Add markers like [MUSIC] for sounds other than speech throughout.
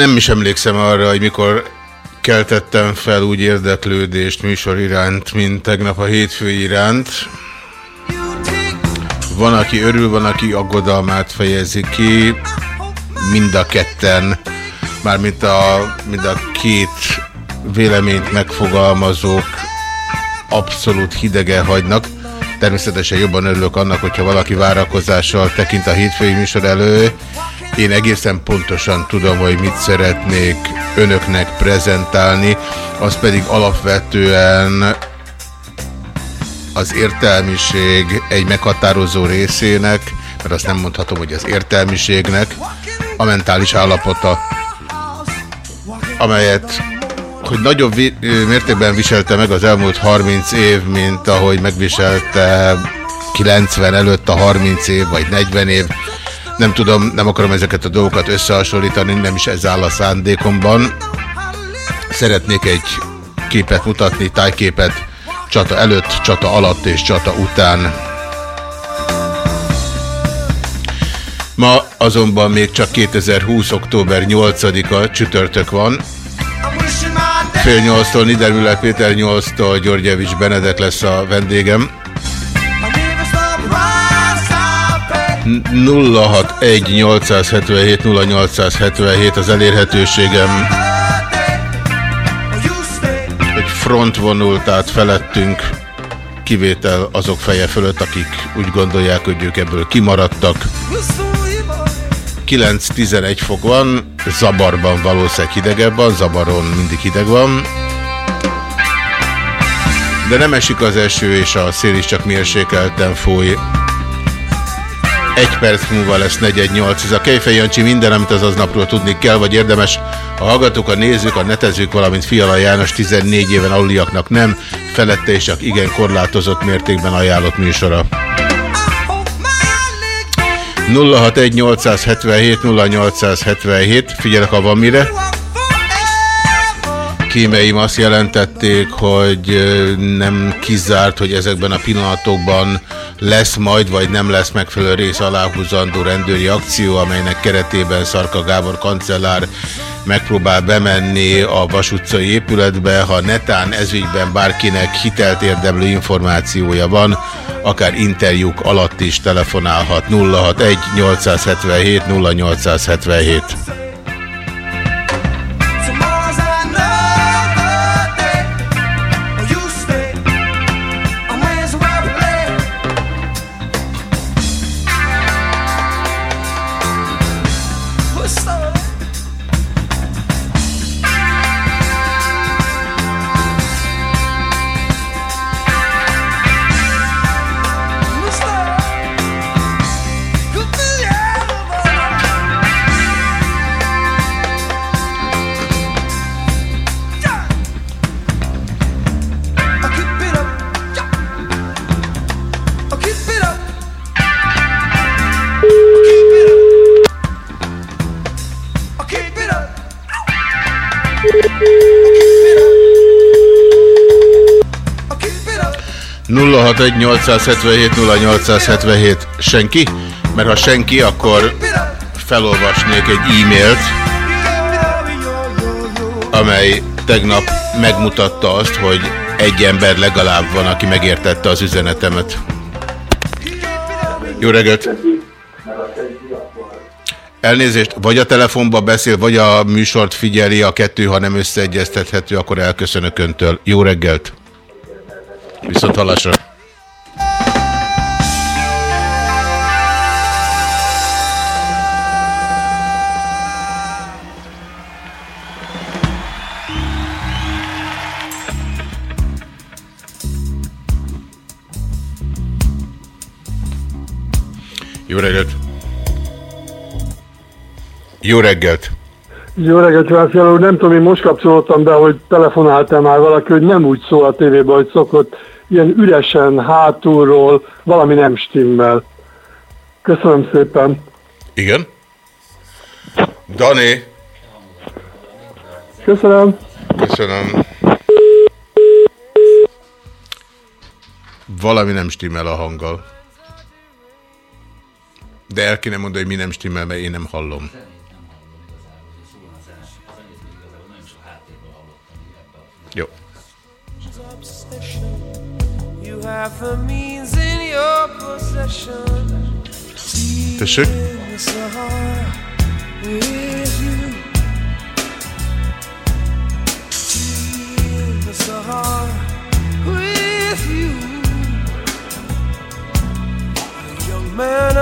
Nem is emlékszem arra, hogy mikor keltettem fel úgy érdeklődést műsor iránt, mint tegnap a hétfő iránt. Van, aki örül, van, aki aggodalmát fejezi ki. Mind a ketten, mármint a, mind a két véleményt megfogalmazók abszolút hidegen hagynak. Természetesen jobban örülök annak, hogyha valaki várakozással tekint a hétfői műsor elő. Én egészen pontosan tudom, hogy mit szeretnék önöknek prezentálni, az pedig alapvetően az értelmiség egy meghatározó részének, mert azt nem mondhatom, hogy az értelmiségnek, a mentális állapota, amelyet hogy nagyobb mértékben viselte meg az elmúlt 30 év, mint ahogy megviselte 90 előtt a 30 év, vagy 40 év. Nem tudom, nem akarom ezeket a dolgokat összehasonlítani, nem is ez áll a szándékomban. Szeretnék egy képet mutatni, tájképet, csata előtt, csata alatt és csata után. Ma azonban még csak 2020. október 8-a csütörtök van. Fél nyolctól Niedermüller Péter 8-tól Györgyevics Benedek lesz a vendégem. 061 877 0877 az elérhetőségem. Egy front vonult át felettünk, kivétel azok feje fölött, akik úgy gondolják, hogy ők ebből kimaradtak. 9-11 fok van, Zabarban valószínűleg hidegebb van, Zabaron mindig hideg van. De nem esik az eső, és a szél is csak mérsékelten fúj. Egy perc múlva lesz 418. Ez a Kejfej Jancsi minden, amit az aznapról tudni kell, vagy érdemes. A hallgatók, a nézők, a netezők, valamint Fiala János 14 éven aluliaknak nem, felette és csak igen korlátozott mértékben ajánlott műsora. 061 877 0877, figyelek, ha van mire. Kémeim azt jelentették, hogy nem kizárt, hogy ezekben a pillanatokban lesz majd, vagy nem lesz megfelelő rész aláhúzandó rendőri akció, amelynek keretében Szarka Gábor kancellár megpróbál bemenni a Vas utcai épületbe. Ha netán ezügyben bárkinek hitelt érdemlő információja van, akár interjúk alatt is telefonálhat 061 877 0877. egy 877 0877 senki? Mert ha senki, akkor felolvasnék egy e-mailt. amely tegnap megmutatta azt, hogy egy ember legalább van, aki megértette az üzenetemet. Jó reggelt! Elnézést, vagy a telefonba beszél, vagy a műsort figyeli, a kettő, ha nem összeegyeztethető, akkor elköszönök öntől. Jó reggelt! Viszont hallásra! Jó reggelt! Jó reggelt, Vászló Nem tudom, én most kapcsolódtam be, hogy telefonáltam már valaki, hogy nem úgy szól a tévében, hogy szokott. Ilyen üresen, hátulról, valami nem stimmel. Köszönöm szépen. Igen? Dani! Köszönöm. Köszönöm. Valami nem stimmel a hanggal. De el kéne mondani, hogy mi nem stimmel, mert én nem hallom.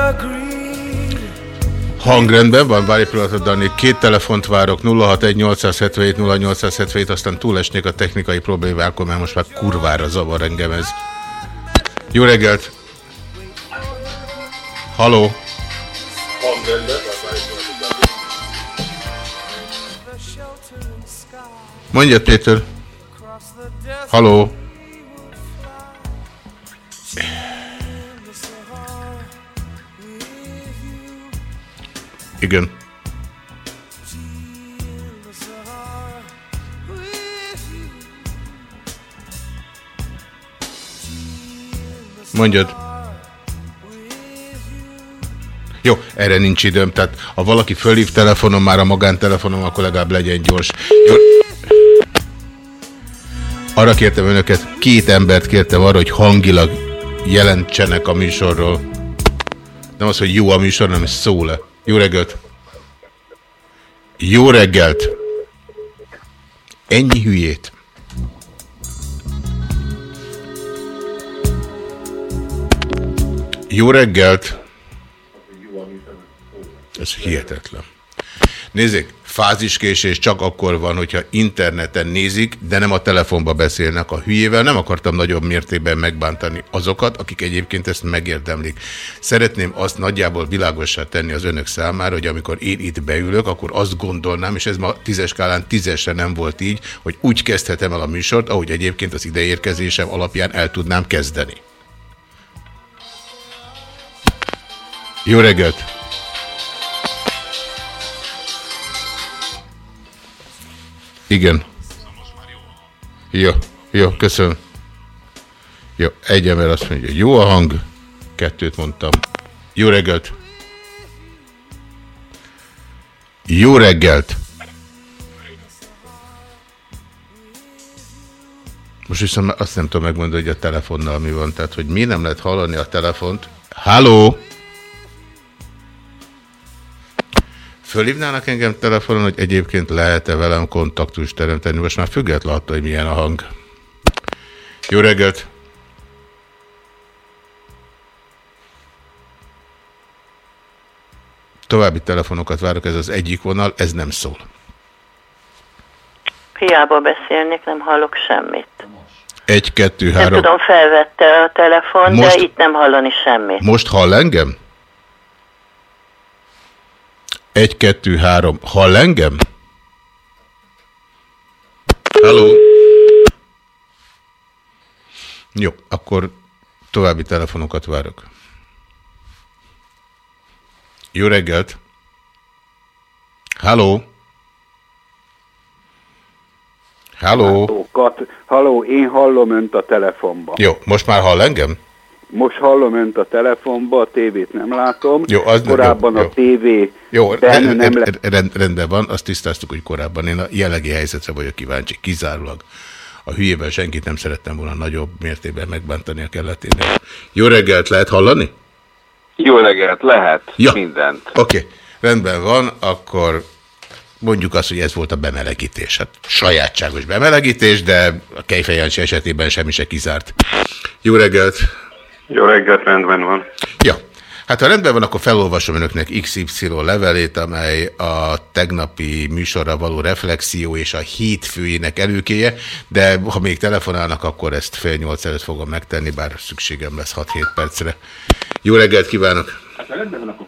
Agreed. Hangrendben van, várj egy pillanatot, Dani. Két telefont várok, 061-877-0877, aztán túlesnék a technikai problémákon, mert most már kurvára zavar engem ez. Jó reggelt! Haló! Mondja, Péter! Haló! Igen. Mondjad. Jó, erre nincs időm, tehát ha valaki fölhív telefonom, már a magántelefonom, akkor legalább legyen gyors. Jó. Arra kértem önöket, két embert kértem arra, hogy hangilag jelentsenek a műsorról. Nem az, hogy jó a műsor, hanem szól-e. Jó reggelt! Jó reggelt! Ennyi hülyét. Jó reggelt! Ez hihetetlen. Nézzék, fáziskésés csak akkor van, hogyha interneten nézik, de nem a telefonba beszélnek a hülyével. Nem akartam nagyobb mértékben megbántani azokat, akik egyébként ezt megérdemlik. Szeretném azt nagyjából világossá tenni az önök számára, hogy amikor én itt beülök, akkor azt gondolnám, és ez ma tízes skálán tízesre nem volt így, hogy úgy kezdhetem el a műsort, ahogy egyébként az ideérkezésem alapján el tudnám kezdeni. Jó reggelt! Igen. Jó, jó, köszönöm. Jó, egy ember azt mondja, jó a hang, kettőt mondtam. Jó reggelt! Jó reggelt! Most viszont azt nem tudom megmondani, hogy a telefonnal mi van, tehát hogy mi nem lehet hallani a telefont. Halló! Fölhívnának engem telefonon, hogy egyébként lehet-e velem kontaktust teremteni. Most már független attól, hogy milyen a hang. Jó reggelt! További telefonokat várok, ez az egyik vonal, ez nem szól. Hiába beszélnék, nem hallok semmit. Egy, kettő, Nem három. tudom, felvette a telefon, Most- de itt nem hallani semmit. Most hall engem? Egy, kettő, három. Hall engem? Hello? Jó, akkor további telefonokat várok. Jó reggelt! Hello? Kat, haló, én hallom önt a telefonban. Jó, most már hall engem? Most hallom önt a telefonba, a tévét nem látom. Jó, az Korábban jó, jó. a tévé Jó, rend, nem rend, rend, rendben van, azt tisztáztuk, hogy korábban én a jellegi helyzetre vagyok kíváncsi, kizárólag. A hülyében senkit nem szerettem volna nagyobb mértékben megbántani a kelleténél. Jó reggelt lehet hallani? Jó reggelt, lehet Ja. mindent. Oké, okay. rendben van, akkor mondjuk azt, hogy ez volt a bemelegítés. Hát sajátságos bemelegítés, de a Kejfejancsi esetében semmi se kizárt. Jó reggelt! Jó reggelt, rendben van. Ja, hát ha rendben van, akkor felolvasom önöknek XY levelét, amely a tegnapi műsorra való reflexió és a hétfőjének előkéje, de ha még telefonálnak, akkor ezt fél nyolc előtt fogom megtenni, bár szükségem lesz 6-7 percre. Jó reggelt kívánok! Hát, rendben van, akkor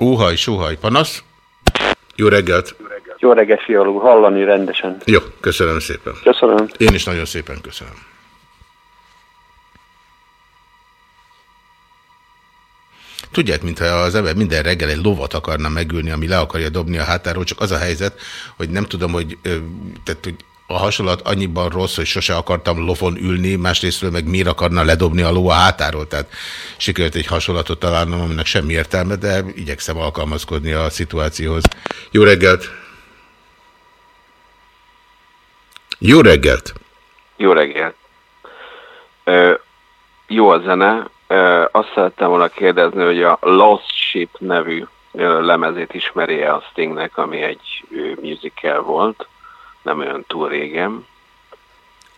Óhaj, sóhaj, panasz. Jó reggelt! Jó reggelt, fialú, hallani rendesen. Jó, köszönöm szépen. Köszönöm. Én is nagyon szépen köszönöm. Tudják, mintha az ember minden reggel egy lovat akarna megülni, ami le akarja dobni a hátáról, csak az a helyzet, hogy nem tudom, hogy, tehát, hogy a hasonlat annyiban rossz, hogy sose akartam lovon ülni, másrésztről meg miért akarna ledobni a ló a hátáról. Tehát sikerült egy hasonlatot találnom, aminek semmi értelme, de igyekszem alkalmazkodni a szituációhoz. Jó reggelt! Jó reggelt! Jó reggelt. Ö, jó a zene. Ö, azt szerettem volna kérdezni, hogy a Lost Ship nevű lemezét ismeri-e a Stingnek, ami egy musical volt, nem olyan túl régen.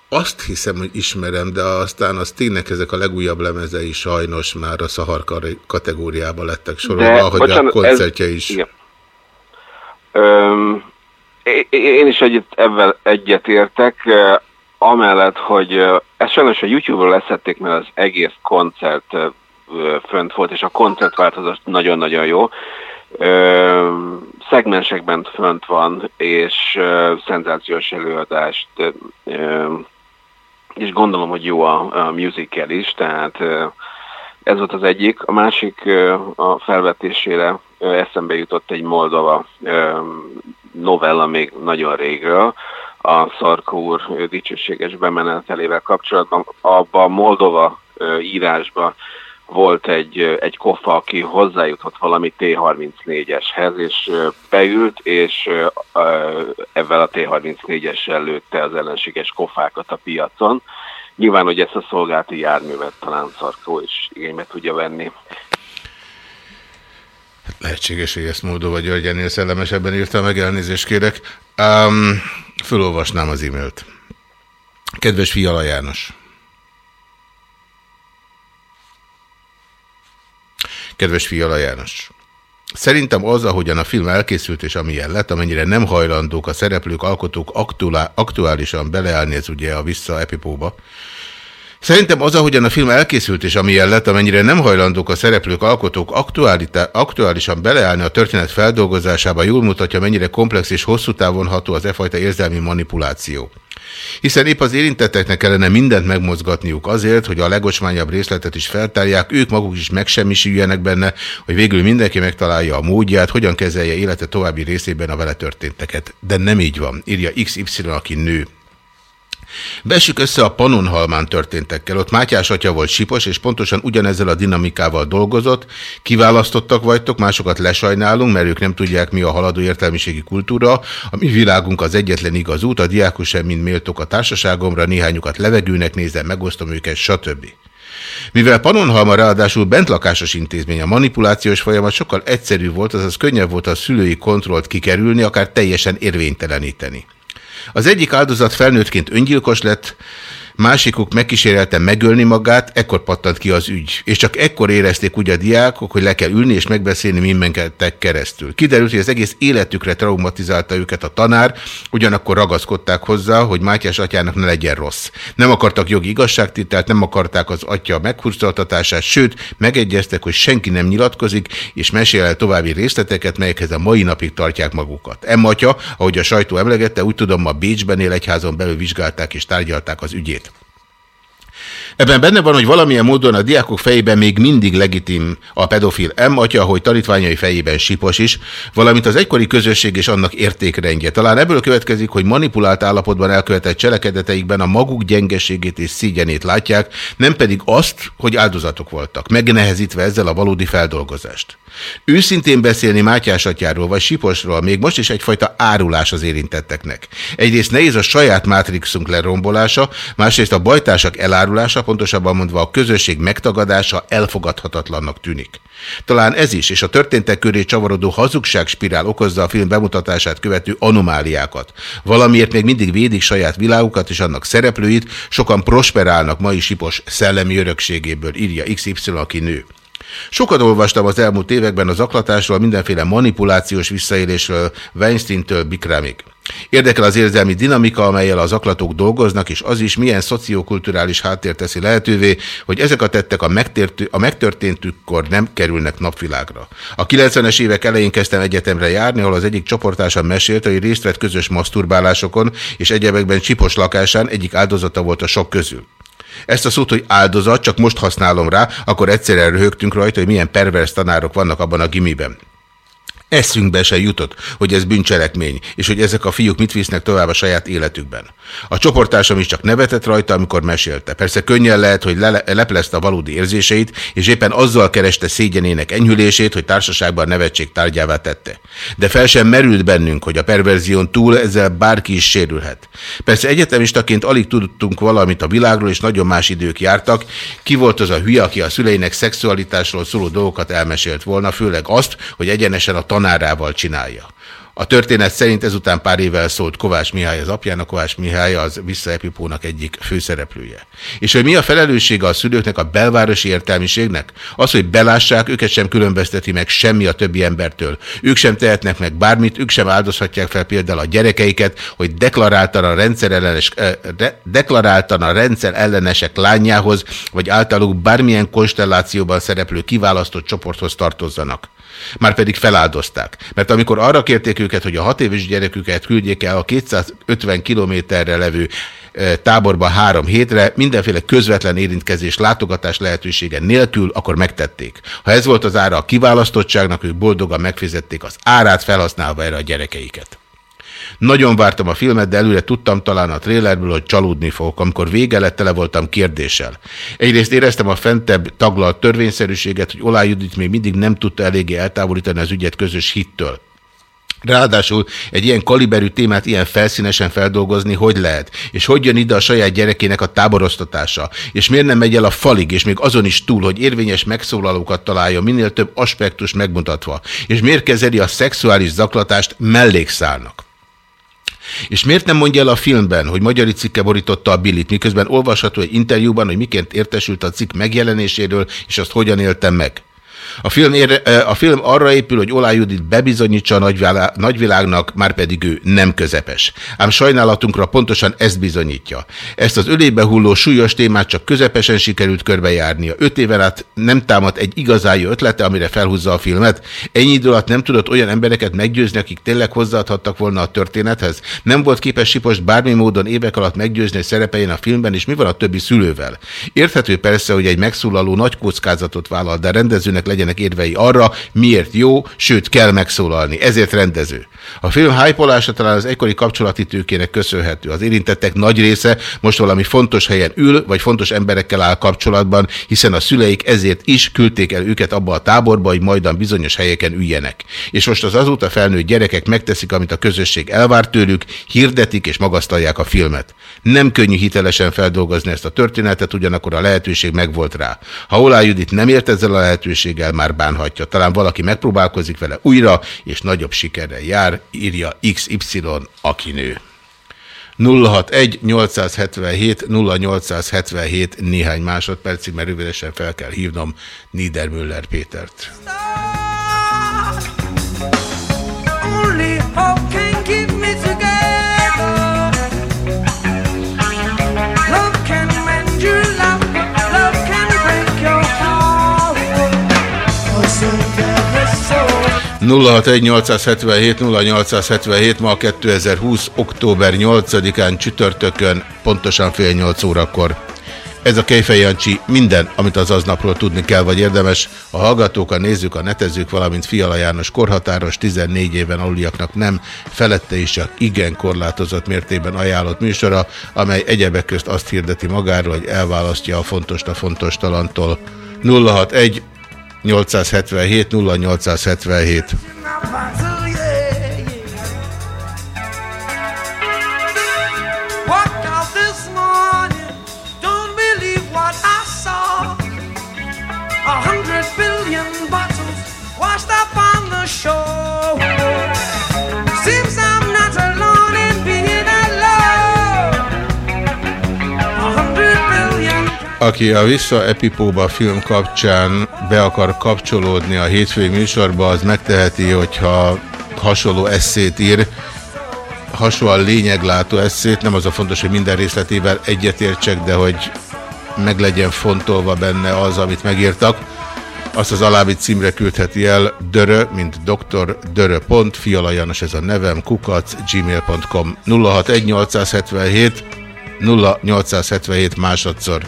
Azt hiszem, hogy ismerem, de aztán az tényleg ezek a legújabb lemezei sajnos már a szahar kategóriába lettek sorolva, ahogy bocsánat, a koncertje is. Igen. Öm, én is egyet, ebben egyetértek, amellett, hogy ezt sajnos a YouTube-ról leszették, mert az egész koncert fönt volt, és a koncertváltozat nagyon-nagyon jó. Ö, szegmensekben fönt van, és ö, szenzációs előadást, és gondolom, hogy jó a, a musical is, tehát ez volt az egyik. A másik a felvetésére ö, eszembe jutott egy Moldova novella még nagyon régről, a Szarka úr dicsőséges bemenetelével kapcsolatban. Abban Moldova írásban volt egy, egy kofa, aki hozzájutott valami T-34-eshez, és beült, és ezzel a T-34-essel lőtte az ellenséges kofákat a piacon. Nyilván, hogy ezt a szolgálati járművet talán Szarkó is igénybe tudja venni. Lehetséges, hogy ezt Moldova György ennél szellemesebben írta meg, elnézést kérek. Um, fölolvasnám az e-mailt. Kedves Fiala János! Kedves Fiala János! Szerintem az, ahogyan a film elkészült és amilyen lett, amennyire nem hajlandók a szereplők, alkotók aktuál, aktuálisan beleállni, ez ugye a vissza epipóba, Szerintem az, ahogyan a film elkészült és amilyen lett, amennyire nem hajlandók a szereplők, alkotók aktuálisan beleállni a történet feldolgozásába, jól mutatja, mennyire komplex és hosszú távon ható az e fajta érzelmi manipuláció. Hiszen épp az érintetteknek kellene mindent megmozgatniuk azért, hogy a legocsmányabb részletet is feltárják, ők maguk is megsemmisüljenek benne, hogy végül mindenki megtalálja a módját, hogyan kezelje élete további részében a vele történteket. De nem így van, írja XY, aki nő. Vessük össze a Panonhalmán történtekkel. Ott Mátyás atya volt sipos, és pontosan ugyanezzel a dinamikával dolgozott. Kiválasztottak vagytok, másokat lesajnálunk, mert ők nem tudják, mi a haladó értelmiségi kultúra. A mi világunk az egyetlen igaz út, a diákos sem mind méltók a társaságomra, néhányukat levegőnek nézem, megosztom őket, stb. Mivel Panonhalma ráadásul bentlakásos intézmény, a manipulációs folyamat sokkal egyszerű volt, azaz könnyebb volt a szülői kontrollt kikerülni, akár teljesen érvényteleníteni. Az egyik áldozat felnőttként öngyilkos lett, másikuk megkísérelte megölni magát, ekkor pattant ki az ügy. És csak ekkor érezték úgy a diákok, hogy le kell ülni és megbeszélni, mi menkedtek keresztül. Kiderült, hogy az egész életükre traumatizálta őket a tanár, ugyanakkor ragaszkodták hozzá, hogy Mátyás atyának ne legyen rossz. Nem akartak jogi igazságtételt, nem akarták az atya meghurcoltatását, sőt, megegyeztek, hogy senki nem nyilatkozik, és mesél el további részleteket, melyekhez a mai napig tartják magukat. Emma atya, ahogy a sajtó emlegette, úgy tudom, ma Bécsben él egyházon belül vizsgálták és tárgyalták az ügyét. Ebben benne van, hogy valamilyen módon a diákok fejében még mindig legitim a pedofil M atya, hogy tanítványai fejében sipos is, valamint az egykori közösség és annak értékrendje. Talán ebből következik, hogy manipulált állapotban elkövetett cselekedeteikben a maguk gyengeségét és szígyenét látják, nem pedig azt, hogy áldozatok voltak, megnehezítve ezzel a valódi feldolgozást. Őszintén beszélni Mátyás atyáról vagy Siposról még most is egyfajta árulás az érintetteknek. Egyrészt nehéz a saját mátrixunk lerombolása, másrészt a bajtársak elárulása, pontosabban mondva a közösség megtagadása elfogadhatatlannak tűnik. Talán ez is, és a történtek köré csavarodó hazugságspirál okozza a film bemutatását követő anomáliákat. Valamiért még mindig védik saját világukat és annak szereplőit, sokan prosperálnak mai Sipos szellemi örökségéből, írja XY, aki nő. Sokat olvastam az elmúlt években az aklatásról, mindenféle manipulációs visszaélésről, Weinstein-től. Érdekel az érzelmi dinamika, amelyel az aklatók dolgoznak, és az is, milyen szociokulturális háttér teszi lehetővé, hogy ezek a tettek a, a megtörténtükkor nem kerülnek napvilágra. A 90-es évek elején kezdtem egyetemre járni, ahol az egyik csoportásan mesélte, hogy részt vett közös maszturbálásokon, és egyebekben csipos lakásán egyik áldozata volt a sok közül. Ezt a szót, hogy áldozat, csak most használom rá, akkor egyszerűen röhögtünk rajta, hogy milyen pervers tanárok vannak abban a gimiben. Eszünkbe se jutott, hogy ez bűncselekmény, és hogy ezek a fiúk mit visznek tovább a saját életükben. A csoportásom is csak nevetett rajta, amikor mesélte. Persze könnyen lehet, hogy le leplezte a valódi érzéseit, és éppen azzal kereste szégyenének enyhülését, hogy társaságban nevetség tárgyává tette. De fel sem merült bennünk, hogy a perverzión túl ezzel bárki is sérülhet. Persze egyetemistaként alig tudtunk valamit a világról, és nagyon más idők jártak. Ki volt az a hülye, aki a szüleinek szexualitásról szóló dolgokat elmesélt volna, főleg azt, hogy egyenesen a tanárával csinálja. A történet szerint ezután pár évvel szólt Kovács Mihály az apjának, Kovács Mihály az Visszaepipónak egyik főszereplője. És hogy mi a felelőssége a szülőknek, a belvárosi értelmiségnek? Az, hogy belássák, őket sem különbözteti meg semmi a többi embertől. Ők sem tehetnek meg bármit, ők sem áldozhatják fel például a gyerekeiket, hogy deklaráltan a rendszer, ellenes, eh, de, deklaráltan a rendszer ellenesek lányához, vagy általuk bármilyen konstellációban szereplő kiválasztott csoporthoz tartozzanak. Már pedig feláldozták. Mert amikor arra kérték őket, hogy a hat éves gyereküket küldjék el a 250 kilométerre levő e, táborba három hétre, mindenféle közvetlen érintkezés, látogatás lehetősége nélkül, akkor megtették. Ha ez volt az ára a kiválasztottságnak, ők boldogan megfizették az árát felhasználva erre a gyerekeiket. Nagyon vártam a filmet, de előre tudtam talán a trélerből, hogy csalódni fogok, amikor vége lett, tele voltam kérdéssel. Egyrészt éreztem a fentebb taglalt törvényszerűséget, hogy Olá Judit még mindig nem tudta eléggé eltávolítani az ügyet közös hittől. Ráadásul egy ilyen kaliberű témát ilyen felszínesen feldolgozni, hogy lehet? És hogy jön ide a saját gyerekének a táboroztatása? És miért nem megy el a falig, és még azon is túl, hogy érvényes megszólalókat találja, minél több aspektus megmutatva? És miért kezeli a szexuális zaklatást mellékszálnak? És miért nem mondja el a filmben, hogy magyari cikke borította a Billit, miközben olvasható egy interjúban, hogy miként értesült a cikk megjelenéséről, és azt hogyan éltem meg? A film, ér, a film arra épül, hogy Olá Judit bebizonyítsa a nagyvilágnak, már pedig ő nem közepes. Ám sajnálatunkra pontosan ezt bizonyítja. Ezt az ölébe hulló súlyos témát csak közepesen sikerült körbejárnia. Öt éven át nem támadt egy igazán jó ötlete, amire felhúzza a filmet. Ennyi idő alatt nem tudott olyan embereket meggyőzni, akik tényleg hozzáadhattak volna a történethez. Nem volt képes Sipost bármi módon évek alatt meggyőzni, hogy szerepeljen a filmben, és mi van a többi szülővel. Érthető persze, hogy egy megszólaló nagy kockázatot vállal, de rendezőnek legyen legyenek érvei arra, miért jó, sőt kell megszólalni. Ezért rendező. A film hypolása talán az egykori kapcsolati tőkének köszönhető. Az érintettek nagy része most valami fontos helyen ül, vagy fontos emberekkel áll kapcsolatban, hiszen a szüleik ezért is küldték el őket abba a táborba, hogy majdan bizonyos helyeken üljenek. És most az azóta felnőtt gyerekek megteszik, amit a közösség elvár tőlük, hirdetik és magasztalják a filmet. Nem könnyű hitelesen feldolgozni ezt a történetet, ugyanakkor a lehetőség megvolt rá. Ha Olá Judit nem ért ezzel a lehetőséggel, már bánhatja. Talán valaki megpróbálkozik vele újra, és nagyobb sikerrel jár, írja XY, aki nő. 061 877 0877 néhány másodpercig, mert rövidesen fel kell hívnom Niedermüller Pétert. 061-877-0877 ma 2020. október 8-án csütörtökön, pontosan fél 8 órakor. Ez a Kejfej Jancsi minden, amit az aznapról tudni kell, vagy érdemes. A hallgatók, a nézők, a netezők, valamint Fiala János korhatáros 14 éven aluliaknak nem, felette is csak igen korlátozott mértékben ajánlott műsora, amely egyebek közt azt hirdeti magáról, hogy elválasztja a fontos a fontos talantól. 061 877 0877 Aki a Vissza Epipóba film kapcsán be akar kapcsolódni a hétfői műsorba, az megteheti, hogyha hasonló eszét ír, hasonlóan lényeglátó eszét, nem az a fontos, hogy minden részletével egyetértsek, de hogy meg legyen fontolva benne az, amit megírtak, azt az alábbi címre küldheti el dörö, mint doktor, dörö pont, Fiala János ez a nevem, kukac, gmail.com 061877 0877 másodszor.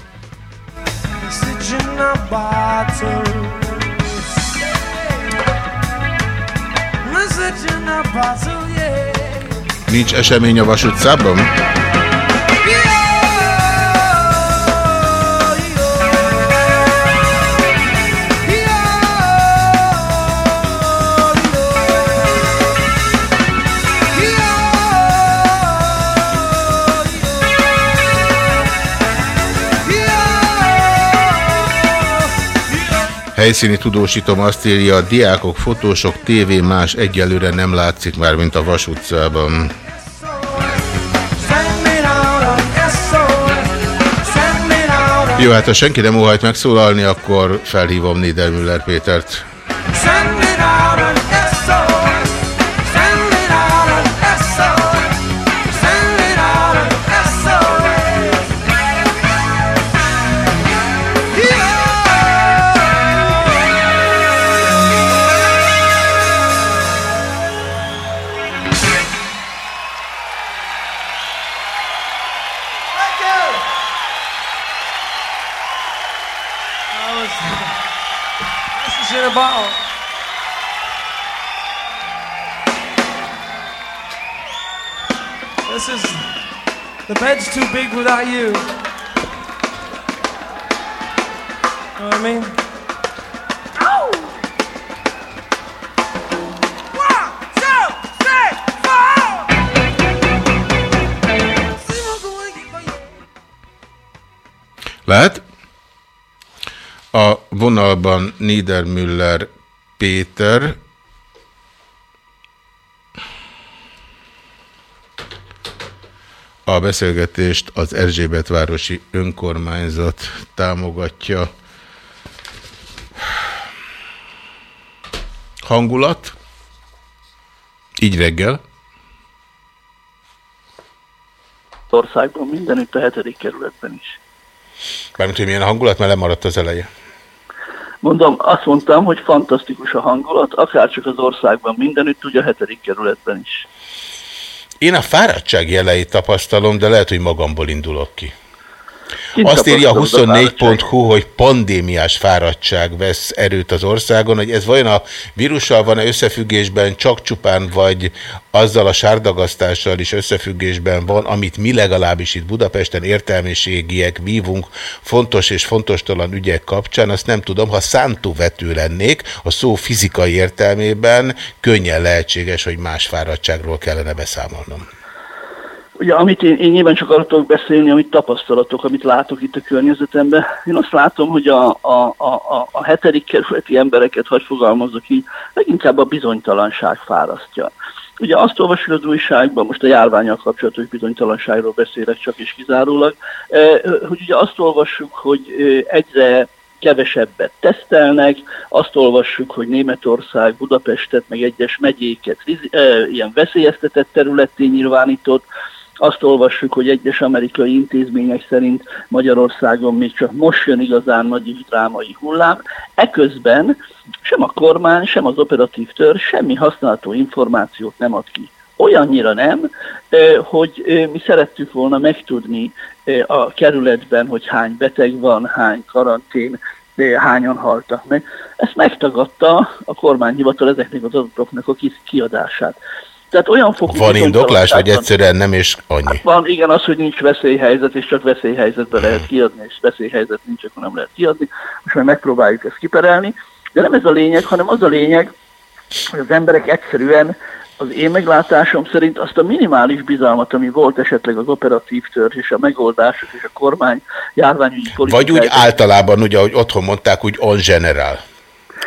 Nincs esemény a Vas utcában? Helyszíni tudósítom azt írja, a diákok, fotósok, tévé más egyelőre nem látszik már, mint a Vas utcában. Jó, hát ha senki nem óhajt megszólalni, akkor felhívom Niedermüller Pétert. Send bed's too big without you. Know what I mean? Ow! One, two, three, four! Lehet? A vonalban Niedermüller Péter. A beszélgetést az Erzsébetvárosi önkormányzat támogatja. Hangulat. Így reggel. országban, mindenütt a hetedik kerületben is. Mármint, hogy milyen a hangulat, mert lemaradt az eleje. Mondom, azt mondtam, hogy fantasztikus a hangulat, akár csak az országban mindenütt, ugye a hetedik kerületben is. Én a fáradtság jeleit tapasztalom, de lehet, hogy magamból indulok ki. Kint Azt írja a 24.hu, hogy pandémiás fáradtság vesz erőt az országon, hogy ez vajon a vírussal van-e összefüggésben csak csupán, vagy azzal a sárdagasztással is összefüggésben van, amit mi legalábbis itt Budapesten értelmiségiek vívunk fontos és fontostalan ügyek kapcsán, azt nem tudom, ha szántóvető lennék, a szó fizikai értelmében könnyen lehetséges, hogy más fáradtságról kellene beszámolnom. Ugye, amit én, én nyilván csak arról tudok beszélni, amit tapasztalatok, amit látok itt a környezetemben. Én azt látom, hogy a, a, a, a, hetedik kerületi embereket, hogy fogalmazok így, leginkább a bizonytalanság fárasztja. Ugye azt olvasjuk az újságban, most a járványal kapcsolatos bizonytalanságról beszélek csak és kizárólag, eh, hogy ugye azt olvassuk, hogy eh, egyre kevesebbet tesztelnek, azt olvassuk, hogy Németország Budapestet, meg egyes megyéket eh, ilyen veszélyeztetett területté nyilvánított, azt olvassuk, hogy egyes amerikai intézmények szerint Magyarországon még csak most jön igazán nagy drámai hullám. Eközben sem a kormány, sem az operatív tör semmi használható információt nem ad ki Olyannyira nem, hogy mi szerettük volna megtudni a kerületben, hogy hány beteg van, hány karantén, hányan haltak meg. Ezt megtagadta a kormányhivatal ezeknek az adatoknak a kiadását. Tehát olyan fokú Van indoklás, vagy egyszerűen nem és annyi? Hát van, igen, az, hogy nincs veszélyhelyzet, és csak veszélyhelyzetben lehet kiadni, és veszélyhelyzet nincs, akkor nem lehet kiadni. Most már megpróbáljuk ezt kiperelni. De nem ez a lényeg, hanem az a lényeg, hogy az emberek egyszerűen az én meglátásom szerint azt a minimális bizalmat, ami volt esetleg az operatív törzs és a megoldások és a kormány járványügyi politikai... Vagy úgy általában, ugye, ahogy otthon mondták, úgy on general,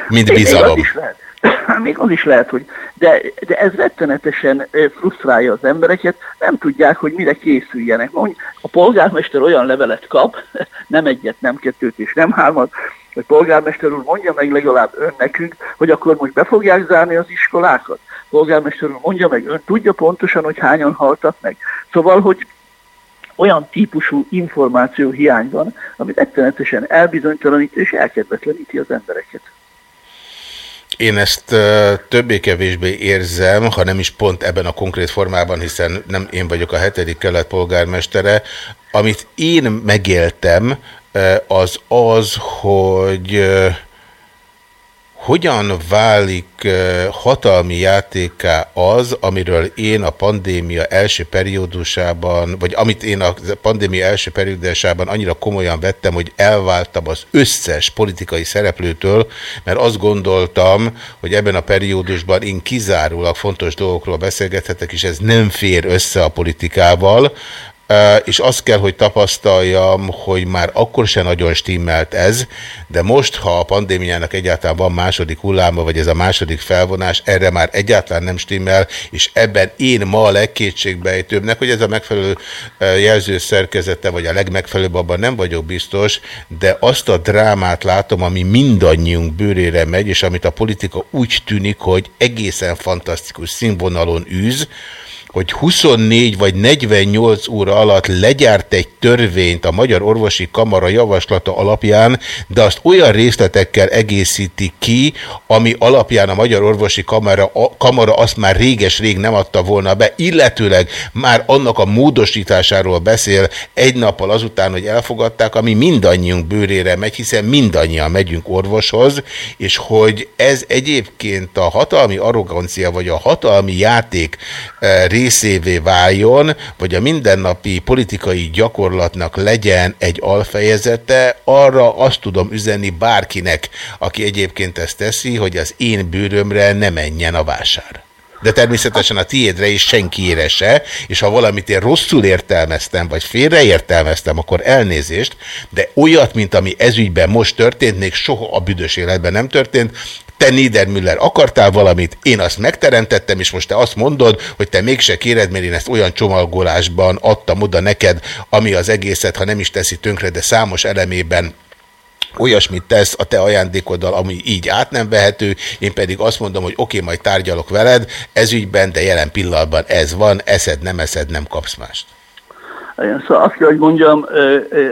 mint bizalom. Még az is lehet, [COUGHS] még az is lehet hogy de, de ez rettenetesen frusztrálja az embereket, nem tudják, hogy mire készüljenek. Mondj, a polgármester olyan levelet kap, [LAUGHS] nem egyet, nem kettőt és nem hármat, hogy polgármester úr mondja meg legalább ön nekünk, hogy akkor most be fogják zárni az iskolákat polgármester úr mondja meg, ön tudja pontosan, hogy hányan haltak meg. Szóval, hogy olyan típusú információ hiány van, amit egyszerűen elbizonytalanít és elkedvetleníti az embereket. Én ezt többé-kevésbé érzem, ha nem is pont ebben a konkrét formában, hiszen nem én vagyok a hetedik kelet polgármestere. Amit én megéltem, az az, hogy hogyan válik hatalmi játéká az, amiről én a pandémia első periódusában, vagy amit én a pandémia első periódusában annyira komolyan vettem, hogy elváltam az összes politikai szereplőtől, mert azt gondoltam, hogy ebben a periódusban én kizárólag fontos dolgokról beszélgethetek, és ez nem fér össze a politikával, és azt kell, hogy tapasztaljam, hogy már akkor se nagyon stimmelt ez, de most, ha a pandémiának egyáltalán van második hulláma, vagy ez a második felvonás, erre már egyáltalán nem stimmel, és ebben én ma a legkétségbejtőbbnek, hogy ez a megfelelő jelző szerkezete, vagy a legmegfelelőbb, abban nem vagyok biztos, de azt a drámát látom, ami mindannyiunk bőrére megy, és amit a politika úgy tűnik, hogy egészen fantasztikus színvonalon űz, hogy 24 vagy 48 óra alatt legyárt egy törvényt a Magyar Orvosi Kamara javaslata alapján, de azt olyan részletekkel egészíti ki, ami alapján a Magyar Orvosi Kamara, Kamara azt már réges-rég nem adta volna be, illetőleg már annak a módosításáról beszél egy nappal azután, hogy elfogadták, ami mindannyiunk bőrére megy, hiszen mindannyian megyünk orvoshoz, és hogy ez egyébként a hatalmi arrogancia, vagy a hatalmi játék eh, részévé váljon, vagy a mindennapi politikai gyakorlatnak legyen egy alfejezete, arra azt tudom üzenni bárkinek, aki egyébként ezt teszi, hogy az én bőrömre ne menjen a vásár. De természetesen a tiédre is senkiére se, és ha valamit én rosszul értelmeztem, vagy félreértelmeztem, akkor elnézést, de olyat, mint ami ezügyben most történt, még soha a büdös életben nem történt, te Niedermüller akartál valamit, én azt megteremtettem, és most te azt mondod, hogy te mégse kéred, mert én ezt olyan csomagolásban adtam oda neked, ami az egészet, ha nem is teszi tönkre, de számos elemében olyasmit tesz a te ajándékoddal, ami így át nem vehető, én pedig azt mondom, hogy oké, okay, majd tárgyalok veled, ez ügyben, de jelen pillanatban ez van, eszed, nem eszed, nem kapsz mást. Szóval azt kell, hogy mondjam,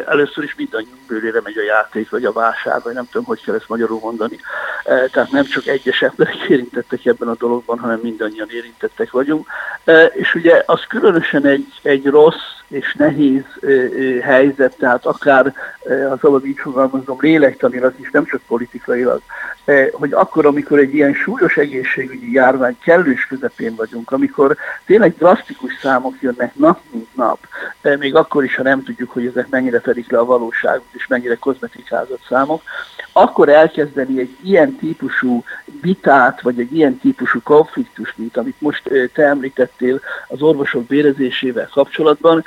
először is mindannyiunk bőrére megy a játék, vagy a vásár, vagy nem tudom, hogy kell ezt magyarul mondani. Tehát nem csak egyes emberek [LAUGHS] érintettek ebben a dologban, hanem mindannyian érintettek vagyunk. És ugye az különösen egy, egy rossz és nehéz helyzet, tehát akár, ha szabad így fogalmazom, lélektanilag is, nem csak politikailag, hogy akkor, amikor egy ilyen súlyos egészségügyi járvány kellős közepén vagyunk, amikor tényleg drasztikus számok jönnek nap mint nap, még akkor is, ha nem tudjuk, hogy ezek mennyire fedik le a valóságot, és mennyire kozmetikázott számok, akkor elkezdeni egy ilyen típusú vitát, vagy egy ilyen típusú konfliktust, mint amit most te említettél az orvosok bérezésével kapcsolatban,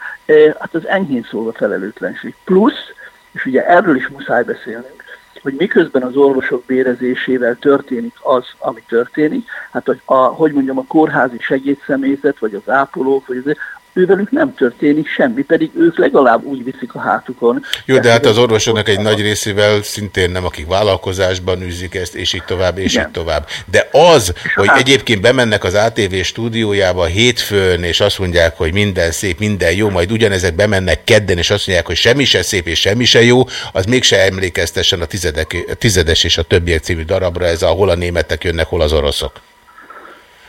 hát az enyhén szólva felelőtlenség. Plusz, és ugye erről is muszáj beszélnünk, hogy miközben az orvosok bérezésével történik az, ami történik, hát a, a, hogy mondjam, a kórházi segédszemélyzet, vagy az ápolók, vagy az, ővelük nem történik semmi, pedig ők legalább úgy viszik a hátukon. Jó, de hát az orvosoknak egy nagy részével szintén nem, akik vállalkozásban űzik ezt, és így tovább, és Igen. így tovább. De az, és hogy hát... egyébként bemennek az ATV stúdiójába hétfőn, és azt mondják, hogy minden szép, minden jó, majd ugyanezek bemennek kedden, és azt mondják, hogy semmi se szép, és semmi se jó, az mégse emlékeztessen a, tizedek, a tizedes és a többiek című darabra, ez a hol a németek jönnek, hol az oroszok.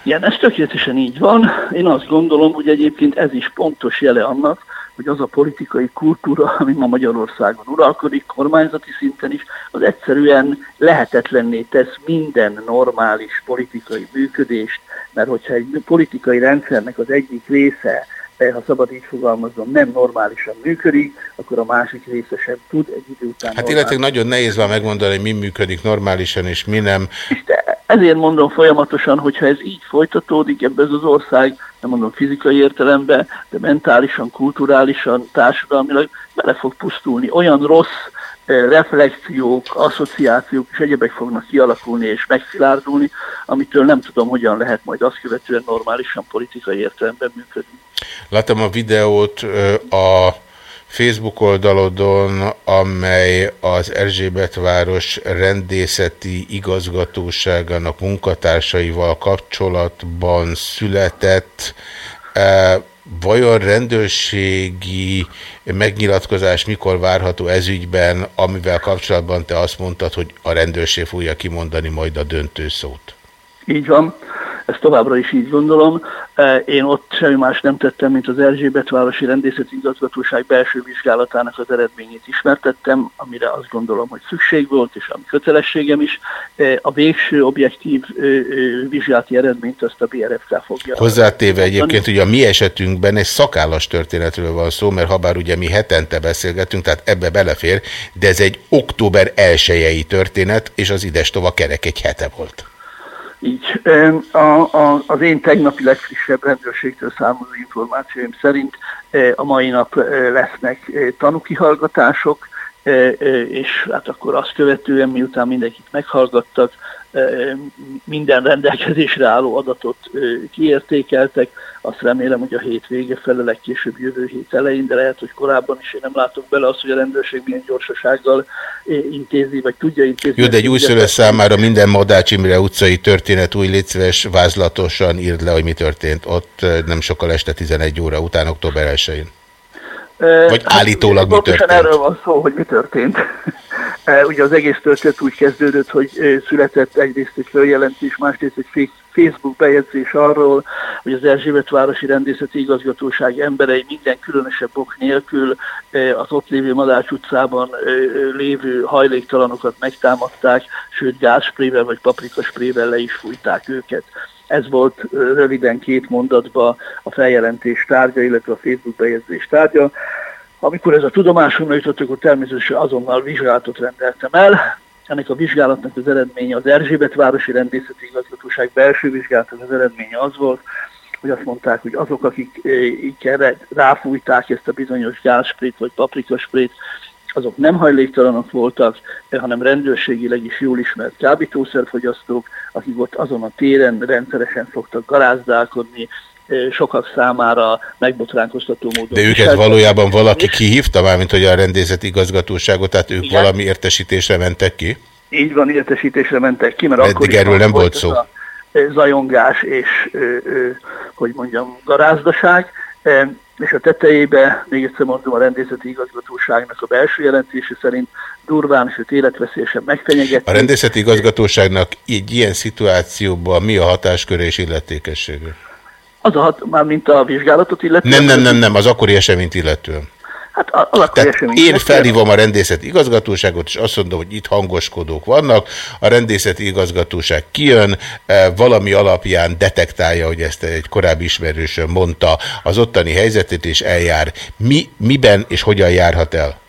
Igen, ez tökéletesen így van. Én azt gondolom, hogy egyébként ez is pontos jele annak, hogy az a politikai kultúra, ami ma Magyarországon uralkodik, kormányzati szinten is, az egyszerűen lehetetlenné tesz minden normális politikai működést, mert hogyha egy politikai rendszernek az egyik része ha szabad így fogalmazom, nem normálisan működik, akkor a másik része sem tud egy idő után. Hát illetve nagyon nehéz van megmondani, hogy mi működik normálisan és mi nem. És de ezért mondom folyamatosan, hogyha ez így folytatódik ebbe az ország, nem mondom fizikai értelemben, de mentálisan, kulturálisan, társadalmilag bele fog pusztulni. Olyan rossz reflexiók, asszociációk és egyebek fognak kialakulni és megszilárdulni, amitől nem tudom, hogyan lehet majd azt követően normálisan politikai értelemben működni. Láttam a videót a Facebook oldalodon, amely az Erzsébetváros rendészeti igazgatóságának munkatársaival kapcsolatban született. Vajon rendőrségi megnyilatkozás mikor várható ezügyben, amivel kapcsolatban te azt mondtad, hogy a rendőrség fogja kimondani majd a döntő szót? Így van ezt továbbra is így gondolom. E, én ott semmi más nem tettem, mint az Erzsébetvárosi Rendészeti Igazgatóság belső vizsgálatának az eredményét ismertettem, amire azt gondolom, hogy szükség volt, és ami kötelességem is. E, a végső objektív vizsgálati eredményt azt a BRFK fogja. Hozzátéve egyébként, hogy a mi esetünkben egy szakállas történetről van szó, mert ha bár ugye mi hetente beszélgetünk, tehát ebbe belefér, de ez egy október elsőjei történet, és az idestova kerek egy hete volt. Így a, a, az én tegnapi legfrissebb rendőrségtől származó információim szerint a mai nap lesznek tanúkihallgatások, és hát akkor azt követően, miután mindenkit meghallgattak, minden rendelkezésre álló adatot kiértékeltek. Azt remélem, hogy a hét vége fele, legkésőbb jövő hét elején, de lehet, hogy korábban is én nem látok bele azt, hogy a rendőrség milyen gyorsasággal intézi, vagy tudja intézni. Jó, de egy újszülő számára minden Madács Imre utcai történet új létszíves vázlatosan írd le, hogy mi történt ott nem sokkal este 11 óra után, október 1-én. Vagy hát, állítólag mi történt? erről van szó, hogy mi történt. [LAUGHS] Ugye az egész történet úgy kezdődött, hogy született egyrészt egy följelentés, másrészt egy Facebook bejegyzés arról, hogy az Erzsébetvárosi Rendészeti Igazgatóság emberei minden különösebb ok nélkül az ott lévő Madács utcában lévő hajléktalanokat megtámadták, sőt gázsprével vagy paprikasprével le is fújták őket. Ez volt röviden két mondatba a feljelentés tárgya, illetve a Facebook bejegyzés tárgya. Amikor ez a tudomásomra jutott, akkor természetesen azonnal vizsgálatot rendeltem el. Ennek a vizsgálatnak az eredménye az Erzsébet Városi Rendészeti Igazgatóság belső vizsgálatnak az eredménye az volt, hogy azt mondták, hogy azok, akik erre ráfújták ezt a bizonyos gázsprét vagy paprikasprét, azok nem hajléktalanok voltak, hanem rendőrségileg is jól ismert kábítószerfogyasztók, akik ott azon a téren rendszeresen szoktak garázdálkodni, sokak számára megbotránkoztató módon. De őket valójában valaki kihívta már, mint hogy a rendészeti igazgatóságot, tehát ők Igen. valami értesítésre mentek ki? Így van, értesítésre mentek ki, mert Eddig akkor erről nem volt szó. A zajongás és, hogy mondjam, garázdaság és a tetejébe, még egyszer mondom, a rendészeti igazgatóságnak a belső jelentése szerint durván, sőt életveszélyesen megfenyegetni. A rendészeti igazgatóságnak egy ilyen szituációban mi a hatásköre és illetékessége? Az a hat, már mint a vizsgálatot illetően? Nem, nem, nem, nem, az akkori eseményt illetően. Hát Tehát én felhívom a rendészeti igazgatóságot, és azt mondom, hogy itt hangoskodók vannak, a rendészeti igazgatóság kijön, e, valami alapján detektálja, hogy ezt egy korábbi ismerősön mondta, az ottani helyzetét, és eljár. Mi, miben és hogyan járhat el?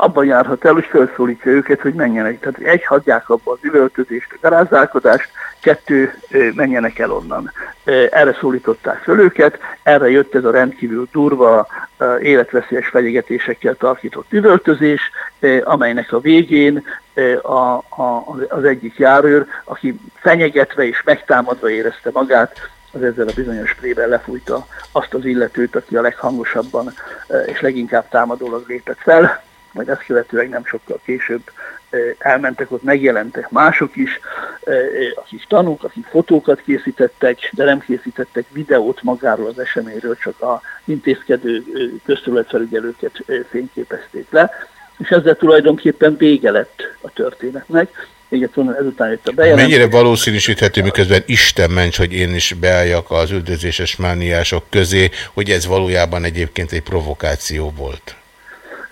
abban járhat el, hogy felszólítja őket, hogy menjenek. Tehát egy, hagyják abba az üvöltözést, a garázálkodást, kettő, menjenek el onnan. Erre szólították föl őket, erre jött ez a rendkívül durva, életveszélyes fenyegetésekkel tarkított üvöltözés, amelynek a végén a, a, az egyik járőr, aki fenyegetve és megtámadva érezte magát, az ezzel a bizonyos sprével lefújta azt az illetőt, aki a leghangosabban és leginkább támadólag lépett fel, majd ezt követően nem sokkal később elmentek, ott megjelentek mások is, akik tanúk, akik fotókat készítettek, de nem készítettek videót magáról az eseményről, csak a intézkedő közterületfelügyelőket fényképezték le, és ezzel tulajdonképpen vége lett a történetnek. mondom, ezután jött a bejelentés. Mennyire valószínűsíthető, miközben Isten ments, hogy én is beálljak az üldözéses mániások közé, hogy ez valójában egyébként egy provokáció volt?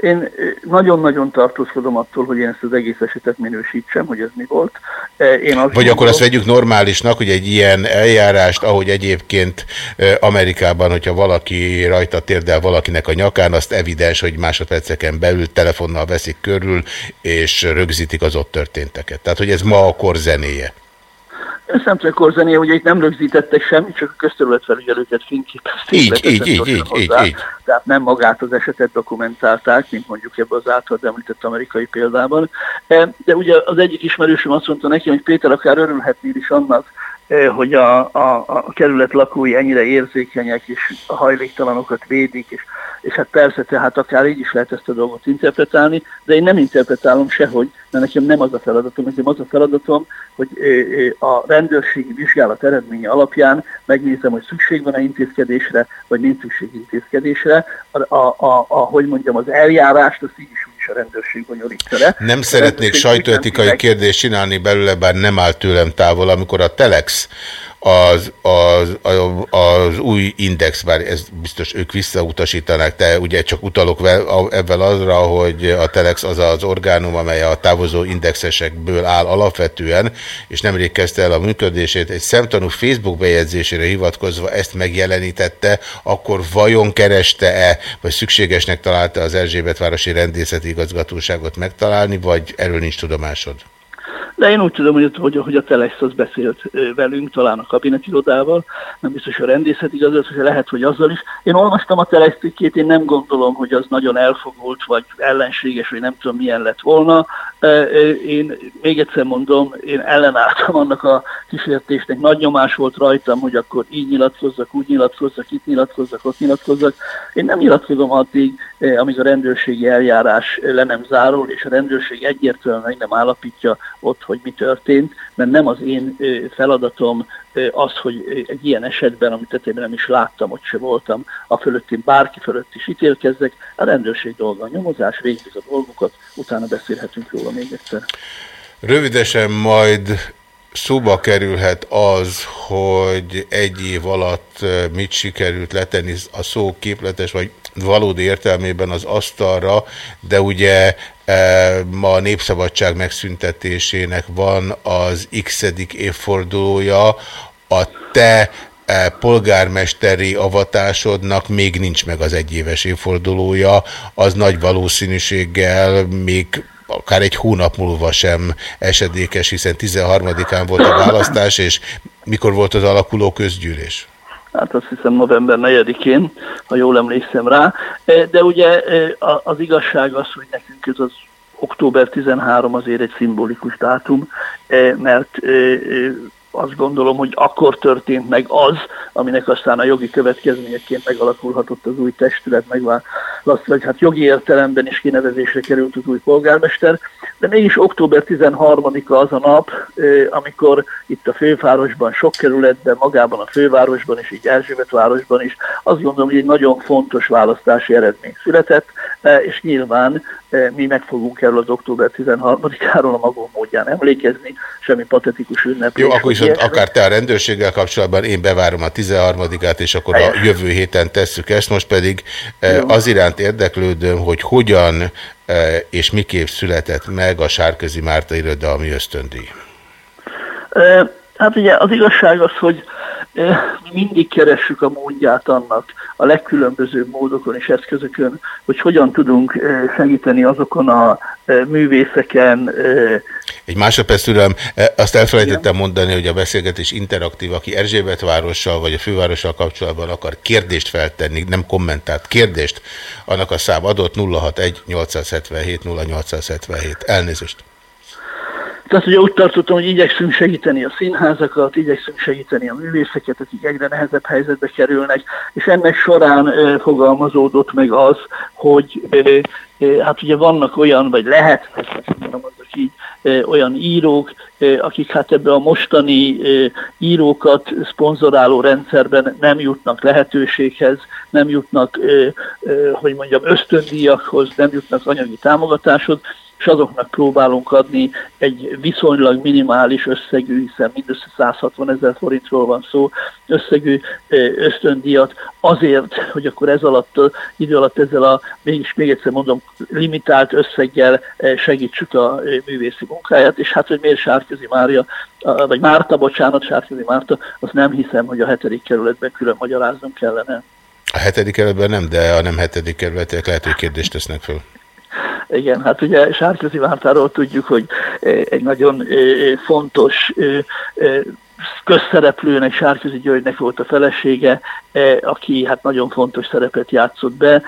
Én eh, nagyon-nagyon tartózkodom attól, hogy én ezt az egész esetet minősítsem, hogy ez mi volt. Eh, Én azt Vagy akkor azt vegyük normálisnak, hogy egy ilyen eljárást, ahogy egyébként eh, Amerikában, hogyha valaki rajta térdel valakinek a nyakán, azt evidens, hogy másodperceken belül telefonnal veszik körül, és rögzítik az ott történteket. Tehát, hogy ez ma a kor zenéje. Ezt nem tudom, korzené, hogy itt nem rögzítettek semmit, csak a közterületfelügyelőket fényképezték. Így, így, így, így, így, így. Tehát nem magát az esetet dokumentálták, mint mondjuk ebben az általad említett amerikai példában. E, De ugye az egyik ismerősöm azt mondta nekem, hogy Péter, akár örülhetnél is annak, hogy a, a, a kerület lakói ennyire érzékenyek, és a hajléktalanokat védik, és, és hát persze, tehát akár így is lehet ezt a dolgot interpretálni, de én nem interpretálom sehogy, mert nekem nem az a feladatom, nekem az a feladatom, hogy a rendőrségi vizsgálat eredménye alapján megnézem, hogy szükség van-e intézkedésre, vagy nincs szükség intézkedésre. A, a, a, a, hogy mondjam, az eljárást, azt így is úgy a rendőrség bonyolítja le. Nem szeretnék sajtóetikai kérdést csinálni belőle, bár nem áll tőlem távol, amikor a Telex az, az, az, új index, bár ez biztos ők visszautasítanák, de ugye csak utalok ebben azra, hogy a Telex az az orgánum, amely a távozó indexesekből áll alapvetően, és nemrég kezdte el a működését, egy szemtanú Facebook bejegyzésére hivatkozva ezt megjelenítette, akkor vajon kereste-e, vagy szükségesnek találta az Erzsébetvárosi Rendészeti Igazgatóságot megtalálni, vagy erről nincs tudomásod? De én úgy tudom, hogy, hogy, hogy a Telex az beszélt velünk, talán a kabinetirodával, nem biztos, hogy a rendészet igazat, hogy lehet, hogy azzal is. Én olvastam a Telex cikkét, én nem gondolom, hogy az nagyon elfogult, vagy ellenséges, vagy nem tudom milyen lett volna. Én még egyszer mondom, én ellenálltam annak a kísértésnek, nagy nyomás volt rajtam, hogy akkor így nyilatkozzak, úgy nyilatkozzak, itt nyilatkozzak, ott nyilatkozzak. Én nem nyilatkozom addig, amíg a rendőrségi eljárás le nem zárul, és a rendőrség egyértelműen meg nem állapítja ott, hogy mi történt, mert nem az én feladatom az, hogy egy ilyen esetben, amit tetében nem is láttam, ott se voltam, a fölött én bárki fölött is ítélkezzek, a rendőrség dolga a nyomozás, végzik a dolgokat, utána beszélhetünk róla még egyszer. Rövidesen majd szóba kerülhet az, hogy egy év alatt mit sikerült letenni a szó képletes vagy valódi értelmében az asztalra, de ugye ma a Népszabadság megszüntetésének van az x évfordulója, a te eh, polgármesteri avatásodnak még nincs meg az egyéves évfordulója, az nagy valószínűséggel még akár egy hónap múlva sem esedékes, hiszen 13-án volt a választás, és mikor volt az alakuló közgyűlés? Hát azt hiszem november 4-én, ha jól emlékszem rá. E, De ugye e, az igazság az, hogy nekünk ez az október 13 azért egy szimbolikus dátum, e, mert azt gondolom, hogy akkor történt meg az, aminek aztán a jogi következményeként megalakulhatott az új testület, megválaszt, vagy hát jogi értelemben is kinevezésre került az új polgármester, de mégis október 13-a az a nap, amikor itt a fővárosban, sok kerületben, magában a fővárosban és így Erzsébetvárosban is azt gondolom, hogy egy nagyon fontos választási eredmény született, és nyilván mi meg fogunk erről az október 13-áról a magunk módján emlékezni, semmi patetikus ünneplés. Jó, akkor vagy viszont ilyesmi. akár te a rendőrséggel kapcsolatban, én bevárom a 13-át, és akkor a jövő héten tesszük ezt. Most pedig eh, az iránt érdeklődöm, hogy hogyan eh, és miképp született meg a Sárközi Márta irodalmi ösztöndíj. Ö, Hát ugye az igazság az, hogy mi mindig keressük a módját annak a legkülönbözőbb módokon és eszközökön, hogy hogyan tudunk segíteni azokon a művészeken, Egy másodperc türelem, eh, azt elfelejtettem mondani, hogy a beszélgetés interaktív, aki Erzsébetvárossal vagy a fővárossal kapcsolatban akar kérdést feltenni, nem kommentált, kérdést, annak a szám adott 061 877 0877. Elnézést. Tehát ugye úgy tartottam, hogy igyekszünk segíteni a színházakat, igyekszünk segíteni a művészeket, akik egyre nehezebb helyzetbe kerülnek, és ennek során fogalmazódott meg az, hogy hát ugye vannak olyan, vagy lehet, mondjuk így, olyan írók, akik hát ebbe a mostani írókat szponzoráló rendszerben nem jutnak lehetőséghez, nem jutnak, hogy mondjam, ösztöndíjakhoz, nem jutnak anyagi támogatáshoz, és azoknak próbálunk adni egy viszonylag minimális összegű, hiszen mindössze 160 ezer forintról van szó, összegű ösztöndíjat azért, hogy akkor ez alatt, idő alatt ezzel a, mégis még egyszer mondom, limitált összeggel segítsük a művészi munkáját, és hát, hogy miért Sárközi Mária, vagy Márta, bocsánat, Sárközi Márta, azt nem hiszem, hogy a hetedik kerületben külön magyaráznom kellene. A hetedik kerületben nem, de a nem hetedik kerületek lehet, hogy kérdést tesznek föl. Igen, hát ugye Sárközi Mártáról tudjuk, hogy egy nagyon fontos közszereplőnek, Sárközi Györgynek volt a felesége, aki hát nagyon fontos szerepet játszott be,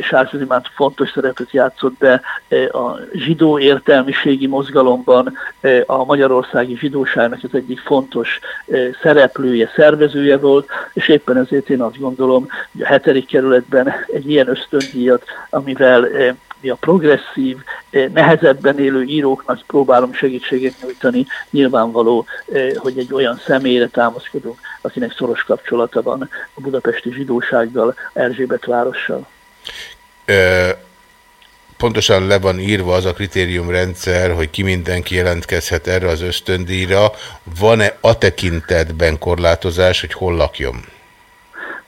Sárközi már fontos szerepet játszott be a zsidó értelmiségi mozgalomban, a magyarországi zsidóságnak az egyik fontos szereplője, szervezője volt, és éppen ezért én azt gondolom, hogy a hetedik kerületben egy ilyen ösztöndíjat, amivel mi a progresszív, eh, nehezebben élő íróknak próbálom segítséget nyújtani. Nyilvánvaló, eh, hogy egy olyan személyre támaszkodunk, akinek szoros kapcsolata van a budapesti zsidósággal, Erzsébet várossal. Ö, pontosan le van írva az a kritériumrendszer, hogy ki mindenki jelentkezhet erre az ösztöndíjra. Van-e a tekintetben korlátozás, hogy hol lakjon?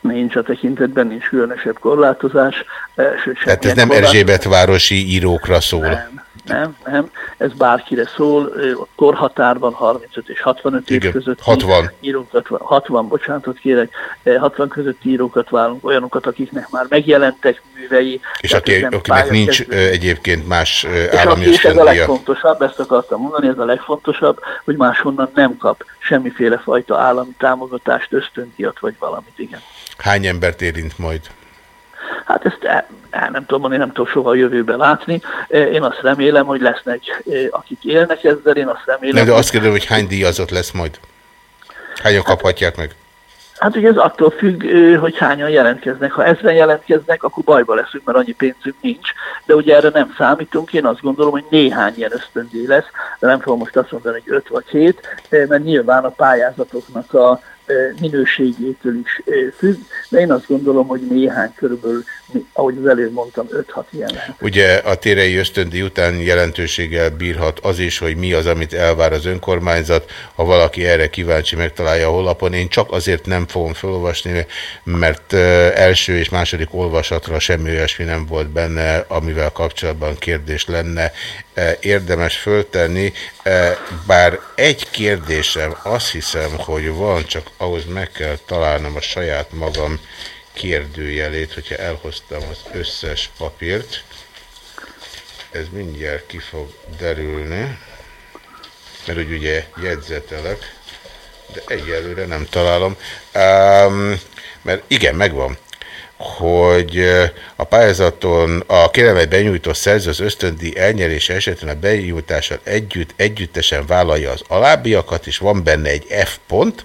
Nincs a tekintetben, nincs különösebb korlátozás. Eh, sőt, Tehát ez nem Erzsébet városi írókra szól? Nem, nem, nem. Ez bárkire szól. A korhatárban 35 és 65 Igen, év között 60. írókat, 60, bocsánatot kérek, 60 közötti írókat válunk, olyanokat, akiknek már megjelentek művei. És aki, akinek nincs kezdő. egyébként más és állami és ez a legfontosabb, ezt akartam mondani, ez a legfontosabb, hogy máshonnan nem kap semmiféle fajta állami támogatást, ösztöndiat vagy valamit, igen. Hány embert érint majd? Hát ezt el, el nem tudom mondani, nem tudom soha a jövőben látni. Én azt remélem, hogy lesznek, akik élnek ezzel, én azt remélem... Nem, de azt kérdem, hogy hány díjazott lesz majd? Hányan hát, kaphatják meg? Hát ugye ez attól függ, hogy hányan jelentkeznek. Ha ezren jelentkeznek, akkor bajba leszünk, mert annyi pénzünk nincs. De ugye erre nem számítunk. Én azt gondolom, hogy néhány ilyen ösztöndíj lesz, de nem fogom most azt mondani, hogy öt vagy hét, mert nyilván a pályázatoknak a minőségétől is függ, de én azt gondolom, hogy néhány körülbelül, ahogy az előbb mondtam, 5-6 ilyen. Ugye a térei ösztöndi után jelentőséggel bírhat az is, hogy mi az, amit elvár az önkormányzat, ha valaki erre kíváncsi megtalálja a honlapon. Én csak azért nem fogom felolvasni, mert első és második olvasatra semmi olyasmi nem volt benne, amivel kapcsolatban kérdés lenne érdemes föltenni, bár egy kérdésem azt hiszem, hogy van, csak ahhoz meg kell találnom a saját magam kérdőjelét, hogyha elhoztam az összes papírt. Ez mindjárt ki fog derülni, mert úgy ugye jegyzetelek, de egyelőre nem találom. Um, mert igen, megvan hogy a pályázaton a kérelmet benyújtó szerző az ösztöndi elnyerése esetén a benyújtással együtt, együttesen vállalja az alábbiakat, és van benne egy F pont,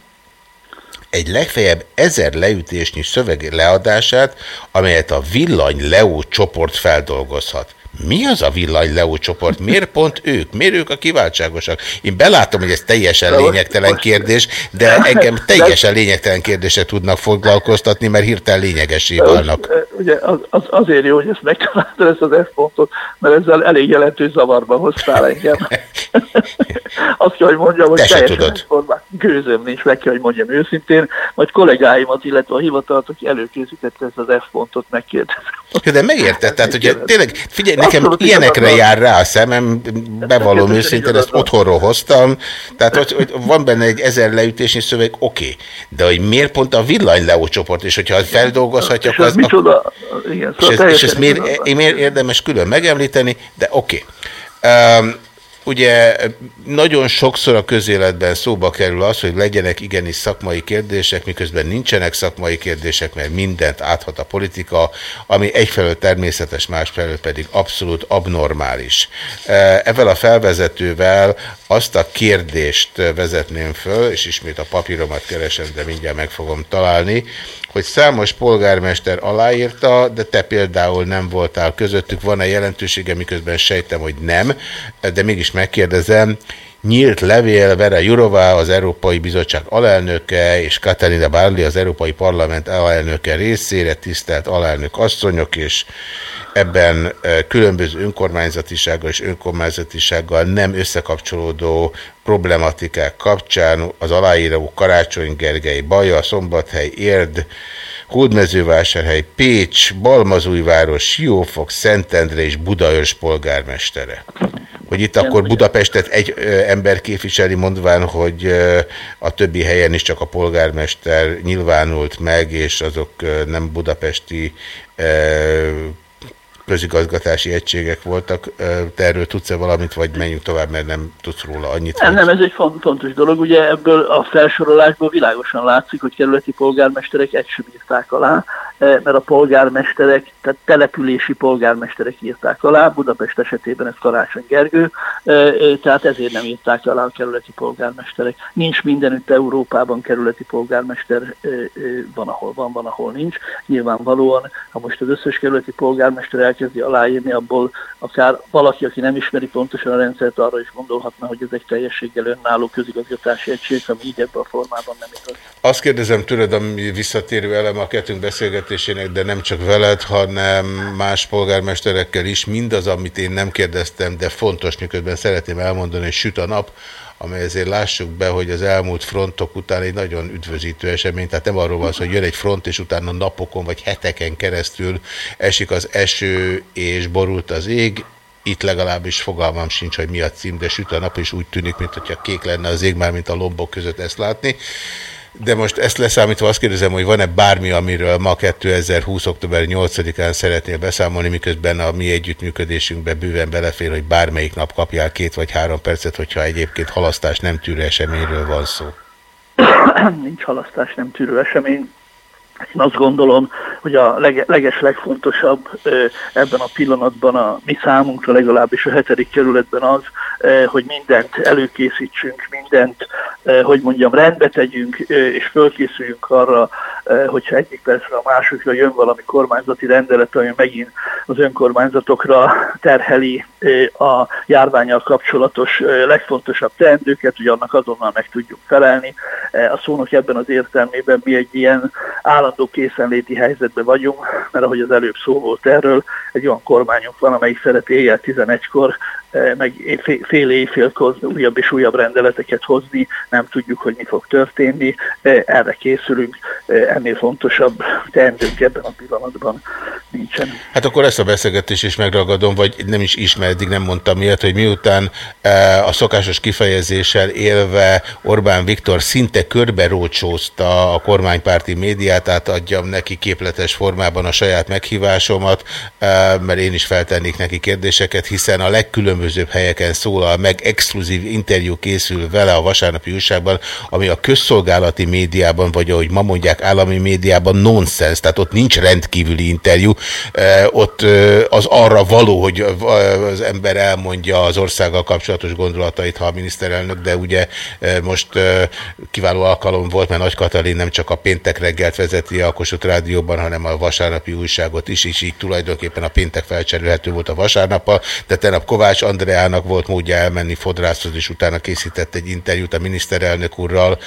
egy legfeljebb ezer leütésnyi szöveg leadását, amelyet a Villany Leo csoport feldolgozhat. Mi az a villany Leo csoport? Miért pont ők? Miért ők a kiváltságosak? Én belátom, hogy ez teljesen lényegtelen kérdés, de engem teljesen lényegtelen kérdése tudnak foglalkoztatni, mert hirtelen lényegesé válnak. Ugye az, az azért jó, hogy ezt megtaláltad ezt az F pontot, mert ezzel elég jelentős zavarba hoztál engem. [LAUGHS] Azt kell, hogy mondjam, hogy teljesen tudod. gőzöm nincs, meg kell, hogy mondjam őszintén, majd kollégáimat, illetve a hivatalt, aki előkészítette ezt az F pontot, megkérdezem. De megérted, tehát hogy tényleg, figyelj, nekem Abszolút ilyenekre igazad. jár rá a szemem, bevallom őszintén, ezt otthonról hoztam, tehát hogy, hogy van benne egy ezer leütésnyi szöveg, oké, okay. de hogy miért pont a villany Leo csoport, és hogyha feldolgozhatja, akkor az... Micsoda, igen, szóval és, ez, és ezt miért, miért érdemes külön megemlíteni, de oké. Okay. Um, Ugye nagyon sokszor a közéletben szóba kerül az, hogy legyenek igenis szakmai kérdések, miközben nincsenek szakmai kérdések, mert mindent áthat a politika, ami egyfelől természetes, másfelől pedig abszolút abnormális. Ezzel a felvezetővel azt a kérdést vezetném föl, és ismét a papíromat keresem, de mindjárt meg fogom találni, hogy számos polgármester aláírta, de te például nem voltál közöttük. Van-e jelentősége, miközben sejtem, hogy nem, de mégis megkérdezem, Nyílt levél Vera Jurová, az Európai Bizottság alelnöke, és Katalina Barli, az Európai Parlament alelnöke részére, tisztelt alelnök asszonyok, és ebben eh, különböző önkormányzatisággal és önkormányzatisággal nem összekapcsolódó problematikák kapcsán az aláíró Karácsony Gergely Baja, Szombathely Érd, Hódmezővásárhely, Pécs, Balmazújváros, Siófok, Szentendre és Budaörs polgármestere. Hogy itt akkor Budapestet egy ember képviseli, mondván, hogy a többi helyen is csak a polgármester nyilvánult meg, és azok nem budapesti közigazgatási egységek voltak. Te erről tudsz-e valamit, vagy menjünk tovább, mert nem tudsz róla annyit? Nem, nem, ez egy font- fontos dolog. Ugye ebből a felsorolásból világosan látszik, hogy kerületi polgármesterek egy sem írták alá, mert a polgármesterek, tehát települési polgármesterek írták alá, Budapest esetében ez Karácsony Gergő, eh, eh, tehát ezért nem írták alá a kerületi polgármesterek. Nincs mindenütt Európában kerületi polgármester, van, ahol van, van, ahol nincs. Nyilvánvalóan, ha most az összes kerületi polgármester elkezdi aláírni, abból akár valaki, aki nem ismeri pontosan a rendszert, arra is gondolhatna, hogy ezek teljességgel önálló közigazgatási egységek, ami így ebben a formában nem igaz. Azt kérdezem tőled, ami visszatérő elem a kettőnk beszélgetésének, de nem csak veled, hanem más polgármesterekkel is. Mindaz, amit én nem kérdeztem, de fontos, miközben szeretném elmondani, hogy süt a nap, amely ezért lássuk be, hogy az elmúlt frontok után egy nagyon üdvözítő esemény, tehát nem arról van szó, hogy jön egy front, és utána napokon vagy heteken keresztül esik az eső, és borult az ég, itt legalábbis fogalmam sincs, hogy mi a cím, de süt a nap, és úgy tűnik, mintha kék lenne az ég, már mint a lombok között ezt látni. De most ezt leszámítva azt kérdezem, hogy van-e bármi, amiről ma 2020. október 8-án szeretnél beszámolni, miközben a mi együttműködésünkbe bőven belefér, hogy bármelyik nap kapjál két vagy három percet, hogyha egyébként halasztás nem tűrő eseményről van szó. Nincs halasztás, nem tűrő esemény. Én azt gondolom, hogy a lege, leges legfontosabb ebben a pillanatban a mi számunkra legalábbis a hetedik kerületben az, hogy mindent előkészítsünk, mindent, hogy mondjam, rendbe tegyünk, és fölkészüljünk arra, hogyha egyik percre a másikra jön valami kormányzati rendelet, ami megint az önkormányzatokra terheli a járványal kapcsolatos legfontosabb teendőket, hogy annak azonnal meg tudjuk felelni. A szónak ebben az értelmében mi egy ilyen állandó készenléti helyzetben vagyunk, mert ahogy az előbb szó volt erről, egy olyan kormányunk van, amelyik szeret éjjel 11-kor, eh, meg fél éjfélkor újabb és újabb rendeleteket hozni, nem tudjuk, hogy mi fog történni, erre készülünk, ennél fontosabb teendőnk ebben a pillanatban nincsen. Hát akkor ezt a beszélgetést is megragadom, vagy nem is ismer, eddig nem mondtam miatt, hogy miután a szokásos kifejezéssel élve Orbán Viktor szinte körberócsózta a kormánypárti médiát, átadjam neki képletes formában a saját meghívásomat, mert én is feltennék neki kérdéseket, hiszen a legkülönbözőbb helyeken szólal meg, exkluzív interjú készül vele a vasárnapi újságban, ami a közszolgálati médiában, vagy ahogy ma mondják állami médiában nonsens, tehát ott nincs rendkívüli interjú, Eh, ott eh, az arra való, hogy eh, az ember elmondja az országgal kapcsolatos gondolatait, ha a miniszterelnök, de ugye most kiváló alkalom volt, mert Nagy Katalin nem csak a péntek reggelt vezeti a Kossuth Rádióban, hanem a vasárnapi újságot is, és így tulajdonképpen a péntek felcserélhető volt a vasárnappal, de tegnap Kovács Andreának volt módja elmenni fodrászhoz, és utána készített egy interjút a miniszterelnök úrral.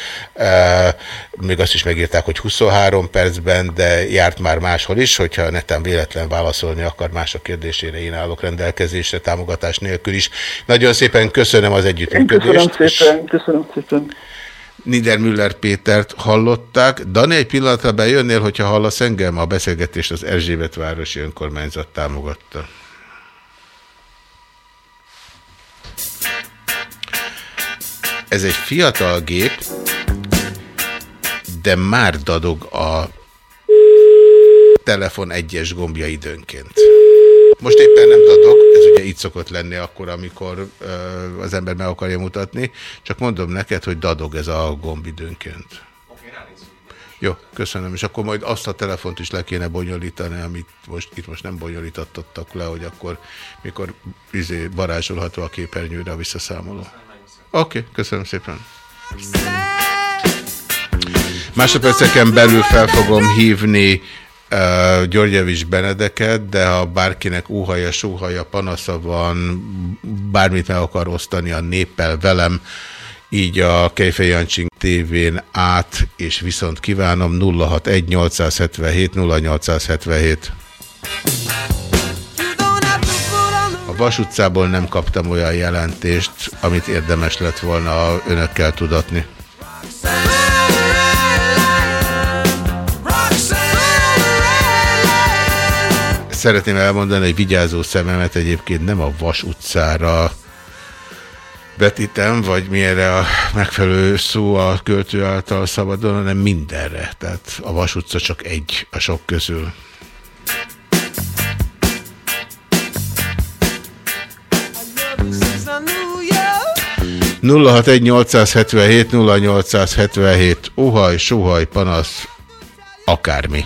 Még azt is megírták, hogy 23 percben, de járt már máshol is, hogyha netán véletlen válaszolni akar mások kérdésére, én állok rendelkezésre támogatás nélkül is. Nagyon szépen köszönöm az együttműködést. köszönöm szépen, köszönöm szépen. Niedermüller Pétert hallották. Dani, egy pillanatra bejönnél, hogyha hallasz engem? A beszélgetést az Erzsébet városi önkormányzat támogatta. Ez egy fiatal gép, de már dadog a telefon egyes gombja időnként. Most éppen nem dadog, ez ugye így szokott lenni akkor, amikor ö, az ember meg akarja mutatni, csak mondom neked, hogy dadog ez a gomb időnként. Jó, köszönöm, és akkor majd azt a telefont is le kéne bonyolítani, amit most, itt most nem bonyolítottak le, hogy akkor, mikor izé, varázsolható a képernyőre a visszaszámoló. Oké, okay, köszönöm szépen. Másodperceken belül fel fogom hívni uh, Györgyevics Benedeket, de ha bárkinek óhaja, sóhaja, panasza van, bármit meg akar osztani a néppel velem, így a Kejfej Jancsink tévén át, és viszont kívánom 061 877 0877. A Vas utcából nem kaptam olyan jelentést, amit érdemes lett volna önökkel tudatni. Szeretném elmondani, hogy vigyázó szememet egyébként nem a Vas utcára vetítem, vagy mi erre a megfelelő szó a költő által szabadon, hanem mindenre. Tehát a Vas utca csak egy a sok közül. 061 0877 óhaj, sóhaj, panasz, akármi.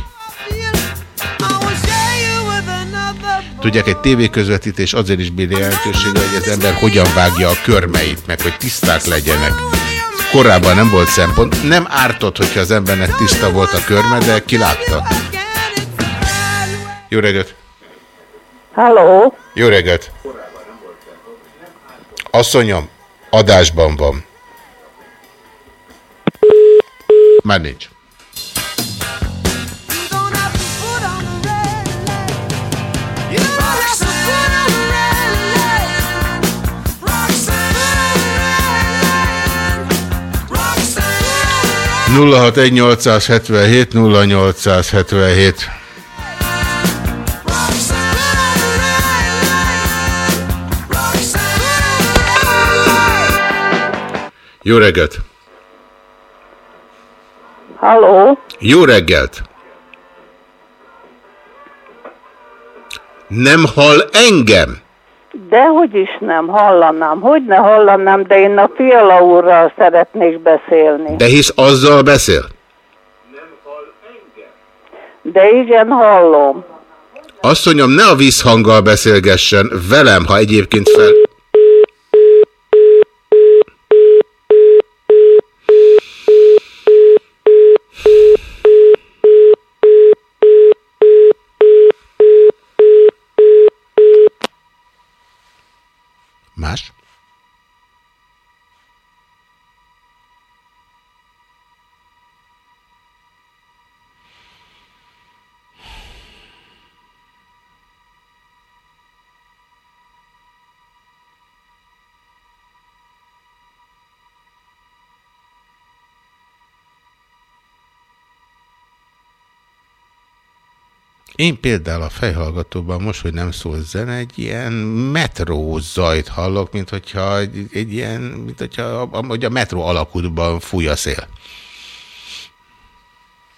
Tudják, egy tévéközvetítés azért is bírja jelentősége, hogy az ember hogyan vágja a körmeit, meg hogy tiszták legyenek. Korábban nem volt szempont. Nem ártott, hogyha az embernek tiszta volt a körme, de kilátta. Jó reggelt! Halló! Jó reggelt! Asszonyom, adásban van. Már nincs. Nulla hat egy 0877 0877 Jó reggelt! Halló? Jó reggelt! Nem hall engem? Dehogy is nem hallanám. Hogy ne hallanám, de én a Fiala úrral szeretnék beszélni. De hisz azzal beszél? De igen, hallom. Asszonyom, ne a vízhanggal beszélgessen velem, ha egyébként fel... Én például a fejhallgatóban most, hogy nem szól zene, egy ilyen metró zajt hallok, mint hogyha egy, egy ilyen, mint hogyha hogy a metró alakútban fúj a szél.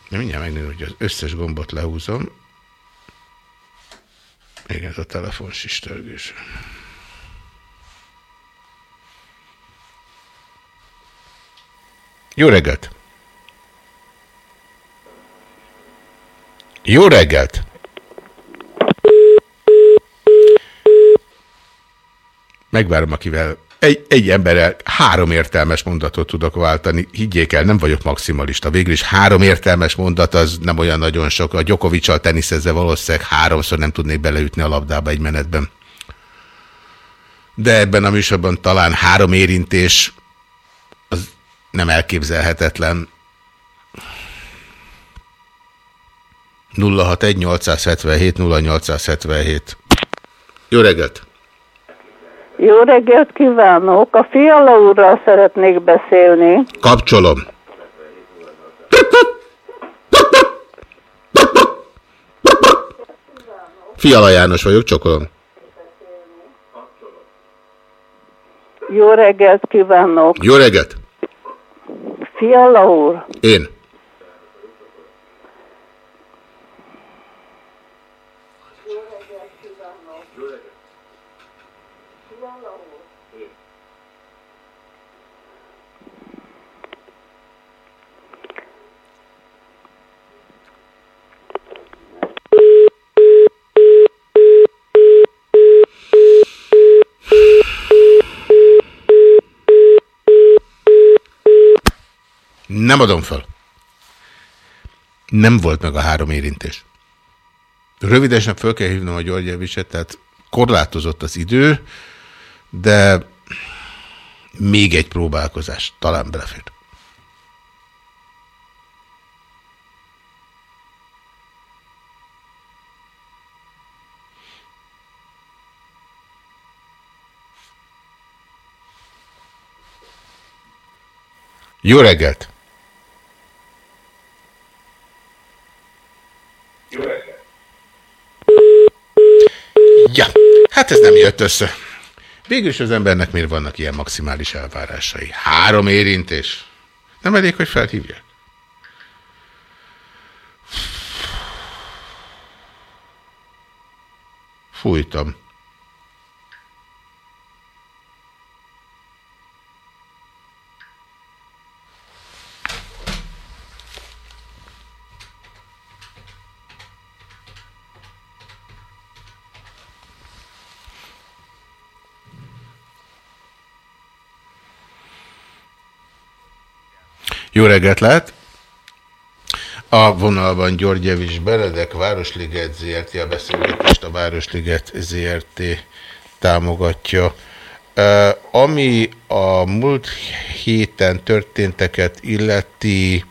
De mindjárt megnézem, hogy az összes gombot lehúzom. Igen, ez a telefon sistergés. Jó reggelt! Jó reggelt! Megvárom, akivel egy, egy emberrel három értelmes mondatot tudok váltani. Higgyék el, nem vagyok maximalista. Végül is három értelmes mondat az nem olyan nagyon sok. A Gyokovicsal teniszezze valószínűleg háromszor nem tudnék beleütni a labdába egy menetben. De ebben a műsorban talán három érintés az nem elképzelhetetlen. 061 877 0877 Jó reggelt! Jó reggelt kívánok! A Fiala úrral szeretnék beszélni. Kapcsolom. Fiala János vagyok, csokolom. Jó reggelt kívánok! Jó reggelt! Fiala úr! Én. Nem adom fel. Nem volt meg a három érintés. Rövidesen föl kell hívnom a Györgyeviset, tehát korlátozott az idő, de még egy próbálkozás, talán belefér. Jó reggelt! Ja, hát ez nem jött össze. Végülis az embernek miért vannak ilyen maximális elvárásai? Három érintés. Nem elég, hogy felhívják. Fújtam. Jó reggelt lehet! A vonalban Györgyevics Benedek, Városliget ZRT, a beszélgetést a Városliget ZRT támogatja. Ami a múlt héten történteket illeti,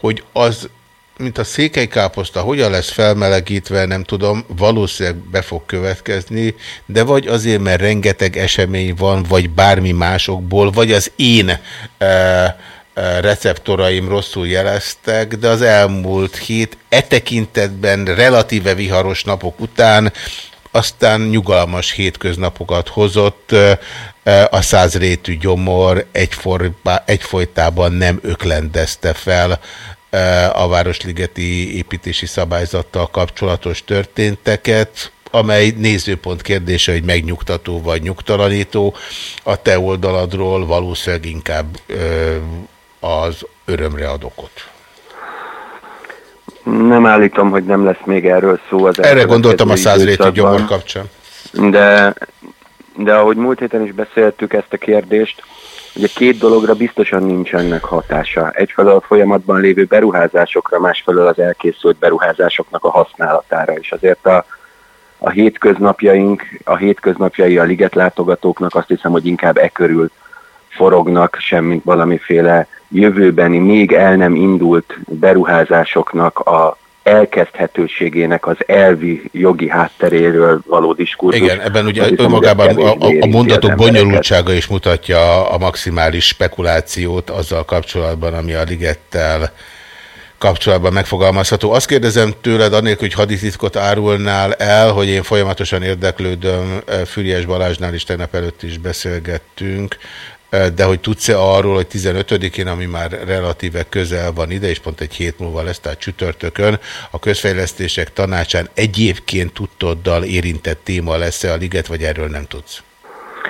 hogy az, mint a székelykáposzta, hogyan lesz felmelegítve, nem tudom, valószínűleg be fog következni, de vagy azért, mert rengeteg esemény van, vagy bármi másokból, vagy az én uh, receptoraim rosszul jeleztek, de az elmúlt hét e tekintetben relatíve viharos napok után aztán nyugalmas hétköznapokat hozott, a százrétű gyomor egyfolytában nem öklendezte fel a Városligeti építési szabályzattal kapcsolatos történteket, amely nézőpont kérdése, hogy megnyugtató vagy nyugtalanító. A te oldaladról valószínűleg inkább az örömre ad okot. Nem állítom, hogy nem lesz még erről szó. Az Erre gondoltam a százrétű gyomor kapcsán. De, de ahogy múlt héten is beszéltük ezt a kérdést, ugye két dologra biztosan nincsenek hatása. Egyfelől a folyamatban lévő beruházásokra, másfelől az elkészült beruházásoknak a használatára. És azért a, a hétköznapjaink, a hétköznapjai a liget látogatóknak azt hiszem, hogy inkább e körül forognak, semmint valamiféle jövőbeni, még el nem indult beruházásoknak a elkezdhetőségének az elvi jogi hátteréről való diskurzus. Igen, ebben ugye önmagában a, a, a mondatok bonyolultsága is mutatja a maximális spekulációt azzal kapcsolatban, ami a ligettel kapcsolatban megfogalmazható. Azt kérdezem tőled, anélkül, hogy hadititkot árulnál el, hogy én folyamatosan érdeklődöm, Füriás Balázsnál is tegnap előtt is beszélgettünk, de hogy tudsz-e arról, hogy 15-én, ami már relatíve közel van ide, és pont egy hét múlva lesz, tehát csütörtökön, a közfejlesztések tanácsán egyébként tudtoddal érintett téma lesz-e a liget, vagy erről nem tudsz?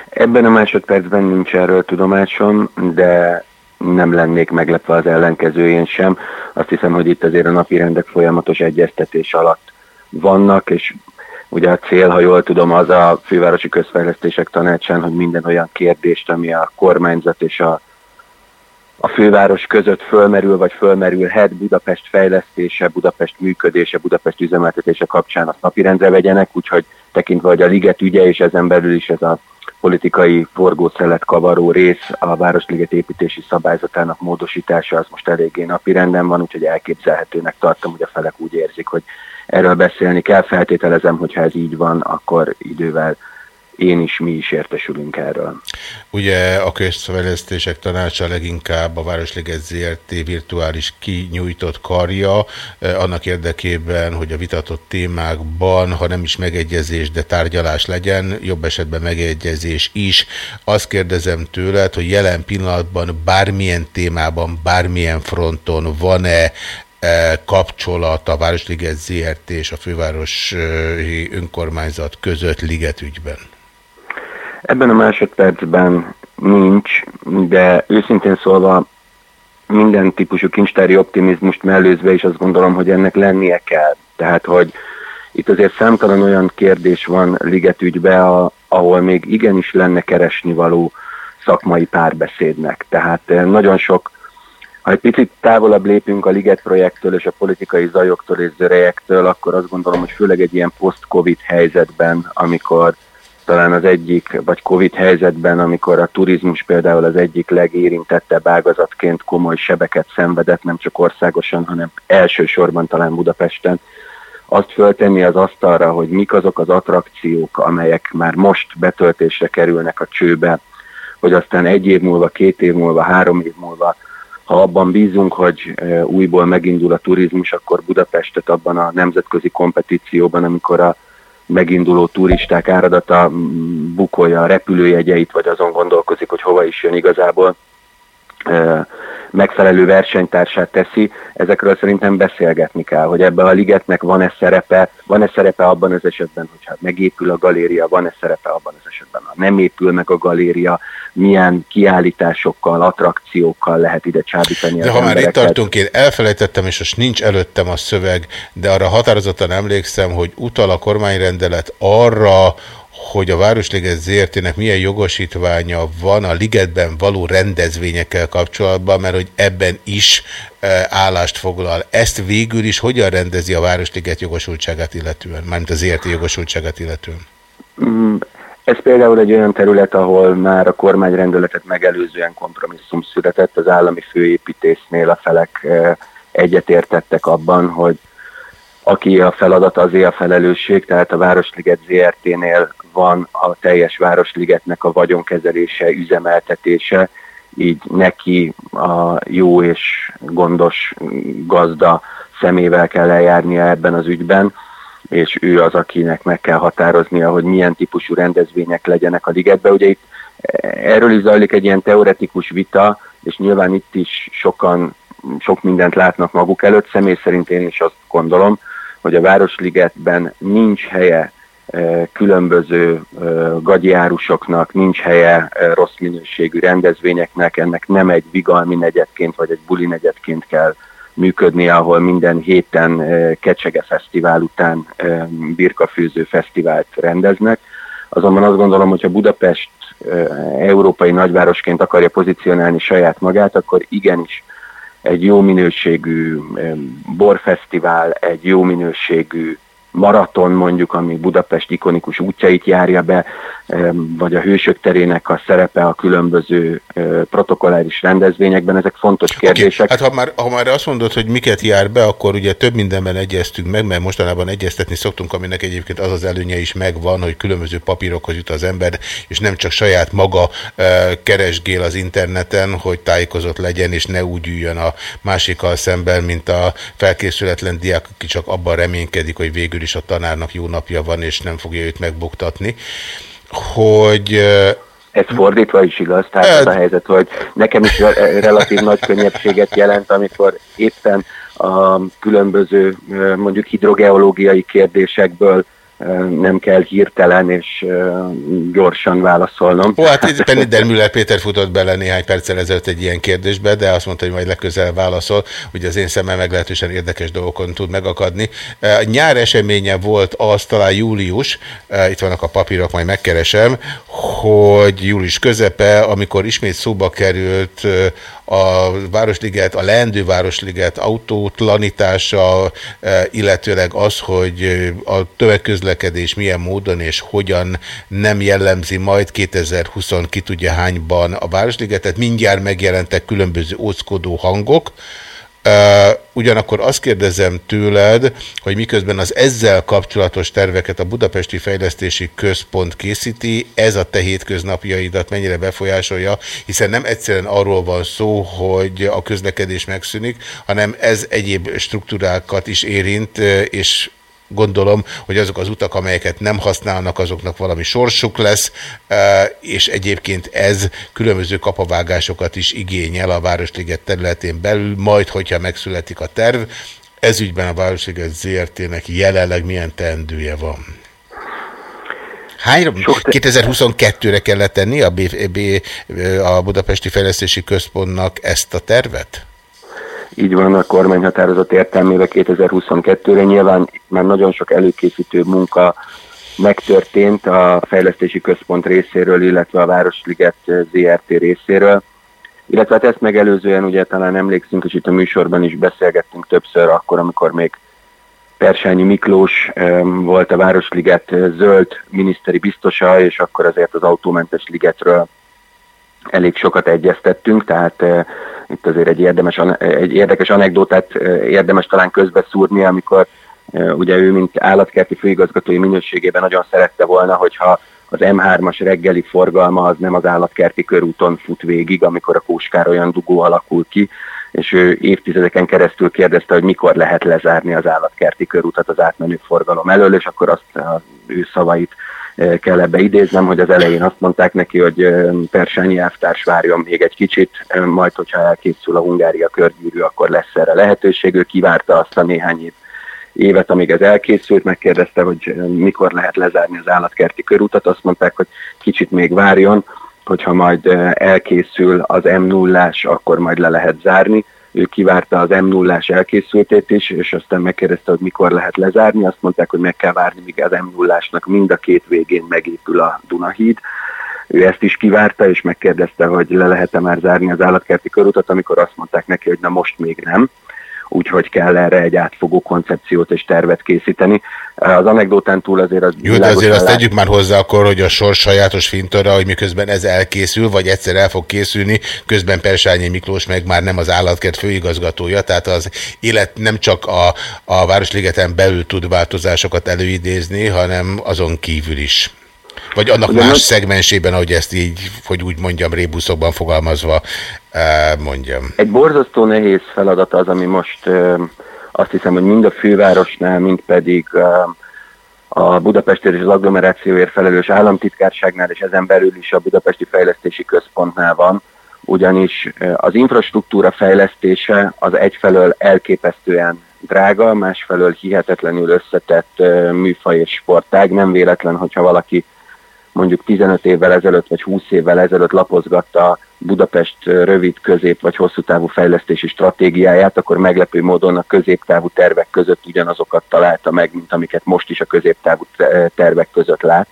Ebben a másodpercben nincs erről tudomásom, de nem lennék meglepve az ellenkezőjén sem. Azt hiszem, hogy itt azért a napi rendek folyamatos egyeztetés alatt vannak, és Ugye a cél, ha jól tudom, az a fővárosi közfejlesztések tanácsán, hogy minden olyan kérdést, ami a kormányzat és a, a főváros között fölmerül, vagy fölmerülhet Budapest fejlesztése, Budapest működése, Budapest üzemeltetése kapcsán azt napirendre vegyenek, úgyhogy tekintve, hogy a liget ügye, és ezen belül is ez a politikai forgószelet kavaró rész a Városliget építési szabályzatának módosítása az most eléggé napirenden van, úgyhogy elképzelhetőnek tartom, hogy a felek úgy érzik, hogy erről beszélni kell. Feltételezem, hogyha ez így van, akkor idővel én is, mi is értesülünk erről. Ugye a közfejlesztések tanácsa leginkább a Városliget ZRT virtuális kinyújtott karja, eh, annak érdekében, hogy a vitatott témákban, ha nem is megegyezés, de tárgyalás legyen, jobb esetben megegyezés is. Azt kérdezem tőled, hogy jelen pillanatban bármilyen témában, bármilyen fronton van-e E, kapcsolat a Városliget ZRT és a fővárosi önkormányzat között ligetügyben? Ebben a másodpercben nincs, de őszintén szólva minden típusú kincstári optimizmust mellőzve, és azt gondolom, hogy ennek lennie kell. Tehát, hogy itt azért számtalan olyan kérdés van a, ahol még igenis lenne keresni való szakmai párbeszédnek. Tehát eh, nagyon sok Ha egy picit távolabb lépünk a Liget projektől és a politikai zajoktól és zörejektől, akkor azt gondolom, hogy főleg egy ilyen post-covid helyzetben, amikor talán az egyik, vagy Covid helyzetben, amikor a turizmus például az egyik legérintettebb ágazatként komoly sebeket szenvedett, nem csak országosan, hanem elsősorban talán Budapesten, azt föltenni az asztalra, hogy mik azok az attrakciók, amelyek már most betöltésre kerülnek a csőbe, hogy aztán egy év múlva, két év múlva, három év múlva, ha abban bízunk, hogy újból megindul a turizmus, akkor Budapestet abban a nemzetközi kompetícióban, amikor a meginduló turisták áradata bukolja a repülőjegyeit, vagy azon gondolkozik, hogy hova is jön igazából, megfelelő versenytársát teszi, ezekről szerintem beszélgetni kell, hogy ebbe a ligetnek van-e szerepe, van-e szerepe abban az esetben, hogyha megépül a galéria, van-e szerepe abban az esetben, ha nem épül meg a galéria, milyen kiállításokkal, attrakciókkal lehet ide csábítani De ha már itt tartunk, én elfelejtettem, és most nincs előttem a szöveg, de arra határozottan emlékszem, hogy utal a kormányrendelet arra, hogy a Városliget ZRT-nek milyen jogosítványa van a ligetben való rendezvényekkel kapcsolatban, mert hogy ebben is e, állást foglal. Ezt végül is hogyan rendezi a Városliget jogosultságát illetően, mármint az ZRT jogosultságát illetően? Mm, ez például egy olyan terület, ahol már a kormányrendeletet megelőzően kompromisszum született, az állami főépítésznél a felek e, egyetértettek abban, hogy aki a feladat, azért a felelősség, tehát a Városliget ZRT-nél van a teljes Városligetnek a vagyonkezelése, üzemeltetése, így neki a jó és gondos gazda szemével kell eljárnia ebben az ügyben, és ő az, akinek meg kell határoznia, hogy milyen típusú rendezvények legyenek a ligetben. Ugye itt erről is zajlik egy ilyen teoretikus vita, és nyilván itt is sokan sok mindent látnak maguk előtt. Személy szerint én is azt gondolom, hogy a Városligetben nincs helye különböző gagyiárusoknak, nincs helye rossz minőségű rendezvényeknek, ennek nem egy vigalmi negyedként vagy egy buli negyedként kell működni, ahol minden héten Kecsege Fesztivál után Birkafűző Fesztivált rendeznek. Azonban azt gondolom, hogy ha Budapest európai nagyvárosként akarja pozícionálni saját magát, akkor igenis egy jó minőségű borfesztivál, egy jó minőségű maraton mondjuk, ami Budapest ikonikus útjait járja be, vagy a Hősök terének a szerepe a különböző protokolláris rendezvényekben, ezek fontos kérdések. Okay. Hát ha már, ha már azt mondod, hogy miket jár be, akkor ugye több mindenben egyeztünk meg, mert mostanában egyeztetni szoktunk, aminek egyébként az az előnye is megvan, hogy különböző papírokhoz jut az ember, és nem csak saját maga keresgél az interneten, hogy tájékozott legyen, és ne úgy üljön a másikkal szemben, mint a felkészületlen diák, aki csak abban reménykedik, hogy végül is a tanárnak jó napja van, és nem fogja őt megbuktatni, hogy ez fordítva is igaz, tehát az a helyzet, hogy nekem is relatív nagy könnyebbséget jelent, amikor éppen a különböző mondjuk hidrogeológiai kérdésekből nem kell hirtelen és gyorsan válaszolnom. Ó, hát éppen Müller Péter futott bele néhány perccel ezelőtt egy ilyen kérdésbe, de azt mondta, hogy majd legközelebb válaszol, ugye az én szemem meglehetősen érdekes dolgokon tud megakadni. Nyár eseménye volt az, talán július, itt vannak a papírok, majd megkeresem, hogy július közepe, amikor ismét szóba került a Városliget, a leendő Városliget autótlanítása, e, illetőleg az, hogy a tömegközlekedés milyen módon és hogyan nem jellemzi majd 2020 ki tudja hányban a Városligetet. Mindjárt megjelentek különböző óckodó hangok, Ugyanakkor azt kérdezem tőled, hogy miközben az ezzel kapcsolatos terveket a Budapesti Fejlesztési Központ készíti, ez a te hétköznapjaidat mennyire befolyásolja, hiszen nem egyszerűen arról van szó, hogy a közlekedés megszűnik, hanem ez egyéb struktúrákat is érint, és gondolom, hogy azok az utak, amelyeket nem használnak, azoknak valami sorsuk lesz, e, és egyébként ez különböző kapavágásokat is igényel a Városliget területén belül, majd, hogyha megszületik a terv. Ez ügyben a Városliget ZRT-nek jelenleg milyen teendője van? Hány, 2022-re kellett tenni a, B, B, a Budapesti Fejlesztési Központnak ezt a tervet? Így van a kormányhatározat értelmével 2022-re. Nyilván már nagyon sok előkészítő munka megtörtént a Fejlesztési Központ részéről, illetve a Városliget ZRT részéről. illetve hát ezt megelőzően ugye talán emlékszünk, és itt a műsorban is beszélgettünk többször akkor, amikor még Persányi Miklós volt a Városliget zöld miniszteri biztosa, és akkor azért az autómentes ligetről elég sokat egyeztettünk, tehát uh, itt azért egy, érdemes, egy érdekes anekdotát uh, érdemes talán közbeszúrni, amikor uh, ugye ő, mint állatkerti főigazgatói minőségében nagyon szerette volna, hogyha az M3-as reggeli forgalma az nem az állatkerti körúton fut végig, amikor a Kóskár olyan dugó alakul ki, és ő évtizedeken keresztül kérdezte, hogy mikor lehet lezárni az állatkerti körútat az átmenő forgalom elől, és akkor azt az ő szavait eh, kell ebbe idéznem, hogy az elején azt mondták neki, hogy eh, Persányi elvtárs várjon még egy kicsit, eh, majd hogyha elkészül a Hungária körgyűrű, akkor lesz erre lehetőség. Ő kivárta azt a néhány év évet, amíg ez elkészült, megkérdezte, hogy mikor lehet lezárni az állatkerti körútat, azt mondták, hogy kicsit még várjon, hogyha majd eh, elkészül az m 0 akkor majd le lehet zárni. Ő kivárta az m 0 elkészültét is, és aztán megkérdezte, hogy mikor lehet lezárni. Azt mondták, hogy meg kell várni, míg az m 0 mind a két végén megépül a Dunahíd. Ő ezt is kivárta, és megkérdezte, hogy le lehet-e már zárni az állatkerti körutat, amikor azt mondták neki, hogy na most még nem úgyhogy kell erre egy átfogó koncepciót és tervet készíteni. Az anekdotán túl azért az... Jó, de azért azt tegyük már hozzá akkor, hogy a sors sajátos fintora, hogy miközben ez elkészül, vagy egyszer el fog készülni, közben Persányi Miklós meg már nem az állatkert főigazgatója, tehát az élet nem csak a, a Városligeten belül tud változásokat előidézni, hanem azon kívül is. Vagy annak Ugye más most- szegmensében, ahogy ezt így, hogy úgy mondjam, rébuszokban fogalmazva eh, mondjam. Egy borzasztó nehéz feladat az, ami most ö, azt hiszem, hogy mind a fővárosnál, mind pedig ö, a Budapestért és az agglomerációért felelős államtitkárságnál, és ezen belül is a Budapesti Fejlesztési Központnál van, ugyanis az infrastruktúra fejlesztése az egyfelől elképesztően drága, másfelől hihetetlenül összetett műfaj és sportág. Nem véletlen, hogyha valaki mondjuk 15 évvel ezelőtt vagy 20 évvel ezelőtt lapozgatta Budapest rövid, közép vagy hosszú távú fejlesztési stratégiáját, akkor meglepő módon a középtávú tervek között ugyanazokat találta meg, mint amiket most is a középtávú te- tervek között lát.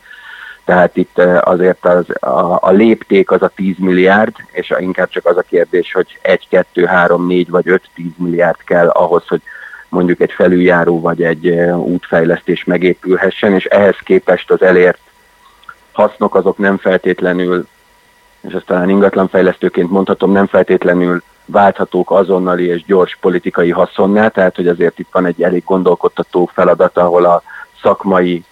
Tehát itt azért az, a, a lépték az a 10 milliárd, és a- inkább csak az a kérdés, hogy 1, 2, 3, 4 vagy 5, 10 milliárd kell ahhoz, hogy mondjuk egy felüljáró vagy egy útfejlesztés megépülhessen, és ehhez képest az elért hasznok azok nem feltétlenül, és ezt talán ingatlanfejlesztőként mondhatom, nem feltétlenül válthatók azonnali és gyors politikai haszonnál, tehát hogy azért itt van egy elég gondolkodtató feladat, ahol a szakmai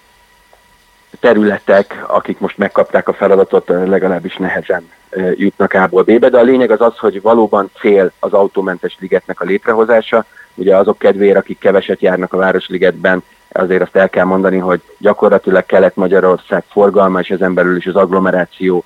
területek, akik most megkapták a feladatot, legalábbis nehezen jutnak A-ból B-be, de a lényeg az az, hogy valóban cél az autómentes ligetnek a létrehozása. Ugye azok kedvéért, akik keveset járnak a Városligetben, azért azt el kell mondani, hogy gyakorlatilag Kelet-Magyarország forgalma, és ezen belül is az agglomeráció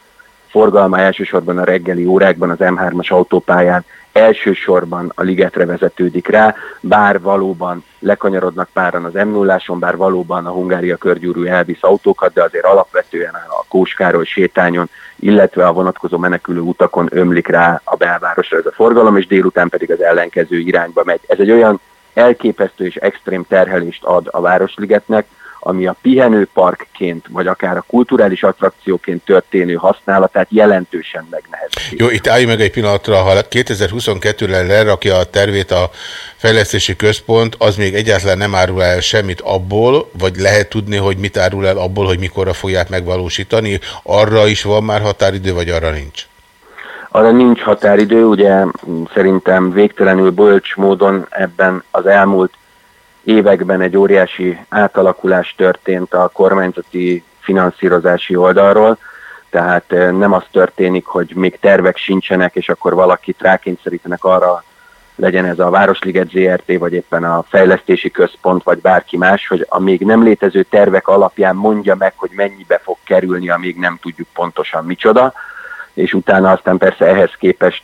forgalma elsősorban a reggeli órákban az M3-as autópályán elsősorban a ligetre vezetődik rá, bár valóban lekanyarodnak páran az m 0 bár valóban a Hungária körgyűrű elvisz autókat, de azért alapvetően a Kóskároly sétányon, illetve a vonatkozó menekülő utakon ömlik rá a belvárosra ez a forgalom, és délután pedig az ellenkező irányba megy. Ez egy olyan elképesztő és extrém terhelést ad a Városligetnek, ami a pihenőparkként, vagy akár a kulturális attrakcióként történő használatát jelentősen megnehezíti. Jó, itt álljunk meg egy pillanatra, ha 2022-re lerakja a tervét a fejlesztési központ, az még egyáltalán nem árul el semmit abból, vagy lehet tudni, hogy mit árul el abból, hogy mikorra fogják megvalósítani. Arra is van már határidő, vagy arra nincs? Arra nincs határidő, ugye szerintem végtelenül bölcs módon ebben az elmúlt években egy óriási átalakulás történt a kormányzati finanszírozási oldalról, tehát eh, nem az történik, hogy még tervek sincsenek, és akkor valakit rákényszerítenek arra, legyen ez a Városliget ZRT, vagy éppen a fejlesztési központ, vagy bárki más, hogy a még nem létező tervek alapján mondja meg, hogy mennyibe fog kerülni, amíg nem tudjuk pontosan micsoda, és utána aztán persze ehhez képest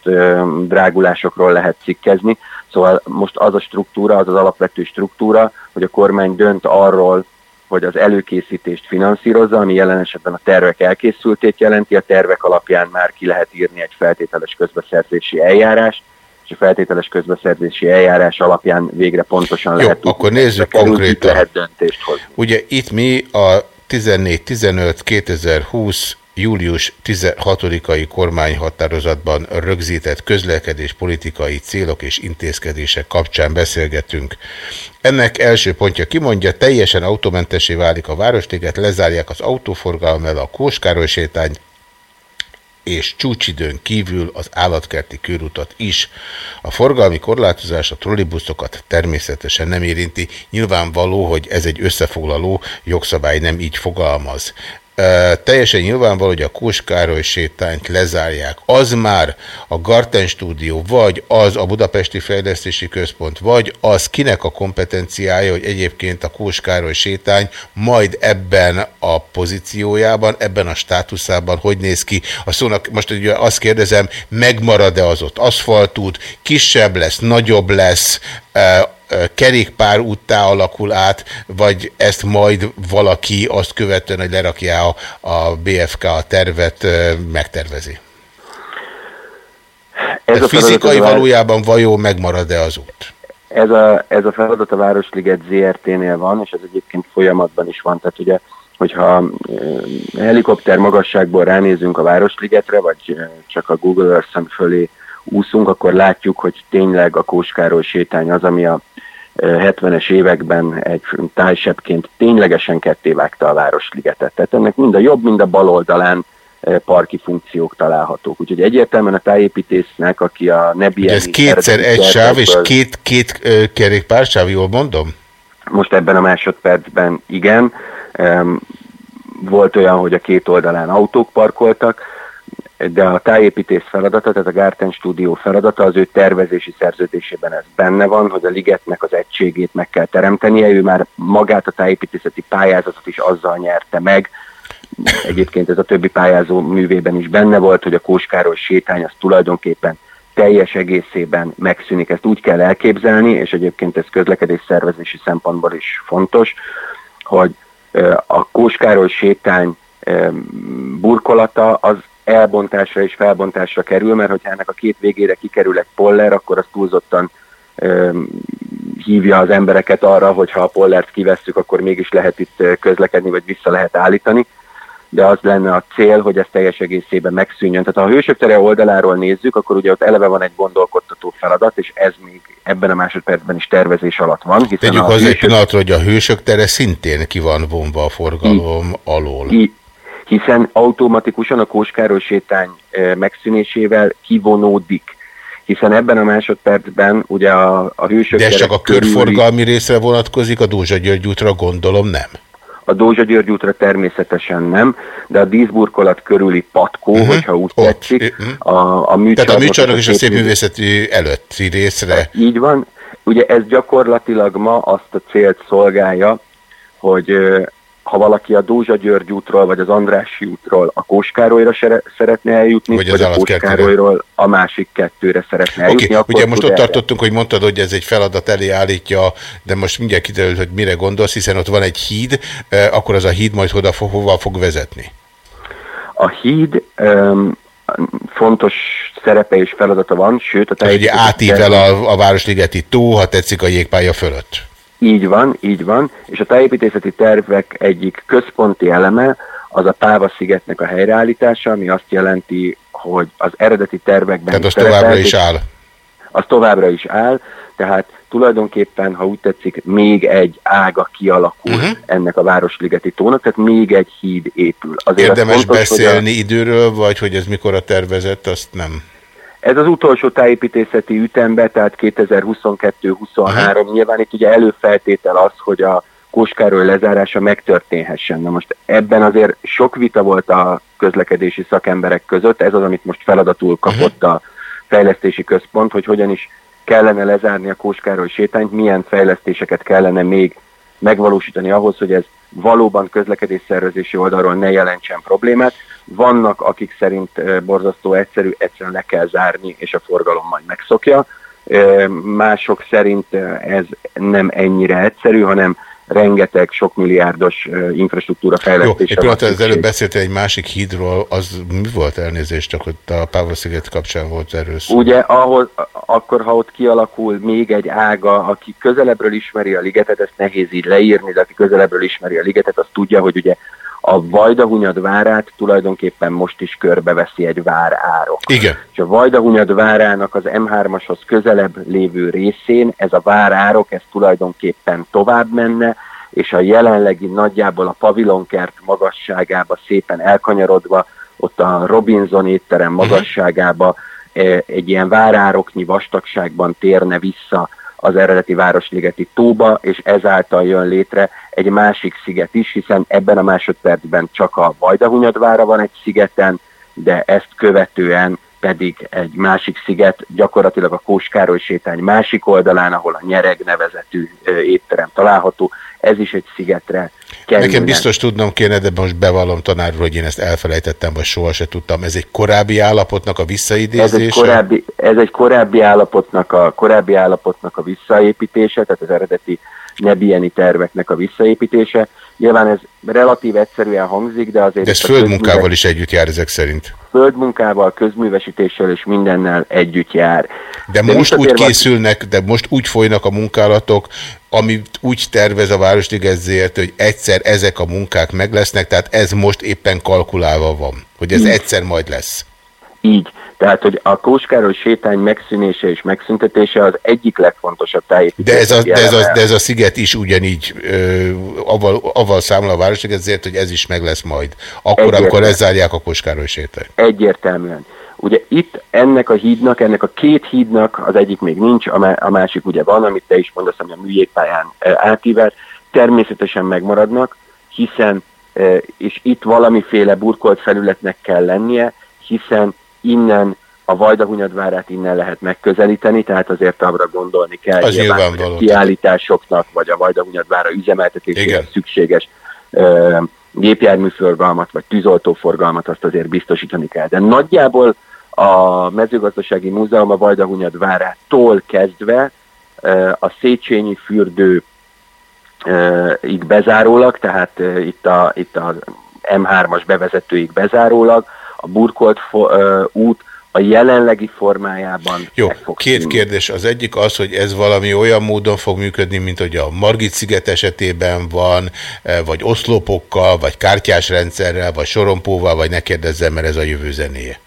drágulásokról lehet cikkezni. Szóval most az a struktúra, az az alapvető struktúra, hogy a kormány dönt arról, hogy az előkészítést finanszírozza, ami jelen esetben a tervek elkészültét jelenti, a tervek alapján már ki lehet írni egy feltételes közbeszerzési eljárást, és a feltételes közbeszerzési eljárás alapján végre pontosan Jó, lehet tudni, akkor nézzük konkrétan. lehet döntést hozni. Ugye itt mi a 14-15-2020 július 16-ai kormányhatározatban rögzített közlekedés politikai célok és intézkedések kapcsán beszélgetünk. Ennek első pontja kimondja, teljesen autómentesé válik a Városliget, lezárják az autóforgalommal a Kóskároly sétány, és csúcsidőn kívül az állatkerti körútat is. A forgalmi korlátozás a trollibuszokat természetesen nem érinti. Nyilvánvaló, hogy ez egy összefoglaló jogszabály nem így fogalmaz. Teljesen nyilvánvaló, hogy a Kóskároly sétányt lezárják. Az már a Garten stúdió, vagy az a Budapesti Fejlesztési Központ, vagy az kinek a kompetenciája, hogy egyébként a Kóskároly sétány majd ebben a pozíciójában, ebben a státuszában hogy néz ki. A szónak most ugye azt kérdezem, megmarad-e az ott aszfaltút, kisebb lesz, nagyobb lesz, kerékpár úttá alakul át, vagy ezt majd valaki azt követően, hogy lerakja a, a BFK a tervet, megtervezi? Ez a fizikai a valójában vajon megmarad-e az út? Ez a, ez a feladat a Városliget ZRT-nél van, és ez egyébként folyamatban is van. Tehát ugye, hogyha helikopter magasságból ránézünk a Városligetre, vagy csak a Google Earth fölé úszunk, akkor látjuk, hogy tényleg a Kóskáról sétány az, ami a 70-es években egy tájsebként ténylegesen ketté vágta a Városligetet. Tehát ennek mind a jobb, mind a bal oldalán parki funkciók találhatók. Úgyhogy egyértelműen a tájépítésznek, aki a Nebi... Ez kétszer egy sáv és két, két kerékpársáv, jól mondom? Most ebben a másodpercben igen. Volt olyan, hogy a két oldalán autók parkoltak, de a tájépítés feladata, tehát a Garten stúdió feladata az ő tervezési szerződésében ez benne van, hogy a ligetnek az egységét meg kell teremtenie, ő már magát a tájépítészeti pályázatot is azzal nyerte meg, egyébként ez a többi pályázó művében is benne volt, hogy a Kóskáros sétány az tulajdonképpen teljes egészében megszűnik. Ezt úgy kell elképzelni, és egyébként ez közlekedés szervezési szempontból is fontos, hogy a Kóskáros sétány burkolata az elbontásra és felbontásra kerül, mert hogyha ennek a két végére kikerül egy poller, akkor az túlzottan hívja az embereket arra, hogy ha a pollert kivesszük, akkor mégis lehet itt közlekedni, vagy vissza lehet állítani. De az lenne a cél, hogy ez teljes egészében megszűnjön. Tehát ha a hősök tere oldaláról nézzük, akkor ugye ott eleve van egy gondolkodtató feladat, és ez még ebben a másodpercben is tervezés alatt van. Hiszen Tegyük hozzá hősök... egy pillanatra, hogy a hősök tere szintén ki van vonva a forgalom I, alól. I, hiszen automatikusan a Kóskároly sétány megszűnésével kivonódik hiszen ebben a másodpercben ugye a, a hősök... De csak a körforgalmi részre vonatkozik, a Dózsa György útra gondolom nem? A Dózsa György útra természetesen nem, de a díszburkolat körüli patkó, uh mhm. -huh. hogyha úgy Ott. tetszik, uh-huh. a, a műcsarnok... Tehát a műcsarnok és a szépművészeti előtti részre... Így van. Ugye ez gyakorlatilag ma azt a célt szolgálja, hogy ha valaki a Dózsa György útról, vagy az Andrássy útról a Kóskárolyra szeretne eljutni, vagy, vagy a Kóskárolyról a másik kettőre szeretne eljutni. Okay. Akkor Ugye most ott tartottunk, hogy mondtad, hogy ez egy feladat elé állítja, de most mindjárt kiderül, hogy mire gondolsz, hiszen ott van egy híd, eh, akkor az a híd majd hova, hova fog vezetni? A híd um, fontos szerepe és feladata van, sőt a Ugye átível a, a Városligeti tó, ha tetszik a jégpálya fölött. Így van, így van, és a tájépítészeti tervek egyik központi eleme az a Páva szigetnek a helyreállítása, ami azt jelenti, hogy az eredeti tervekben... Tehát az továbbra is áll. Az továbbra is áll, tehát tulajdonképpen, ha úgy tetszik, még egy ága kialakul uh mhm. -huh. ennek a Városligeti tónak, tehát még egy híd épül. Azért Érdemes fontos, beszélni a... időről, vagy hogy ez mikor a tervezett, azt nem... Ez az utolsó tájépítészeti ütembe, tehát 2022-23, nyilván itt ugye előfeltétel az, hogy a Kóskároly lezárása megtörténhessen. Na most ebben azért sok vita volt a közlekedési szakemberek között, ez az, amit most feladatul kapott a fejlesztési központ, hogy hogyan is kellene lezárni a Kóskároly sétányt, milyen fejlesztéseket kellene még megvalósítani ahhoz, hogy ez valóban közlekedésszervezési oldalról ne jelentsen problémát. Vannak, akik szerint borzasztó egyszerű, egyszerűen le kell zárni, és a forgalom majd megszokja. Mások szerint ez nem ennyire egyszerű, hanem rengeteg, sok milliárdos infrastruktúra fejlesztése. Jó, egy pillanat, az előbb beszéltél egy másik hídról, az mi volt elnézést, csak ott a Pávosziget kapcsán volt erről szó. Ugye, ahol, akkor, ha ott kialakul még egy ága, aki közelebbről ismeri a ligetet, ezt nehéz így leírni, de aki közelebbről ismeri a ligetet, az tudja, hogy ugye A Vajdahunyad várát tulajdonképpen most is körbeveszi egy vár árok. Igen. És a Vajdahunyad várának az M3-ashoz közelebb lévő részén ez a vár árok, ez tulajdonképpen tovább menne, és a jelenlegi nagyjából a pavilonkert magasságába szépen elkanyarodva, ott a Robinson étterem magasságába eh, egy ilyen várároknyi vastagságban térne vissza az eredeti Városligeti tóba, és ezáltal jön létre egy másik sziget is, hiszen ebben a másodpercben csak a Vajdahunyadvára van egy szigeten, de ezt követően pedig egy másik sziget, gyakorlatilag a Kóskároly sétány másik oldalán, ahol a Nyereg nevezetű étterem található, ez is egy szigetre kerülne. Nekem biztos tudnom kéne, de most bevallom tanár hogy én ezt elfelejtettem, vagy soha se tudtam. Ez egy korábbi állapotnak a Ez egy, visszaidézése? korábbi, ez egy korábbi állapotnak a, korábbi állapotnak a visszaépítése, tehát az eredeti nebieni terveknek a visszaépítése. Nyilván ez relatív egyszerűen hangzik, de azért... De ez földmunkával is együtt jár ezek szerint. Földmunkával, közművesítéssel és mindennel együtt jár. De most úgy készülnek, de most úgy folynak a munkálatok, amit úgy tervez a Városliget ZRT, hogy egyszer ezek a munkák meg lesznek, tehát ez most éppen kalkulálva van, hogy ez Így. egyszer majd lesz. Így. Tehát, hogy a Kóskároly sétány megszűnése és megszüntetése az egyik legfontosabb tájépítési De ez a, de ez a, de ez a sziget is ugyanígy ö, avval, avval számol a Városliget ZRT, hogy ez is meg lesz majd. Akkor, amikor Egyértelmű. lezárják a Koskároly sétányt. Egyértelműen. Ugye itt ennek a hídnak, ennek a két hídnak, az egyik még nincs, a, má- a másik ugye van, amit te is mondasz, ami a műjégpályán átível, természetesen megmaradnak, hiszen, és itt valamiféle burkolt felületnek kell lennie, hiszen innen a Vajdahunyadvárát innen lehet megközelíteni, tehát azért arra gondolni kell, Az nyilván, hogy a kiállításoknak, vagy a Vajdahunyadvára üzemeltetésére Igen. szükséges ö, gépjárműforgalmat, vagy tűzoltóforgalmat azt azért biztosítani kell. De nagyjából a mezőgazdasági múzeum a Vajdahunyad várától kezdve ö, a Széchenyi fürdő ig bezárólag, tehát itt a, itt a M3-as bevezetőig bezárólag, a burkolt fo- ö, út a jelenlegi formájában Jó, két szűnni. kérdés. Az egyik az, hogy ez valami olyan módon fog működni, mint hogy a Margit sziget esetében van, eh, vagy oszlopokkal, vagy kártyás rendszerrel, vagy sorompóval, vagy ne kérdezzem, mert ez a jövő zenéje.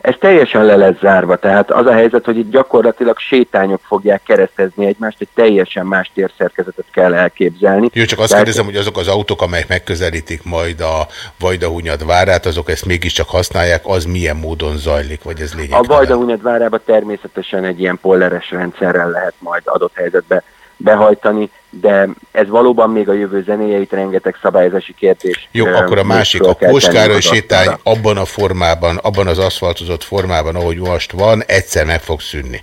Ez teljesen le lesz zárva, tehát az a helyzet, hogy itt gyakorlatilag sétányok fogják keresztezni egymást, egy teljesen más térszerkezetet kell elképzelni. Jó, csak azt Tehát- kérdezem, hogy azok az autók, amelyek megközelítik majd a Vajdahunyad várát, azok ezt mégiscsak használják, az milyen módon zajlik, vagy ez A lényegtelen? Vajdahunyad várába természetesen egy ilyen polleres rendszerrel lehet majd adott helyzetbe behajtani, de ez valóban még a jövő zenéje, itt rengeteg szabályozási kérdés. Jó, akkor a másik, a Kóskároly sétány abban a formában, abban az aszfaltozott formában, ahogy most van, egyszer meg fog szűnni.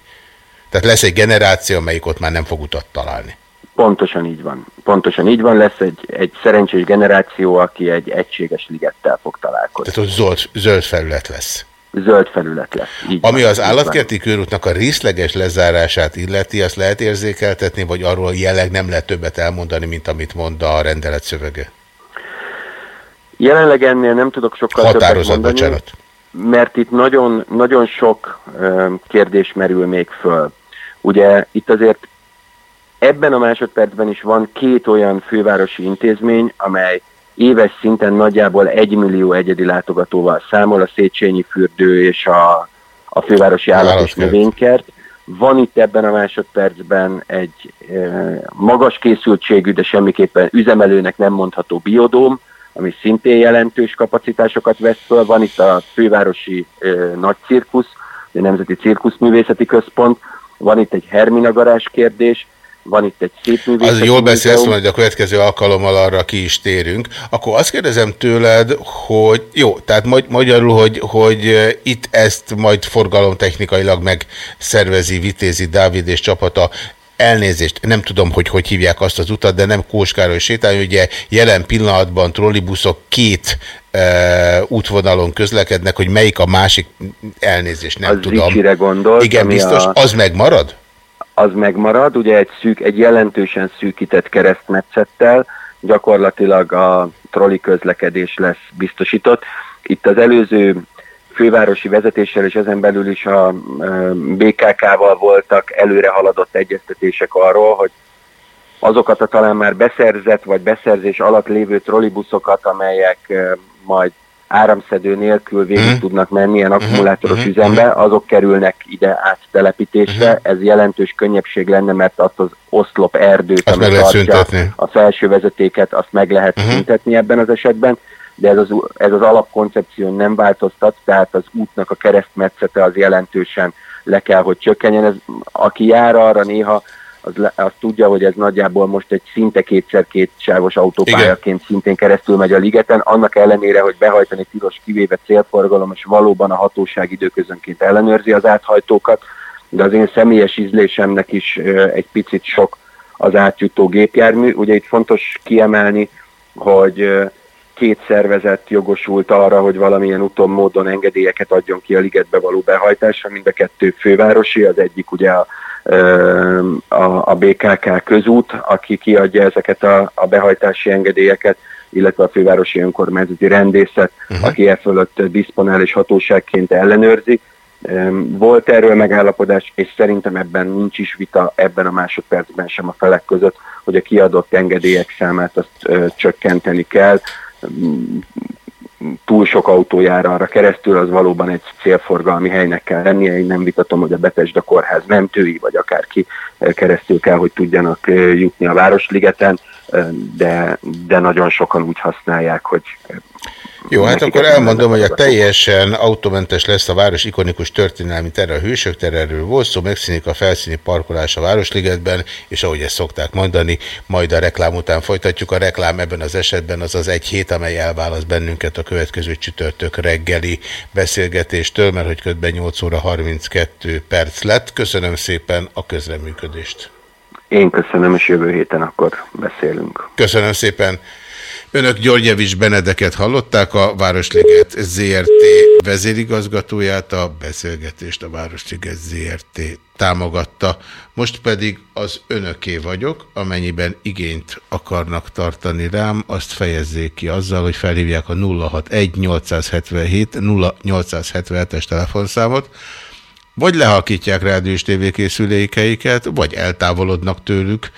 Tehát lesz egy generáció, amelyik ott már nem fog utat találni. Pontosan így van. Pontosan így van, lesz egy, egy szerencsés generáció, aki egy egységes ligettel fog találkozni. Tehát ott zöld, zöld felület lesz. Zöld felület lesz. Így Ami van, az állatkerti körútnak a részleges lezárását illeti, azt lehet érzékeltetni, vagy arról jelleg nem lehet többet elmondani, mint amit mond a rendelet szövege? Jelenleg ennél nem tudok sokkal többet Határozat, mondani, bocsánat. mert itt nagyon, nagyon sok kérdés merül még föl. Ugye itt azért ebben a másodpercben is van két olyan fővárosi intézmény, amely éves szinten nagyjából egy millió egyedi látogatóval számol, a Széchenyi fürdő és a, a fővárosi állat és növénykert. Van itt ebben a másodpercben egy e, magas készültségű, de semmiképpen üzemelőnek nem mondható biodóm, ami szintén jelentős kapacitásokat vesz föl. Van itt a fővárosi e, nagy cirkusz, a Nemzeti Cirkuszművészeti Központ, van itt egy Hermina garázs kérdés, van itt egy szép művészeti Az jól beszélsz, majd a következő alkalommal arra ki is térünk. Akkor azt kérdezem tőled, hogy jó, tehát magy- magyarul, hogy, hogy itt ezt majd forgalomtechnikailag megszervezi Vitézi Dávid és csapata. Elnézést, nem tudom, hogy hogy hívják azt az utat, de nem Kóskároly sétány, ugye jelen pillanatban trollibuszok két e, útvonalon közlekednek, hogy melyik a másik, elnézést, nem Az tudom. Gondolt, Igen, biztos, a- az megmarad? Az megmarad, ugye egy szűk, egy jelentősen szűkített keresztmetszettel, gyakorlatilag a trolli közlekedés lesz biztosított. Itt az előző fővárosi vezetéssel és ezen belül is a ö, BKK-val voltak előre haladott egyeztetések arról, hogy azokat a talán már beszerzett vagy beszerzés alatt lévő trollibuszokat, amelyek ö, majd áramszedő nélkül végig Mhm. tudnak menni ilyen akkumulátoros mhm, üzembe, azok kerülnek ide áttelepítésre. Mhm. Ez jelentős könnyebbség lenne, mert azt az oszlop erdőt, Azt ami meg lehet tartja a felső vezetéket, azt meg lehet Mhm. szüntetni ebben az esetben, de ez az, ez az alapkoncepció nem változtat, tehát az útnak a keresztmetszete az jelentősen le kell, hogy csökkenjen. Ez, aki jár arra néha, az, le, az tudja, hogy ez nagyjából most egy szinte kétszer-két sávos autópályaként szintén keresztül megy a ligeten, annak ellenére, hogy behajtani tilos kivéve célforgalom, és valóban a hatóság időközönként ellenőrzi az áthajtókat, de az én személyes ízlésemnek is egy picit sok az átjutó gépjármű. Ugye itt fontos kiemelni, hogy két szervezet jogosult arra, hogy valamilyen úton, módon engedélyeket adjon ki a ligetbe való behajtásra, mind a kettő fővárosi, az egyik ugye a, a, a BKK közút, aki kiadja ezeket a, a behajtási engedélyeket, illetve a fővárosi önkormányzati rendészet, uh-huh. aki e fölött diszponál és hatóságként ellenőrzi. Volt erről megállapodás, és szerintem ebben nincs is vita ebben a másodpercben sem a felek között, hogy a kiadott engedélyek számát azt ö, csökkenteni kell. Túl sok autó jár arra keresztül, az valóban egy célforgalmi helynek kell lennie. Én nem vitatom, hogy a Betesda kórház mentői, vagy akárki ö, keresztül kell, hogy tudjanak ö, jutni a Városligeten, de, de nagyon sokan úgy használják, hogy Jó, hát akkor elmondom, hogy a teljesen autómentes lesz a város ikonikus történelmi tere a Hősök tererről volt szó, megszínik a felszíni parkolás a Városligetben, és ahogy ezt szokták mondani, majd a reklám után folytatjuk. A reklám ebben az esetben az az egy hét, amely elválaszt bennünket a következő csütörtök reggeli beszélgetéstől, mert hogy ködben 8 óra 32 perc lett. Köszönöm szépen a közreműködést. Én köszönöm, és jövő héten akkor beszélünk. Köszönöm szépen. Önök Györgyevics Benedeket hallották, a Városliget ZRT vezérigazgatóját, a beszélgetést a Városliget ZRT támogatta. Most pedig az önöké vagyok, amennyiben igényt akarnak tartani rám, azt fejezzék ki azzal, hogy felhívják a 061 877 0877-es telefonszámot, vagy lehalkítják rádiós tévékészülékeiket, vagy eltávolodnak tőlük,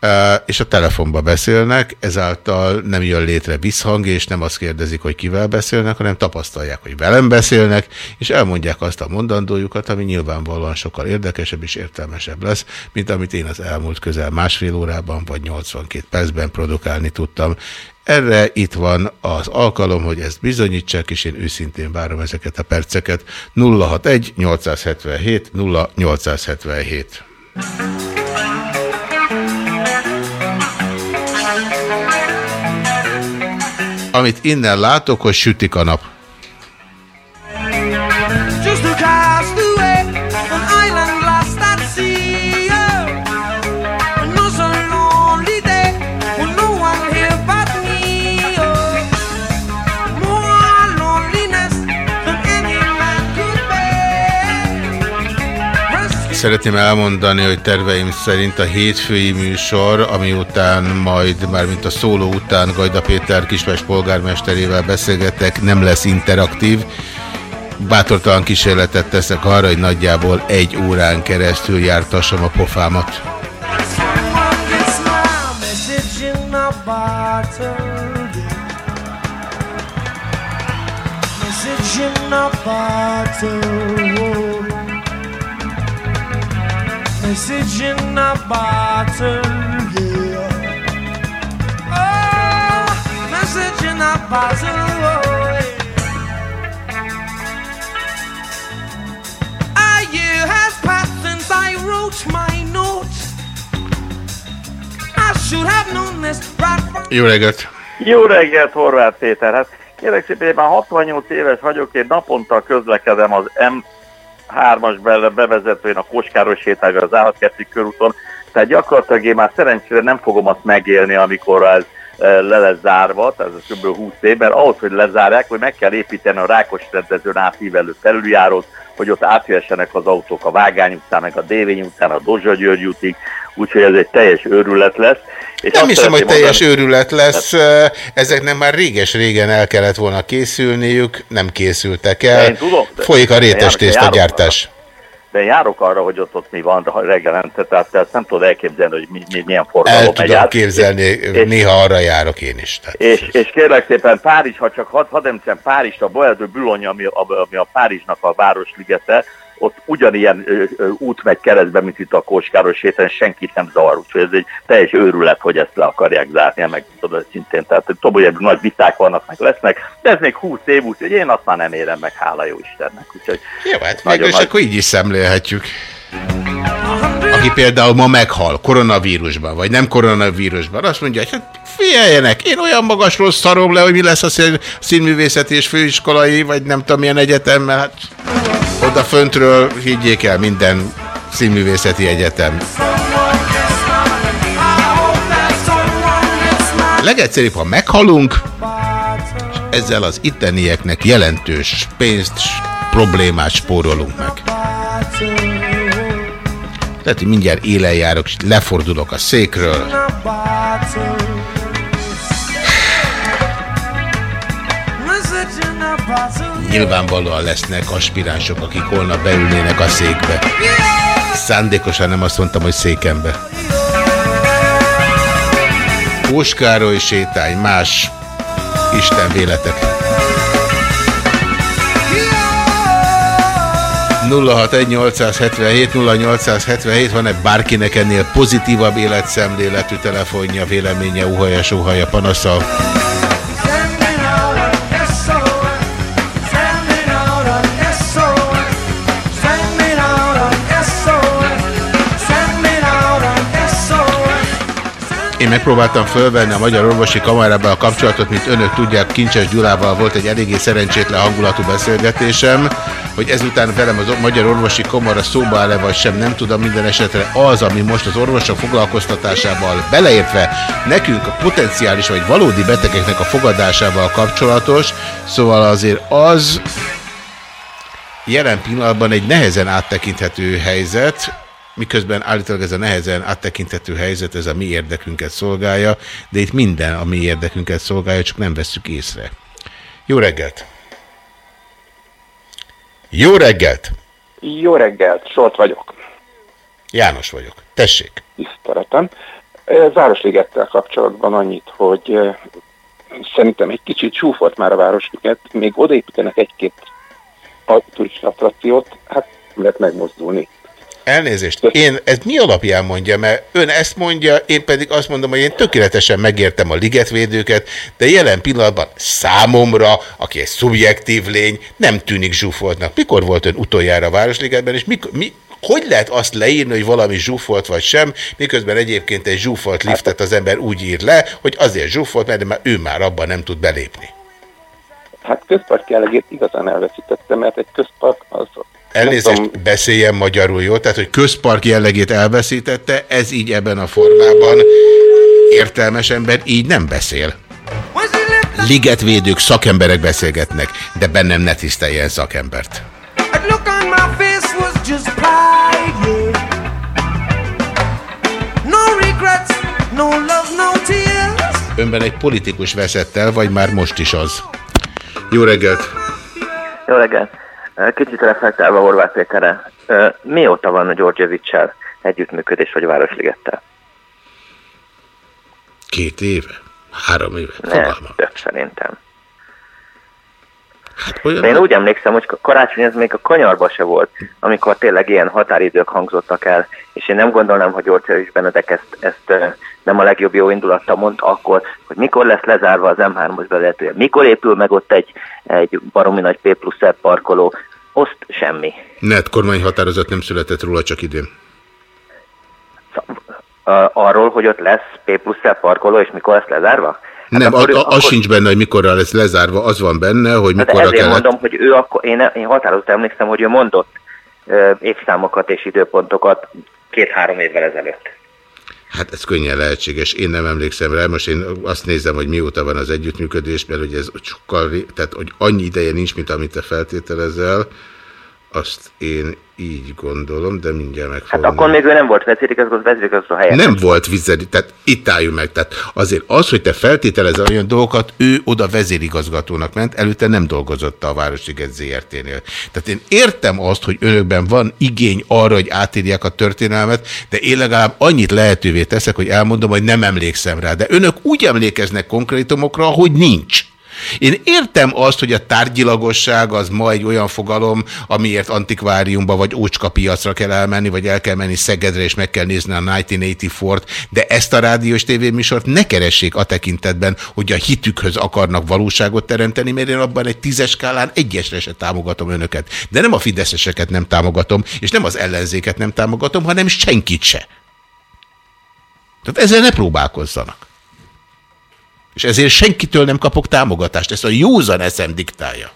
e, és a telefonba beszélnek, ezáltal nem jön létre visszhang, és nem azt kérdezik, hogy kivel beszélnek, hanem tapasztalják, hogy velem beszélnek, és elmondják azt a mondandójukat, ami nyilvánvalóan sokkal érdekesebb és értelmesebb lesz, mint amit én az elmúlt közel másfél órában vagy 82 percben produkálni tudtam. Erre itt van az alkalom, hogy ezt bizonyítsák, és én őszintén várom ezeket a perceket. 061 877 0877. Amit innen látok, hogy sütik a nap. Szeretném elmondani, hogy terveim szerint a hétfői műsor, ami után majd, már mint a szóló után Gajda Péter Kispest polgármesterével beszélgetek, nem lesz interaktív. Bátortalan kísérletet teszek arra, hogy nagyjából egy órán keresztül jártassam a pofámat. Bottle. Message in a bottle, yeah. Oh, message in a bottle, oh, yeah. A year has passed since I wrote my note. I should have known this right from Jó reggelt! Jó reggelt, Horváth Péter! Hát kérlek szépen, én már 68 éves vagyok, én naponta közlekedem az M3-as bele bevezetőjén a Koskáros sétányra az állatkerti körúton, tehát gyakorlatilag én már szerencsére nem fogom azt megélni, amikor ez e, le lesz zárva, tehát ez kb. 20 év, mert ahhoz, hogy lezárják, hogy meg kell építeni a Rákos rendezőn átívelő felüljárót, hogy ott átjöhessenek az autók a Vágány utcán, meg a Dévény utcán, a Dozsa György útig, úgyhogy ez egy teljes őrület lesz. És Nem hiszem, hogy teljes mondani- őrület lesz. Ezeknek már réges-régen el kellett volna készülniük, nem készültek el. én tudom, Folyik a de rétes járok- tészta járok- gyártás. De járok arra, hogy ott, ott mi van reggelente, tehát te ezt nem tudod elképzelni, hogy mi, mi, milyen forgalom El tudom át. képzelni, És- néha arra járok én is. Tehát. És, és kérlek szépen Párizs, ha csak hadd had említsem Párizs, a Boerdő Boulogne, ami, a- ami a Párizsnak a városligete, ott ugyanilyen ö, ö, út megy keresztbe, mint itt a Kóskáros héten, senkit nem zavar, úgyhogy ez egy teljes őrület, hogy ezt le akarják zárni, meg tudod szintén. Tehát tudom, hogy ebből nagy viták vannak, meg lesznek, de ez még 20 év, úgyhogy én azt már nem érem meg, hála jó Istennek. Úgyhogy Jó, hát nagyon végül is nagy- akkor így is szemlélhetjük. Aki például ma meghal koronavírusban, vagy nem koronavírusban, azt mondja, hogy hát figyeljenek, én olyan magasról szarom le, hogy mi lesz a szín- színművészeti és főiskolai, vagy nem tudom milyen egyetem, mert hát oda föntről higgyék el minden színművészeti egyetem. Legegyszerűbb, ha meghalunk, és ezzel az ittenieknek jelentős pénzt, problémát spórolunk meg. Tehát, hogy mindjárt élen járok, és lefordulok a székről. Nyilvánvalóan lesznek aspiránsok, akik holnap beülnének a székbe. Szándékosan nem azt mondtam, hogy székembe. Kóskároly sétány, más Isten véletek. 061 0877 van-e bárkinek ennél pozitívabb életszemléletű telefonja, véleménye, uhaja, sóhaja, panasza? Én megpróbáltam fölvenni a Magyar Orvosi Kamarával a kapcsolatot, mint önök tudják, Kincses Gyulával volt egy eléggé szerencsétlen hangulatú beszélgetésem, hogy ezután velem az Magyar Orvosi Kamara szóba áll-e vagy sem, nem tudom minden esetre az, ami most az orvosok foglalkoztatásával beleértve nekünk a potenciális vagy valódi betegeknek a fogadásával kapcsolatos, szóval azért az jelen pillanatban egy nehezen áttekinthető helyzet, miközben állítólag ez a nehezen áttekinthető helyzet, ez a mi érdekünket szolgálja, de itt minden a mi érdekünket szolgálja, csak nem vesszük észre. Jó reggelt! Jó reggelt! Jó reggelt, Solt vagyok. János vagyok. Tessék! Tiszteletem. Városligettel kapcsolatban annyit, hogy szerintem egy kicsit csúfolt már a Városliget, még odaépítenek egy-két turista attrakciót, hát lehet megmozdulni. Elnézést, én ez mi alapján mondja, mert ön ezt mondja, én pedig azt mondom, hogy én tökéletesen megértem a ligetvédőket, de jelen pillanatban számomra, aki egy szubjektív lény, nem tűnik zsúfoltnak. Mikor volt ön utoljára a Városligetben, és mikor, mi, hogy lehet azt leírni, hogy valami zsúfolt vagy sem, miközben egyébként egy zsúfolt liftet az ember úgy ír le, hogy azért zsúfolt, mert már ő már abban nem tud belépni. Hát közpark jellegét igazán elveszítette, mert egy közpark az... Elnézést, beszéljen magyarul, jó? Tehát, hogy közpark jellegét elveszítette, ez így ebben a formában értelmes ember így nem beszél. Ligetvédők, szakemberek beszélgetnek, de bennem ne tiszteljen szakembert. Önben egy politikus veszett el, vagy már most is az? Jó reggelt! Jó reggelt! Kicsit reflektálva Horváth Péterre. Ö, Mióta van a Györgyevicsel együttműködés, vagy Városligettel? Két éve? Három éve? Nem, több szerintem. Hát olyan... De én úgy emlékszem, hogy karácsony ez még a kanyarba se volt, amikor tényleg ilyen határidők hangzottak el, és én nem gondolnám, hogy Györgyevics Benedek ezt, ezt nem a legjobb jó indulattal mondta akkor, hogy mikor lesz lezárva az M3-os bevezetője, mikor épül meg ott egy, egy baromi nagy P plusz parkoló, azt semmi. Net kormányhatározat nem született róla csak idén. Arról, hogy ott lesz P plusz parkoló, és mikor lesz lezárva? Nem, akkor a, ő- a, az akkor- sincs benne, hogy mikorra lesz lezárva, az van benne, hogy Hát mikorra kellett... mondom, hogy ő akkor, én, én határozottan emlékszem, hogy ő mondott ö, évszámokat és időpontokat két-három évvel ezelőtt. Hát ez könnyen lehetséges, én nem emlékszem rá, most én azt nézem, hogy mióta van az együttműködés, mert hogy ez sokkal, tehát hogy annyi ideje nincs, mint amit te feltételezel, azt én így gondolom, de mindjárt meg Hát akkor még ő nem volt vezérigazgató, vezérigazgató helyettes. Nem volt vizeri, tehát itt álljunk meg. Tehát azért az, hogy te feltételezel olyan dolgokat, ő oda vezérigazgatónak ment, előtte nem dolgozott a Városliget ZRT-nél. Tehát én értem azt, hogy önökben van igény arra, hogy átírják a történelmet, de én legalább annyit lehetővé teszek, hogy elmondom, hogy nem emlékszem rá. De önök úgy emlékeznek konkrétumokra, hogy nincs. Én értem azt, hogy a tárgyilagosság az ma egy olyan fogalom, amiért antikváriumba vagy ócska piacra kell elmenni, vagy el kell menni Szegedre, és meg kell nézni a 1984-t, de ezt a rádiós tévéműsort ne keressék a tekintetben, hogy a hitükhöz akarnak valóságot teremteni, mert én abban egy tízes skálán egyesre se támogatom önöket. De nem a fideszeseket nem támogatom, és nem az ellenzéket nem támogatom, hanem senkit se. Tehát ezzel ne próbálkozzanak. És ezért senkitől nem kapok támogatást. Ezt a józan eszem diktálja.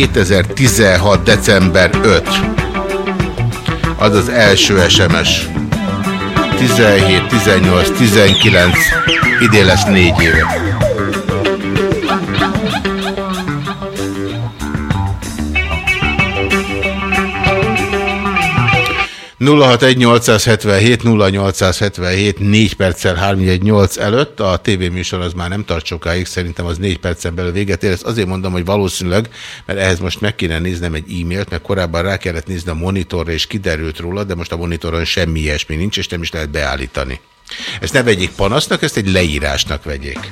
...2016. december 5. Az az első SMS. 17, 18, 19, idén lesz négy éve. ...061 877 0877 4 perccel 318 előtt, a tévéműsor az már nem tart sokáig, szerintem az 4 percen belül véget ér. Ezt azért mondom, hogy valószínűleg, mert ehhez most meg kéne néznem egy e-mailt, mert korábban rá kellett nézni a monitorra, és kiderült róla, de most a monitoron semmi ilyesmi nincs, és nem is lehet beállítani. Ezt ne vegyék panasznak, ezt egy leírásnak vegyék.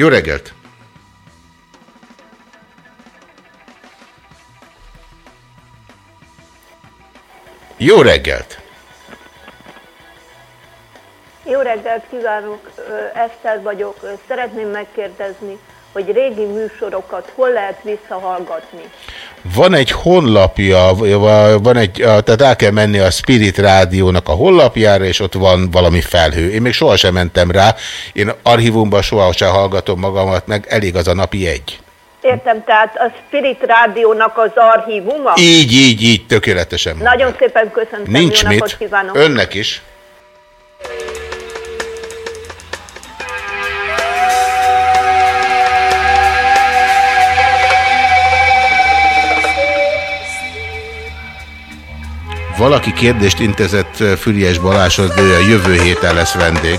Jó reggelt! Jó reggelt! Jó reggelt kívánok, Eszter vagyok. Szeretném megkérdezni, hogy régi műsorokat hol lehet visszahallgatni? Van egy honlapja, van egy, tehát el kell menni a Spirit Rádiónak a honlapjára, és ott van valami felhő. Én még sohasem mentem rá, én archívumban sohasem hallgatom magamat, meg elég az a napi egy. Értem, tehát a Spirit Rádiónak az archívuma? Így, így, így, tökéletesen. mondja. Nagyon szépen köszönöm, Nincs mit. kívánok. Önnek is. Valaki kérdést intézett eh, Füriás Balázshoz, de ő a jövő héten lesz vendég.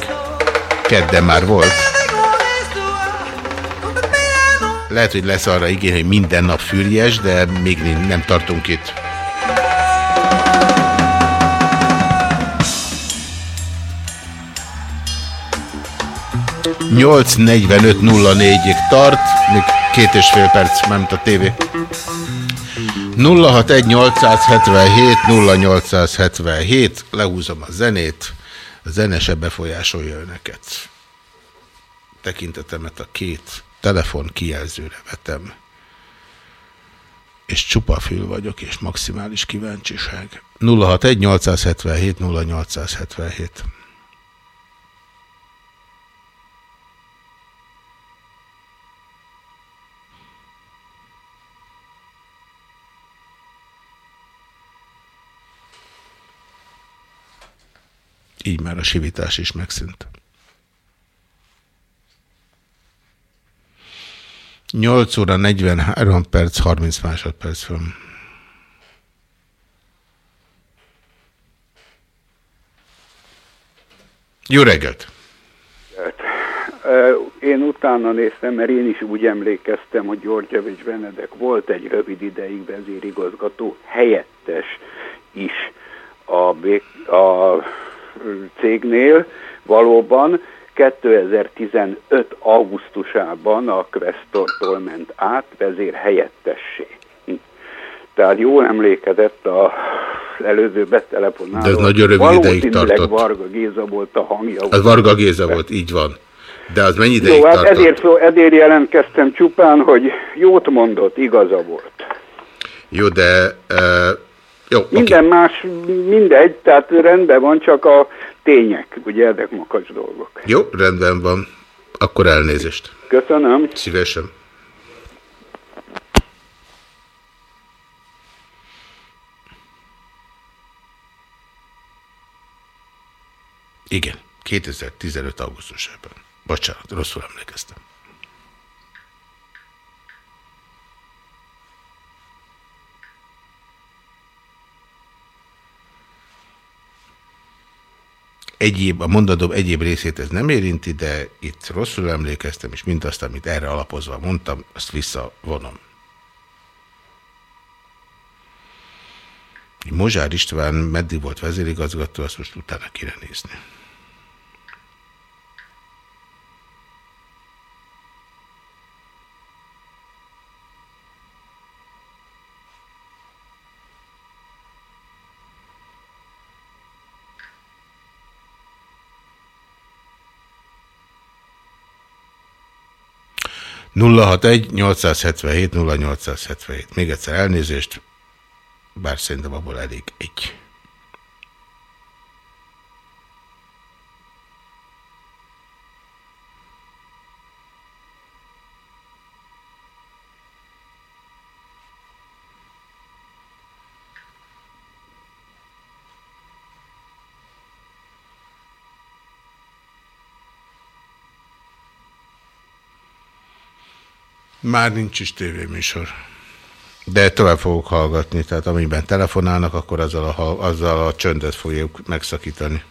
Kedden már volt. Lehet, hogy lesz arra igény, hogy minden nap Füriás, de még nem- nem tartunk itt. 45.04-ig tart, még két és fél perc, mármint a tévé. 061 877 0877, lehúzom a zenét, a zene se befolyásolja önöket. Tekintetemet a két telefon kijelzőre vetem, és csupa fül vagyok, és maximális kíváncsiság. 061 Így már a sivítás is megszűnt. 8 óra 43 perc, 30 másodperc van. Jó reggelt! Én utána néztem, mert én is úgy emlékeztem, hogy Györgyevics Benedek volt egy rövid ideig vezérigazgató helyettes is a, a cégnél. Valóban 2015. augusztusában a Questortól ment át vezér helyettessé. Hm. Tehát jól emlékezett a előző betelefonáló. De ez nagyon rövid ideig tartott. Varga Géza volt a hangja. Az Varga Géza volt, így van. De az mennyi ideig Jó, hát tartott? ezért, szó- ezért jelentkeztem csupán, hogy jót mondott, igaza volt. Jó, de... Uh, jó, Minden más, mindegy, tehát rendben van, csak a tények, ugye ezek makacs dolgok. Jó, rendben van. Akkor elnézést. Köszönöm. Szívesen. Igen, 2015. augusztusában. Bocsánat, rosszul emlékeztem. Egyéb, a mondatom egyéb részét ez nem érinti, de itt rosszul emlékeztem, és mindazt, amit erre alapozva mondtam, azt visszavonom. Mozsár István meddig volt vezérigazgató, azt most utána kéne nézni. Nulla hat egy 877 0877. Még egyszer elnézést, bár szerintem abból elég egy. Már nincs is tévéműsor. De tovább fogok hallgatni, tehát amiben telefonálnak, akkor azzal a, azzal a csöndet fogjuk megszakítani.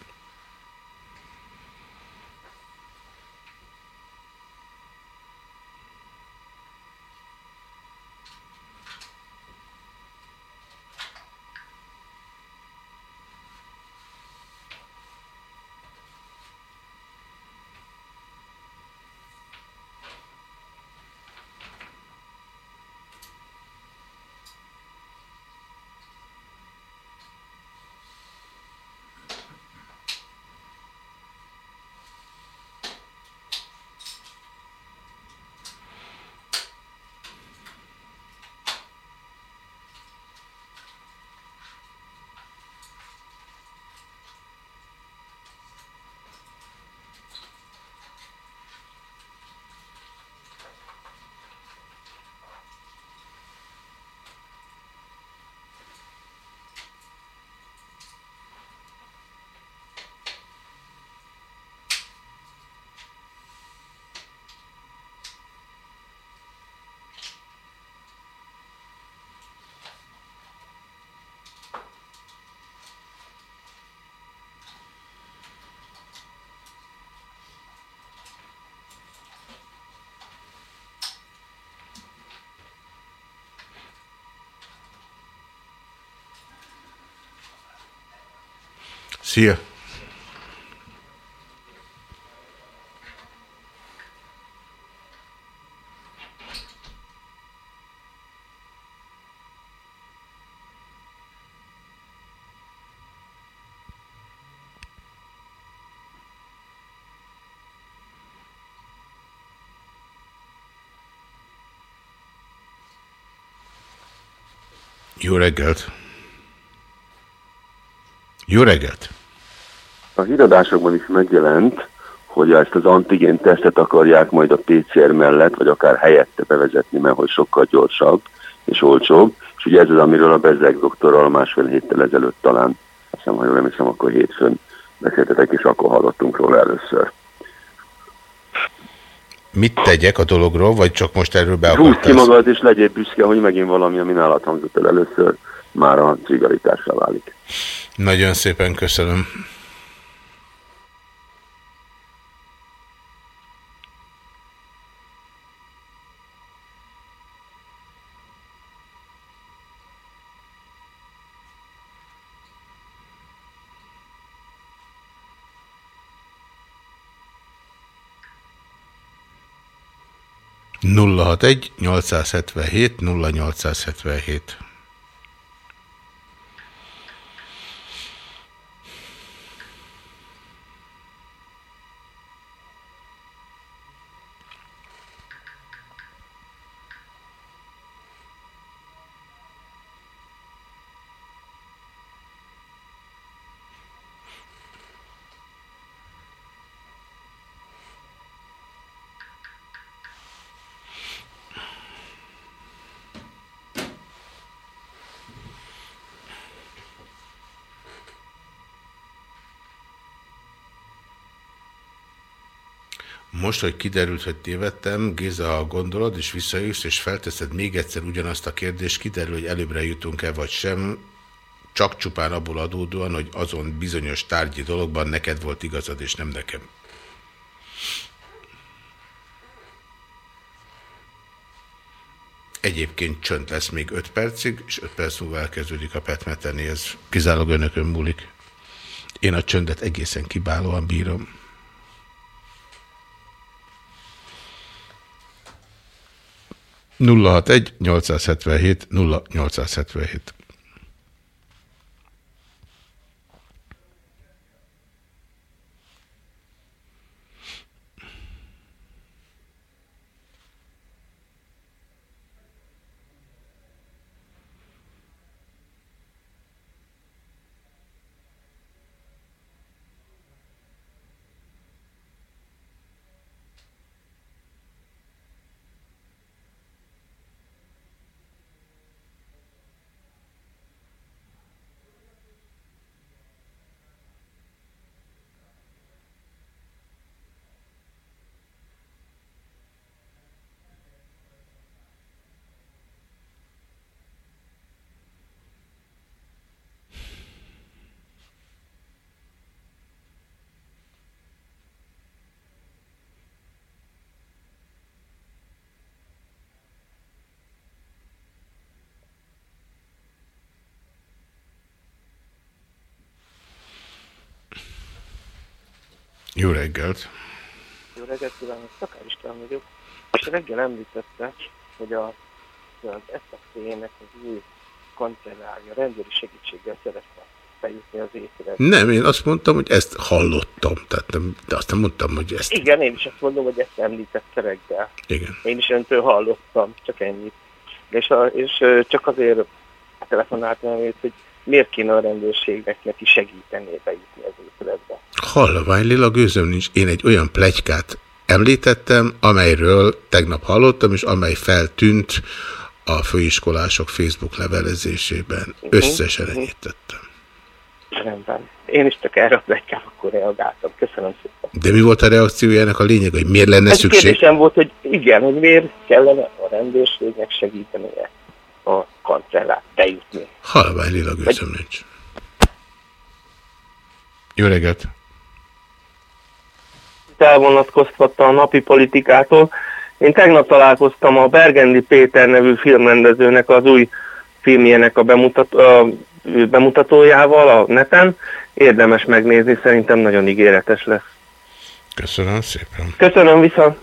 Jó reggelt! Jó reggelt! A híradásokban is megjelent, hogy ezt az antigén tesztet akarják majd a PCR mellett, vagy akár helyette bevezetni, mert hogy sokkal gyorsabb és olcsóbb. És ugye ez az, amiről a Bezek doktorral másfél héttel ezelőtt talán, azt hiszem, ha jól emlékszem, akkor hétfőn beszéltetek, és akkor hallottunk róla először. Mit tegyek a dologról, vagy csak most erről be Húzd ki magad, és legyél büszke, hogy megint valami, ami nálad hangzott el először, már a cigaritásra válik. Nagyon szépen köszönöm. Nulla hat egy 877 0877 Most, hogy kiderült, hogy tévedtem, Géza, ha gondolod, és visszajössz, és felteszed még egyszer ugyanazt a kérdést, kiderül, hogy előbbre jutunk-e vagy sem, csak csupán abból adódóan, hogy azon bizonyos tárgyi dologban neked volt igazad, és nem nekem. Egyébként csönd lesz még 5 percig, és 5 perc múlva elkezdődik a petmeteni, ez kizárólag önökön múlik. Én a csöndet egészen kiválóan bírom. Nulla hat egy 877 0877 Jó reggelt! Jó reggelt kívánok, Szakár István vagyok. És reggel említette, hogy a, az SZFT-nek az új kancellárja rendőri segítséggel szeretne bejutni az észre. Nem, én azt mondtam, hogy ezt hallottam, tehát nem, de azt nem mondtam, hogy ezt... Igen, én is azt mondom, hogy ezt említette reggel. Igen. Én is öntől hallottam, csak ennyit. És, a, és csak azért telefonáltam, hogy miért kéne a rendőrségnek neki segíteni bejutni az épületbe. Hallvány lila gőzöm nincs. Én egy olyan plegykát említettem, amelyről tegnap hallottam, és amely feltűnt a főiskolások Facebook levelezésében. Összesen ennyit tettem. Rendben. Én is csak erre a pletykára akkor reagáltam. Köszönöm szépen. De mi volt a reakciójának a lényeg, hogy miért lenne Egy szükség? kérdésem volt, hogy igen, hogy miért kellene a rendőrségnek segítenie a kancellát bejutni. Halvány lila gőzöm nincs. Jó reggelt! elvonatkoztatta a napi politikától. Én tegnap találkoztam a Bergendi Péter nevű filmrendezőnek az új filmjének a, bemutat, a bemutatójával a neten. Érdemes megnézni, szerintem nagyon ígéretes lesz. Köszönöm szépen. Köszönöm viszont.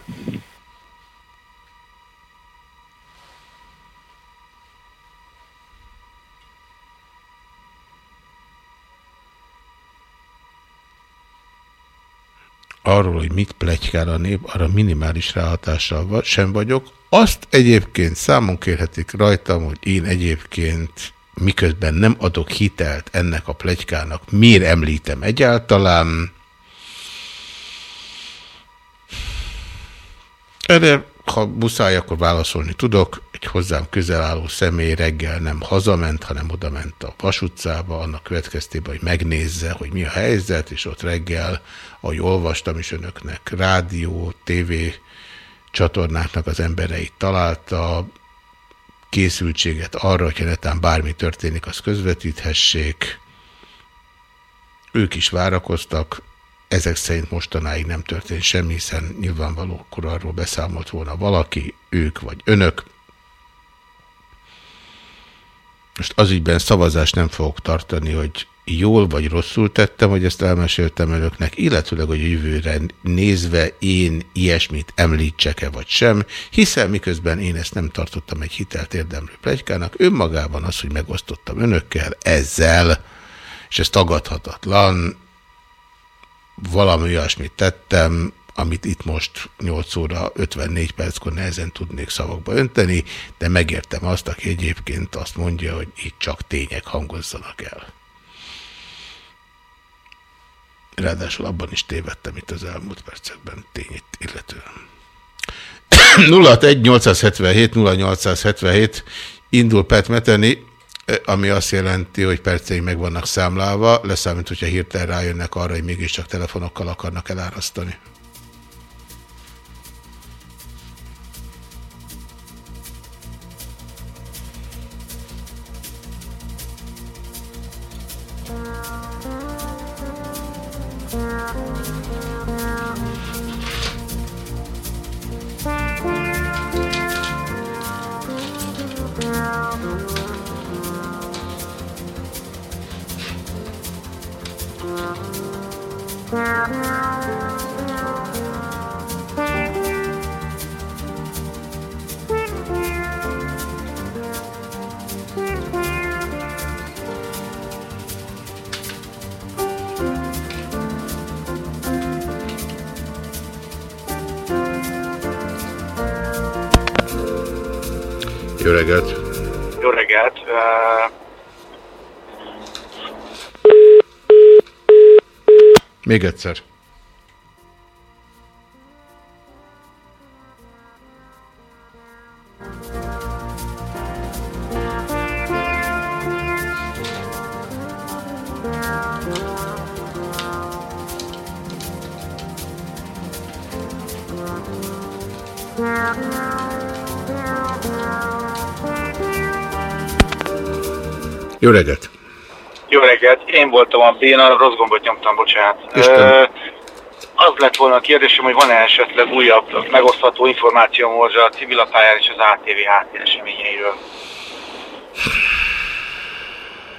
Arról, hogy mit plegykál a nép, arra minimális ráhatással sem vagyok. Azt egyébként számon kérhetik rajtam, hogy én egyébként miközben nem adok hitelt ennek a plegykának, miért említem egyáltalán. Erre, ha muszáj, akkor válaszolni tudok. Egy hozzám közel álló személy reggel nem hazament, hanem odament a Vasutcába, annak következtében, hogy megnézze, hogy mi a helyzet, és ott reggel, ahogy olvastam is önöknek, rádió, tévé csatornáknak az embereit találta, készültséget arra, hogy netán bármi történik, az közvetíthessék. Ők is várakoztak, ezek szerint mostanáig nem történt semmi, hiszen nyilvánvaló, akkor arról beszámolt volna valaki, ők vagy önök. Most az ügyben szavazást nem fogok tartani, hogy jól vagy rosszul tettem, hogy ezt elmeséltem önöknek, illetőleg, hogy a jövőre nézve én ilyesmit említsek-e vagy sem, hiszen miközben én ezt nem tartottam egy hitelt érdemlő plegykának, önmagában az, hogy megosztottam önökkel ezzel, és ez tagadhatatlan, valami olyasmit tettem, amit itt most 8 óra 54 perckor nehezen tudnék szavakba önteni, de megértem azt, aki egyébként azt mondja, hogy itt csak tények hangozzanak el. Ráadásul abban is tévedtem itt az elmúlt percekben tényét illetően. 061 877 0877 indul Pet Meteni, ami azt jelenti, hogy perceink meg vannak számlálva, leszámít, hogyha hirtelen rájönnek arra, hogy mégiscsak telefonokkal akarnak elárasztani. Még egyszer. Jó reggelt! Én voltam a béna, rossz gombot nyomtam, bocsánat. Uh, az lett volna a kérdésem, hogy van-e esetleg újabb megosztható információ morzsa a civilapályán és az ATV háttéreseményeiről?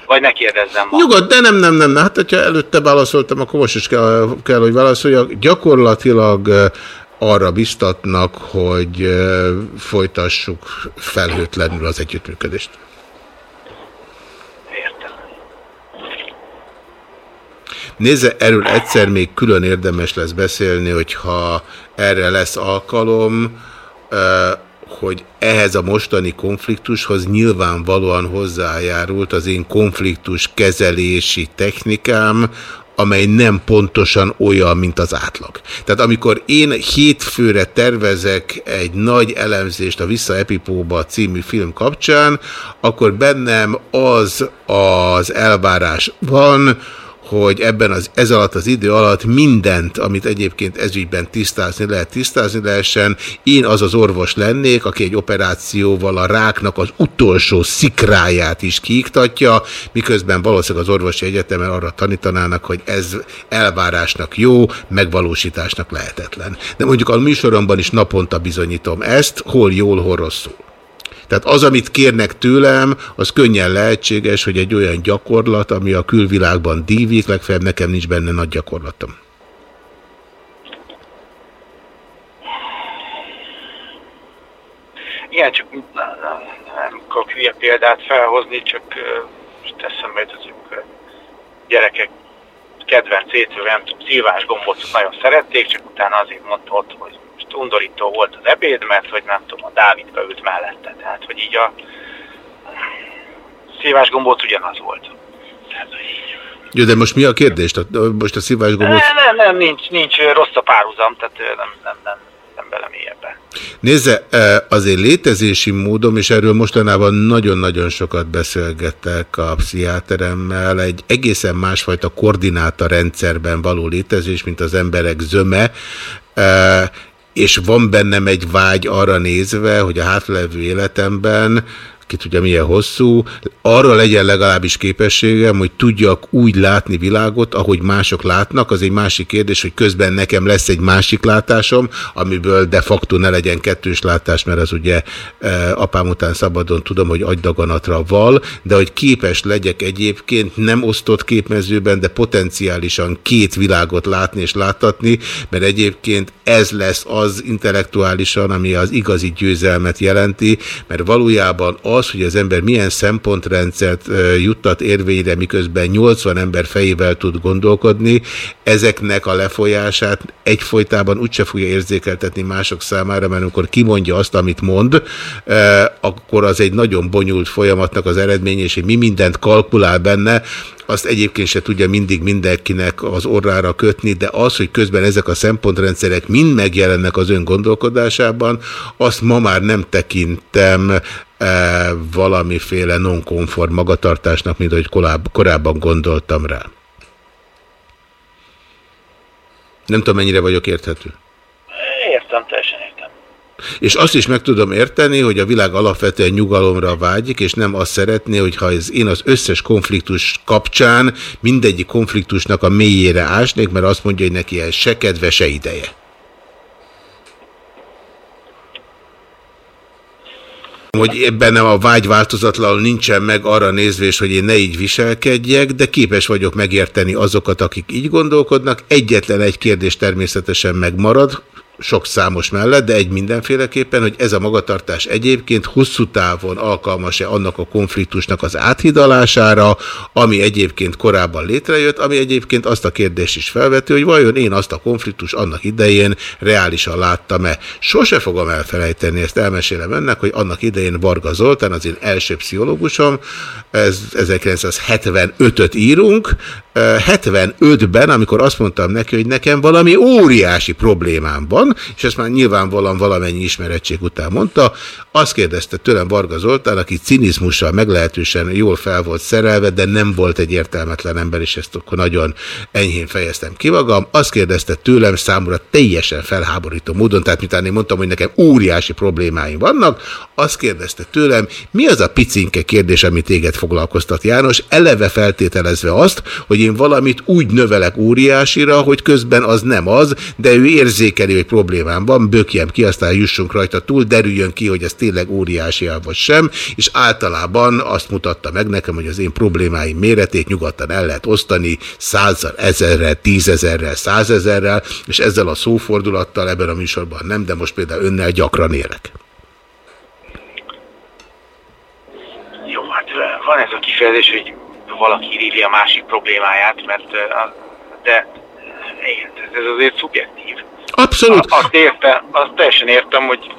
Vagy ne kérdezzem ma. Nyugodt, de nem, nem, nem. Hát, hogyha előtte válaszoltam, akkor most is kell, kell hogy válaszoljak. Gyakorlatilag arra biztatnak, hogy folytassuk felhőtlenül az együttműködést. Nézze, erről egyszer még külön érdemes lesz beszélni, hogyha erre lesz alkalom, hogy ehhez a mostani konfliktushoz nyilvánvalóan hozzájárult az én konfliktus kezelési technikám, amely nem pontosan olyan, mint az átlag. Tehát amikor én hétfőre tervezek egy nagy elemzést a Vissza Epipóba című film kapcsán, akkor bennem az az elvárás van, hogy ebben az, ez alatt az idő alatt mindent, amit egyébként ezügyben tisztázni lehet, tisztázni lehessen. Én az az orvos lennék, aki egy operációval a ráknak az utolsó szikráját is kiiktatja, miközben valószínűleg az orvosi egyetemen arra tanítanának, hogy ez elvárásnak jó, megvalósításnak lehetetlen. De mondjuk a műsoromban is naponta bizonyítom ezt, hol jól, hol rosszul. Tehát az, amit kérnek tőlem, az könnyen lehetséges, hogy egy olyan gyakorlat, ami a külvilágban dívik, legfeljebb nekem nincs benne nagy gyakorlatom. Igen, csak nem, akarok hülye példát felhozni, csak eszembe jut, hogy amikor gyerekek kedvenc étővel, nem tudom, szilvás gombot nagyon szerették, csak utána azért mondta ott, hogy most undorító volt az ebéd, mert hogy nem tudom, a Dávid beült mellette. Tehát, hogy így a szilvás gombot ugyanaz volt. Jó, de most mi a kérdés? Tehát, Most a szívás gombot... Nem, nem, nem, nincs, nincs rossz a párhuzam, tehát nem, nem, nem, nem bele mélyebben. Nézze, eh, azért létezési módom, és erről mostanában nagyon-nagyon sokat beszélgettek a pszichiáteremmel, egy egészen másfajta koordináta rendszerben való létezés, mint az emberek zöme, és van bennem egy vágy arra nézve, hogy a hátlevő életemben ki tudja milyen hosszú, arra legyen legalábbis képességem, hogy tudjak úgy látni világot, ahogy mások látnak, az egy másik kérdés, hogy közben nekem lesz egy másik látásom, amiből de facto ne legyen kettős látás, mert az ugye eh, apám után szabadon tudom, hogy agydaganatra val, de hogy képes legyek egyébként nem osztott képmezőben, de potenciálisan két világot látni és láttatni, mert egyébként ez lesz az intellektuálisan, ami az igazi győzelmet jelenti, mert valójában az, az, hogy az ember milyen szempontrendszert juttat érvényre, miközben 80 ember fejével tud gondolkodni, ezeknek a lefolyását egyfolytában úgyse fogja érzékeltetni mások számára, mert amikor kimondja azt, amit mond, akkor az egy nagyon bonyolult folyamatnak az eredménye, és hogy mi mindent kalkulál benne, azt egyébként se tudja mindig mindenkinek az orrára kötni, de az, hogy közben ezek a szempontrendszerek mind megjelennek az ön gondolkodásában, azt ma már nem tekintem e, valamiféle nonkonform magatartásnak, mint ahogy koráb, korábban gondoltam rá. Nem tudom, mennyire vagyok érthető. Értem, értem. És azt is meg tudom érteni, hogy a világ alapvetően nyugalomra vágyik, és nem azt szeretné, hogyha ez én az összes konfliktus kapcsán mindegyik konfliktusnak a mélyére ásnék, mert azt mondja, hogy neki ez se kedve, se ideje. hogy ebben a vágy változatlanul nincsen meg arra nézvés, hogy én ne így viselkedjek, de képes vagyok megérteni azokat, akik így gondolkodnak. Egyetlen egy kérdés természetesen megmarad, sok számos mellett, de egy mindenféleképpen, hogy ez a magatartás egyébként hosszú távon alkalmas-e annak a konfliktusnak az áthidalására, ami egyébként korábban létrejött, ami egyébként azt a kérdést is felvető, hogy vajon én azt a konfliktus annak idején reálisan láttam-e. Sose fogom elfelejteni, ezt elmesélem önnek, hogy annak idején Varga Zoltán, az én első pszichológusom, ez 1975-öt írunk, 75-ben, amikor azt mondtam neki, hogy nekem valami óriási problémám van, és ezt már nyilvánvalóan valamennyi ismerettség után mondta, azt kérdezte tőlem Varga Zoltán, aki cinizmussal meglehetősen jól fel volt szerelve, de nem volt egy értelmetlen ember, és ezt akkor nagyon enyhén fejeztem ki magam, azt kérdezte tőlem számomra teljesen felháborító módon, tehát miután én mondtam, hogy nekem óriási problémáim vannak, azt kérdezte tőlem, mi az a picinke kérdés, ami téged foglalkoztat, János, eleve feltételezve azt, hogy én valamit úgy növelek óriásira, hogy közben az nem az, de ő érzékeli, hogy problémám van, bökjem ki, aztán jussunk rajta túl, derüljön ki, hogy ez tényleg óriási vagy sem, és általában azt mutatta meg nekem, hogy az én problémáim méretét nyugodtan el lehet osztani százzal, ezerrel, tízezerrel, százezerrel, és ezzel a szófordulattal ebben a műsorban nem, de most például önnel gyakran élek. Jó, hát van ez a kifejezés, hogy valaki írja a másik problémáját, mert de igen, ez azért szubjektív. Abszolút. Azt értem, azt teljesen értem, hogy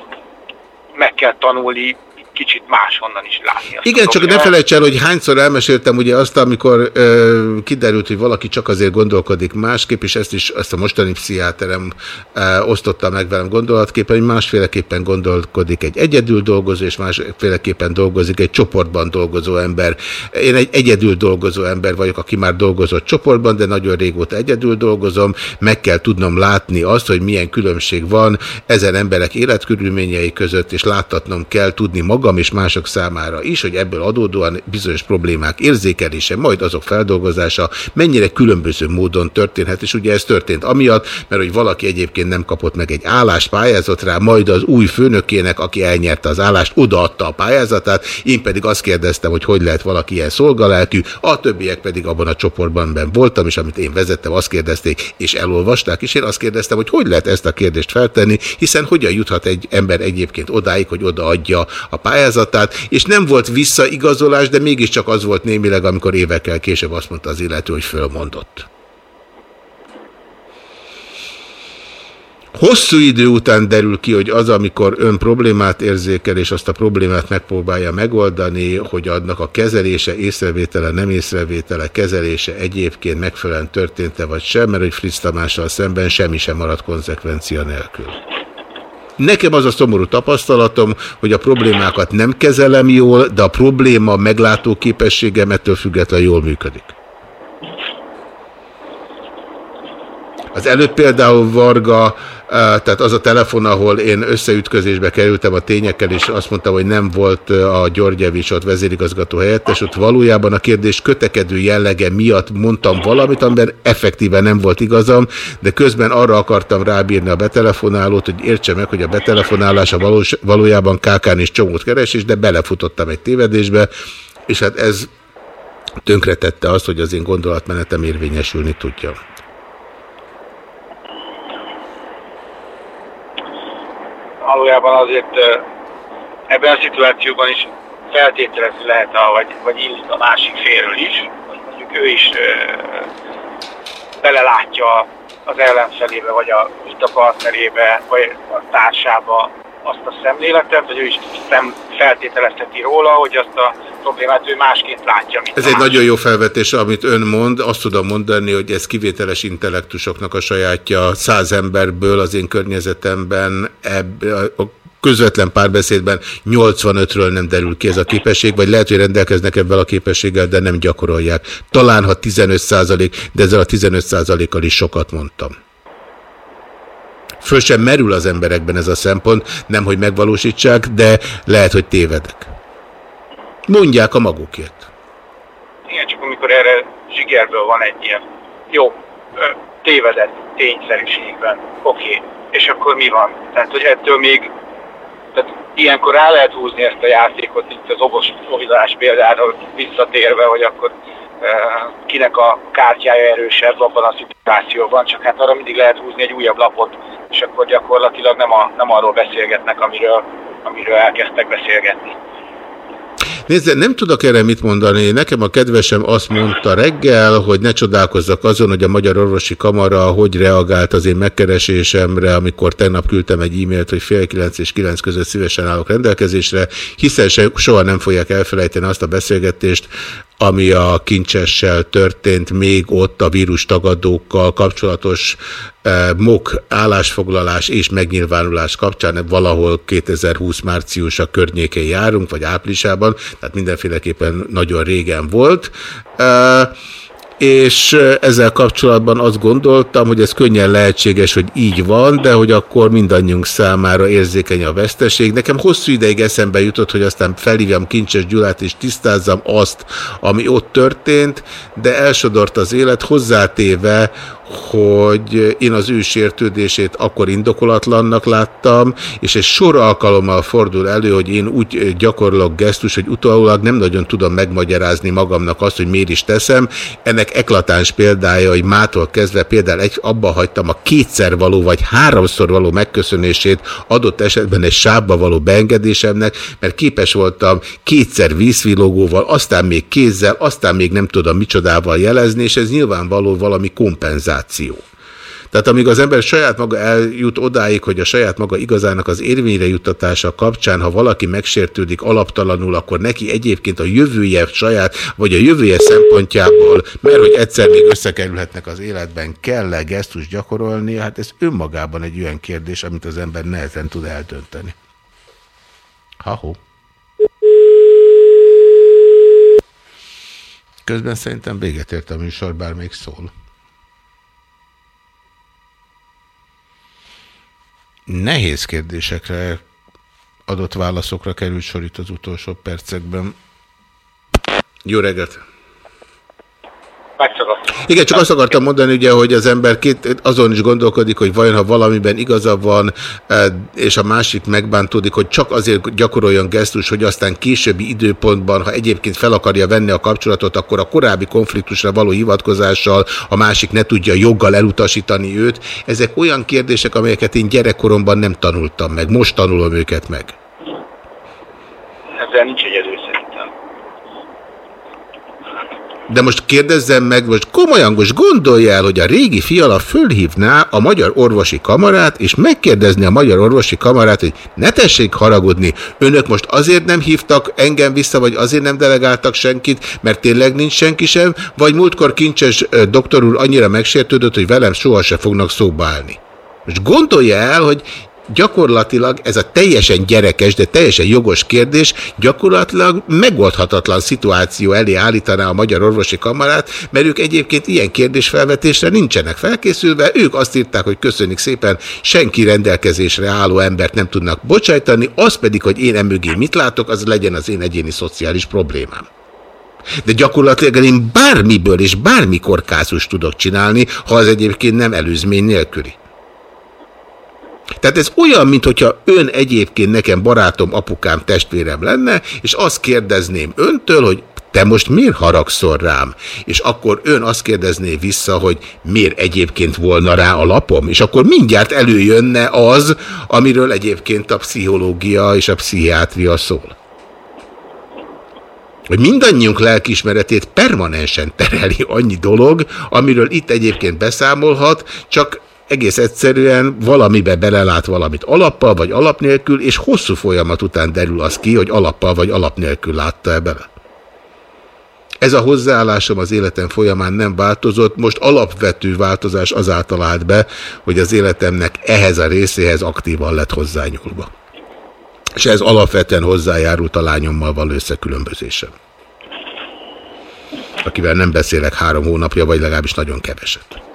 meg kell tanulni kicsit máshonnan is látni. Azt Igen, csak ne felejts el, hogy hányszor elmeséltem ugye azt, amikor ö, kiderült, hogy valaki csak azért gondolkodik másképp, és ezt is ezt a mostani pszichiáterem ö, osztotta meg velem gondolatképpen, hogy másféleképpen gondolkodik egy egyedül dolgozó, és másféleképpen dolgozik egy csoportban dolgozó ember. Én egy egyedül dolgozó ember vagyok, aki már dolgozott csoportban, de nagyon régóta egyedül dolgozom. Meg kell tudnom látni azt, hogy milyen különbség van ezen emberek életkörülményei között, és láttatnom kell tudni magam, magam és mások számára is, hogy ebből adódóan bizonyos problémák érzékelése, majd azok feldolgozása mennyire különböző módon történhet, és ugye ez történt amiatt, mert hogy valaki egyébként nem kapott meg egy állást, pályázott rá, majd az új főnökének, aki elnyerte az állást, odaadta a pályázatát, én pedig azt kérdeztem, hogy hogy lehet valaki ilyen szolgalelkű, a többiek pedig abban a csoportban ben voltam, és amit én vezettem, azt kérdezték, és elolvasták, és én azt kérdeztem, hogy hogy lehet ezt a kérdést feltenni, hiszen hogyan juthat egy ember egyébként odáig, hogy odaadja a pályázatot, pályázatát, és nem volt visszaigazolás, de mégiscsak az volt némileg, amikor évekkel később azt mondta az illető, hogy fölmondott. Hosszú idő után derül ki, hogy az, amikor ön problémát érzékel, és azt a problémát megpróbálja megoldani, hogy annak a kezelése, észrevétele, nem észrevétele, kezelése egyébként megfelelően történt-e vagy sem, mert hogy Fritz Tamással szemben semmi sem maradt konzekvencia nélkül. Nekem az a szomorú tapasztalatom, hogy a problémákat nem kezelem jól, de a probléma meglátó képességem ettől függetlenül jól működik. Az előbb például Varga tehát az a telefon, ahol én összeütközésbe kerültem a tényekkel, és azt mondtam, hogy nem volt a Györgyevics ott vezérigazgató helyettes, ott valójában a kérdés kötekedő jellege miatt mondtam valamit, amiben effektíven nem volt igazam, de közben arra akartam rábírni a betelefonálót, hogy értse meg, hogy a betelefonálása valós, valójában kákán is csomót keresés, de belefutottam egy tévedésbe, és hát ez tönkretette azt, hogy az én gondolatmenetem érvényesülni tudja. Valójában azért ebben a szituációban is feltételezni lehet, vagy, vagy illik a másik félről is, hogy mondjuk ő is belelátja az ellenfelébe, vagy a vitapartnerébe, vagy a társába azt a szemléletet, hogy ő is nem feltételezheti róla, hogy azt a problémát ő másként látja. Mint ez egy más. nagyon jó felvetés, amit ön mond. Azt tudom mondani, hogy ez kivételes intellektusoknak a sajátja. Száz emberből az én környezetemben ebb, a közvetlen párbeszédben 85-ről nem derül ki ez a képesség, vagy lehet, hogy rendelkeznek ebben a képességgel, de nem gyakorolják. Talán ha 15 százalék, de ezzel a 15 százalékkal is sokat mondtam. Föl sem merül az emberekben ez a szempont, nem hogy megvalósítsák, de lehet, hogy tévedek. Mondják a magukért. Igen, csak amikor erre zsigerből van egy ilyen jó, tévedett tényszerűségben, oké, okay. és akkor mi van? Tehát, hogy ettől még, tehát ilyenkor rá lehet húzni ezt a játékot, itt az obos ovidalás példáról visszatérve, hogy akkor kinek a kártyája erősebb abban a szituációban, csak hát arra mindig lehet húzni egy újabb lapot, és akkor gyakorlatilag nem, a, nem arról beszélgetnek, amiről, amiről elkezdtek beszélgetni. Nézd, nem tudok erre mit mondani. Nekem a kedvesem azt mondta reggel, hogy ne csodálkozzak azon, hogy a Magyar Orvosi Kamara hogy reagált az én megkeresésemre, amikor tegnap küldtem egy e-mailt, hogy fél kilenc és kilenc között szívesen állok rendelkezésre, hiszen se, soha nem fogják elfelejteni azt a beszélgetést, ami a kincsessel történt még ott a vírus tagadókkal kapcsolatos eh, MOK állásfoglalás és megnyilvánulás kapcsán valahol 2020 márciusa környékén járunk, vagy áprilisában, tehát mindenféleképpen nagyon régen volt. És ezzel kapcsolatban azt gondoltam, hogy ez könnyen lehetséges, hogy így van, de hogy akkor mindannyiunk számára érzékeny a veszteség. Nekem hosszú ideig eszembe jutott, hogy aztán felhívjam Kincses Gyulát és tisztázzam azt, ami ott történt, de elsodort az élet hozzátéve, hogy én az ő sértődését akkor indokolatlannak láttam, és egy sor alkalommal fordul elő, hogy én úgy gyakorlok gesztus, hogy utólag nem nagyon tudom megmagyarázni magamnak azt, hogy miért is teszem. Ennek eklatáns példája, hogy mától kezdve például egy, abba hagytam a kétszer való, vagy háromszor való megköszönését adott esetben egy sávba való beengedésemnek, mert képes voltam kétszer vízvilogóval, aztán még kézzel, aztán még nem tudom micsodával jelezni, és ez nyilvánvaló valami kompenzáció. Tehát amíg az ember saját maga eljut odáig, hogy a saját maga igazának az érvényre juttatása kapcsán, ha valaki megsértődik alaptalanul, akkor neki egyébként a jövője saját, vagy a jövője szempontjából, mert hogy egyszer még összekerülhetnek az életben, kell-e gesztus gyakorolni, hát ez önmagában egy olyan kérdés, amit az ember nehezen tud eldönteni. Ha-ho. Közben szerintem véget ért a műsor, bár még szól. Nehéz kérdésekre adott válaszokra került sor itt az utolsó percekben. Jó reggelt! Igen, csak azt akartam mondani, ugye, hogy az ember két, azon is gondolkodik, hogy vajon ha valamiben igaza van, e, és a másik megbántódik, hogy csak azért gyakoroljon gesztus, hogy aztán későbbi időpontban, ha egyébként fel akarja venni a kapcsolatot, akkor a korábbi konfliktusra való hivatkozással a másik ne tudja joggal elutasítani őt. Ezek olyan kérdések, amelyeket én gyerekkoromban nem tanultam meg. Most tanulom őket meg. Ezzel nincs egyedül De most kérdezzem meg, most komolyan most gondolja el, hogy a régi fiala fölhívná a Magyar Orvosi Kamarát, és megkérdezni a Magyar Orvosi Kamarát, hogy ne tessék haragudni, önök most azért nem hívtak engem vissza, vagy azért nem delegáltak senkit, mert tényleg nincs senki sem, vagy múltkor kincses doktor úr annyira megsértődött, hogy velem soha se fognak szóba állni. Most gondolja el, hogy gyakorlatilag ez a teljesen gyerekes, de teljesen jogos kérdés gyakorlatilag megoldhatatlan szituáció elé állítaná a Magyar Orvosi Kamarát, mert ők egyébként ilyen kérdésfelvetésre nincsenek felkészülve, ők azt írták, hogy köszönjük szépen, senki rendelkezésre álló embert nem tudnak bocsájtani, az pedig, hogy én emögé mit látok, az legyen az én egyéni szociális problémám. De gyakorlatilag én bármiből és bármikor kázus tudok csinálni, ha az egyébként nem előzmény nélküli. Tehát ez olyan, mintha ön egyébként nekem barátom, apukám, testvérem lenne, és azt kérdezném öntől, hogy te most miért haragszol rám? És akkor ön azt kérdezné vissza, hogy miért egyébként volna rá a lapom? És akkor mindjárt előjönne az, amiről egyébként a pszichológia és a pszichiátria szól. Hogy mindannyiunk lelkismeretét permanensen tereli annyi dolog, amiről itt egyébként beszámolhat, csak egész egyszerűen valamibe belelát valamit alappal vagy alap nélkül, és hosszú folyamat után derül az ki, hogy alappal vagy alap nélkül látta-e bele. Ez a hozzáállásom az életem folyamán nem változott, most alapvető változás azáltal állt be, hogy az életemnek ehhez a részéhez aktívan lett hozzányúlva. És ez alapvetően hozzájárult a lányommal való összekülönbözésem. Akivel nem beszélek három hónapja, vagy legalábbis nagyon keveset.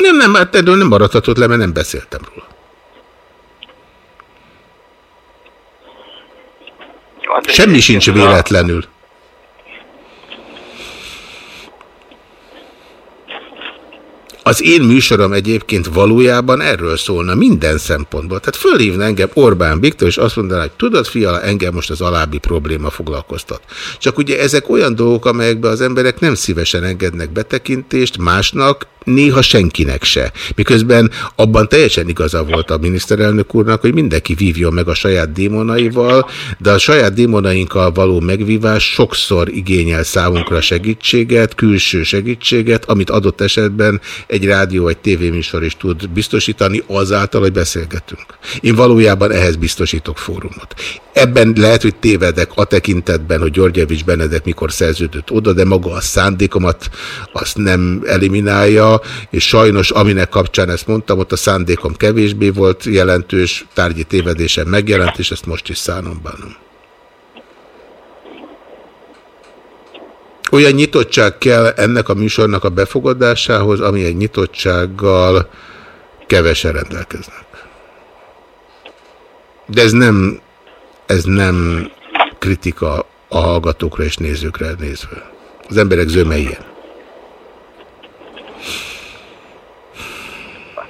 Nem, nem, hát erről nem maradhatott le, mert nem beszéltem róla. Semmi sincs véletlenül. Az én műsorom egyébként valójában erről szólna minden szempontból. Tehát fölhívna engem Orbán Viktor, és azt mondaná, hogy tudod, fiala, engem most az alábbi probléma foglalkoztat. Csak ugye ezek olyan dolgok, amelyekbe az emberek nem szívesen engednek betekintést másnak, néha senkinek se. Miközben abban teljesen igaza volt a miniszterelnök úrnak, hogy mindenki vívjon meg a saját démonaival, de a saját démonainkkal való megvívás sokszor igényel számunkra segítséget, külső segítséget, amit adott esetben egy rádió vagy tévéműsor is tud biztosítani azáltal, hogy beszélgetünk. Én valójában ehhez biztosítok fórumot. Ebben lehet, hogy tévedek a tekintetben, hogy Györgyevics Benedek mikor szerződött oda, de maga a szándékomat azt nem eliminálja, és sajnos aminek kapcsán ezt mondtam, ott a szándékom kevésbé volt jelentős, tárgyi tévedésen megjelent, és ezt most is szánom bánom. Olyan nyitottság kell ennek a műsornak a befogadásához, amilyen nyitottsággal kevesen rendelkeznek. De ez nem, ez nem kritika a hallgatókra és nézőkre nézve. Az emberek zöme ilyen.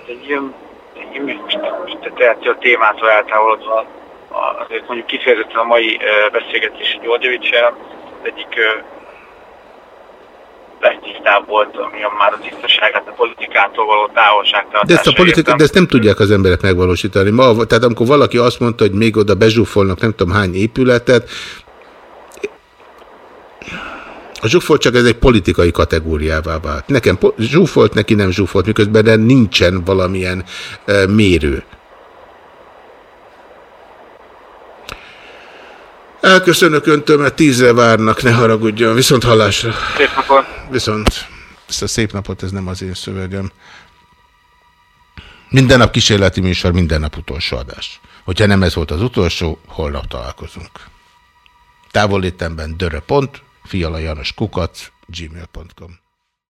egy ilyen, egy, most tehát a témától eltávolodva, azért mondjuk kifejezetten a mai beszélgetés Györgyevicsel, egyik legtisztább volt, ami már a tisztaságát, a politikától való távolságtartásra. De ezt, a politika, de ezt nem tudják az emberek megvalósítani. Ma, tehát amikor valaki azt mondta, hogy még oda bezsúfolnak nem tudom hány épületet, a csak ez egy politikai kategóriává vált. Nekem zsúfolt, neki nem zsúfolt, miközben nincsen valamilyen e, mérő. Elköszönök öntől, mert tízre várnak, ne haragudjon. Viszont hallásra. Szép napot. Viszont ezt a szép napot, ez nem az én szövegem. Minden nap kísérleti műsor, minden nap utolsó adás. Hogyha nem ez volt az utolsó, holnap találkozunk. Távollétemben dörö pont, fialajanoskukac, gmail.com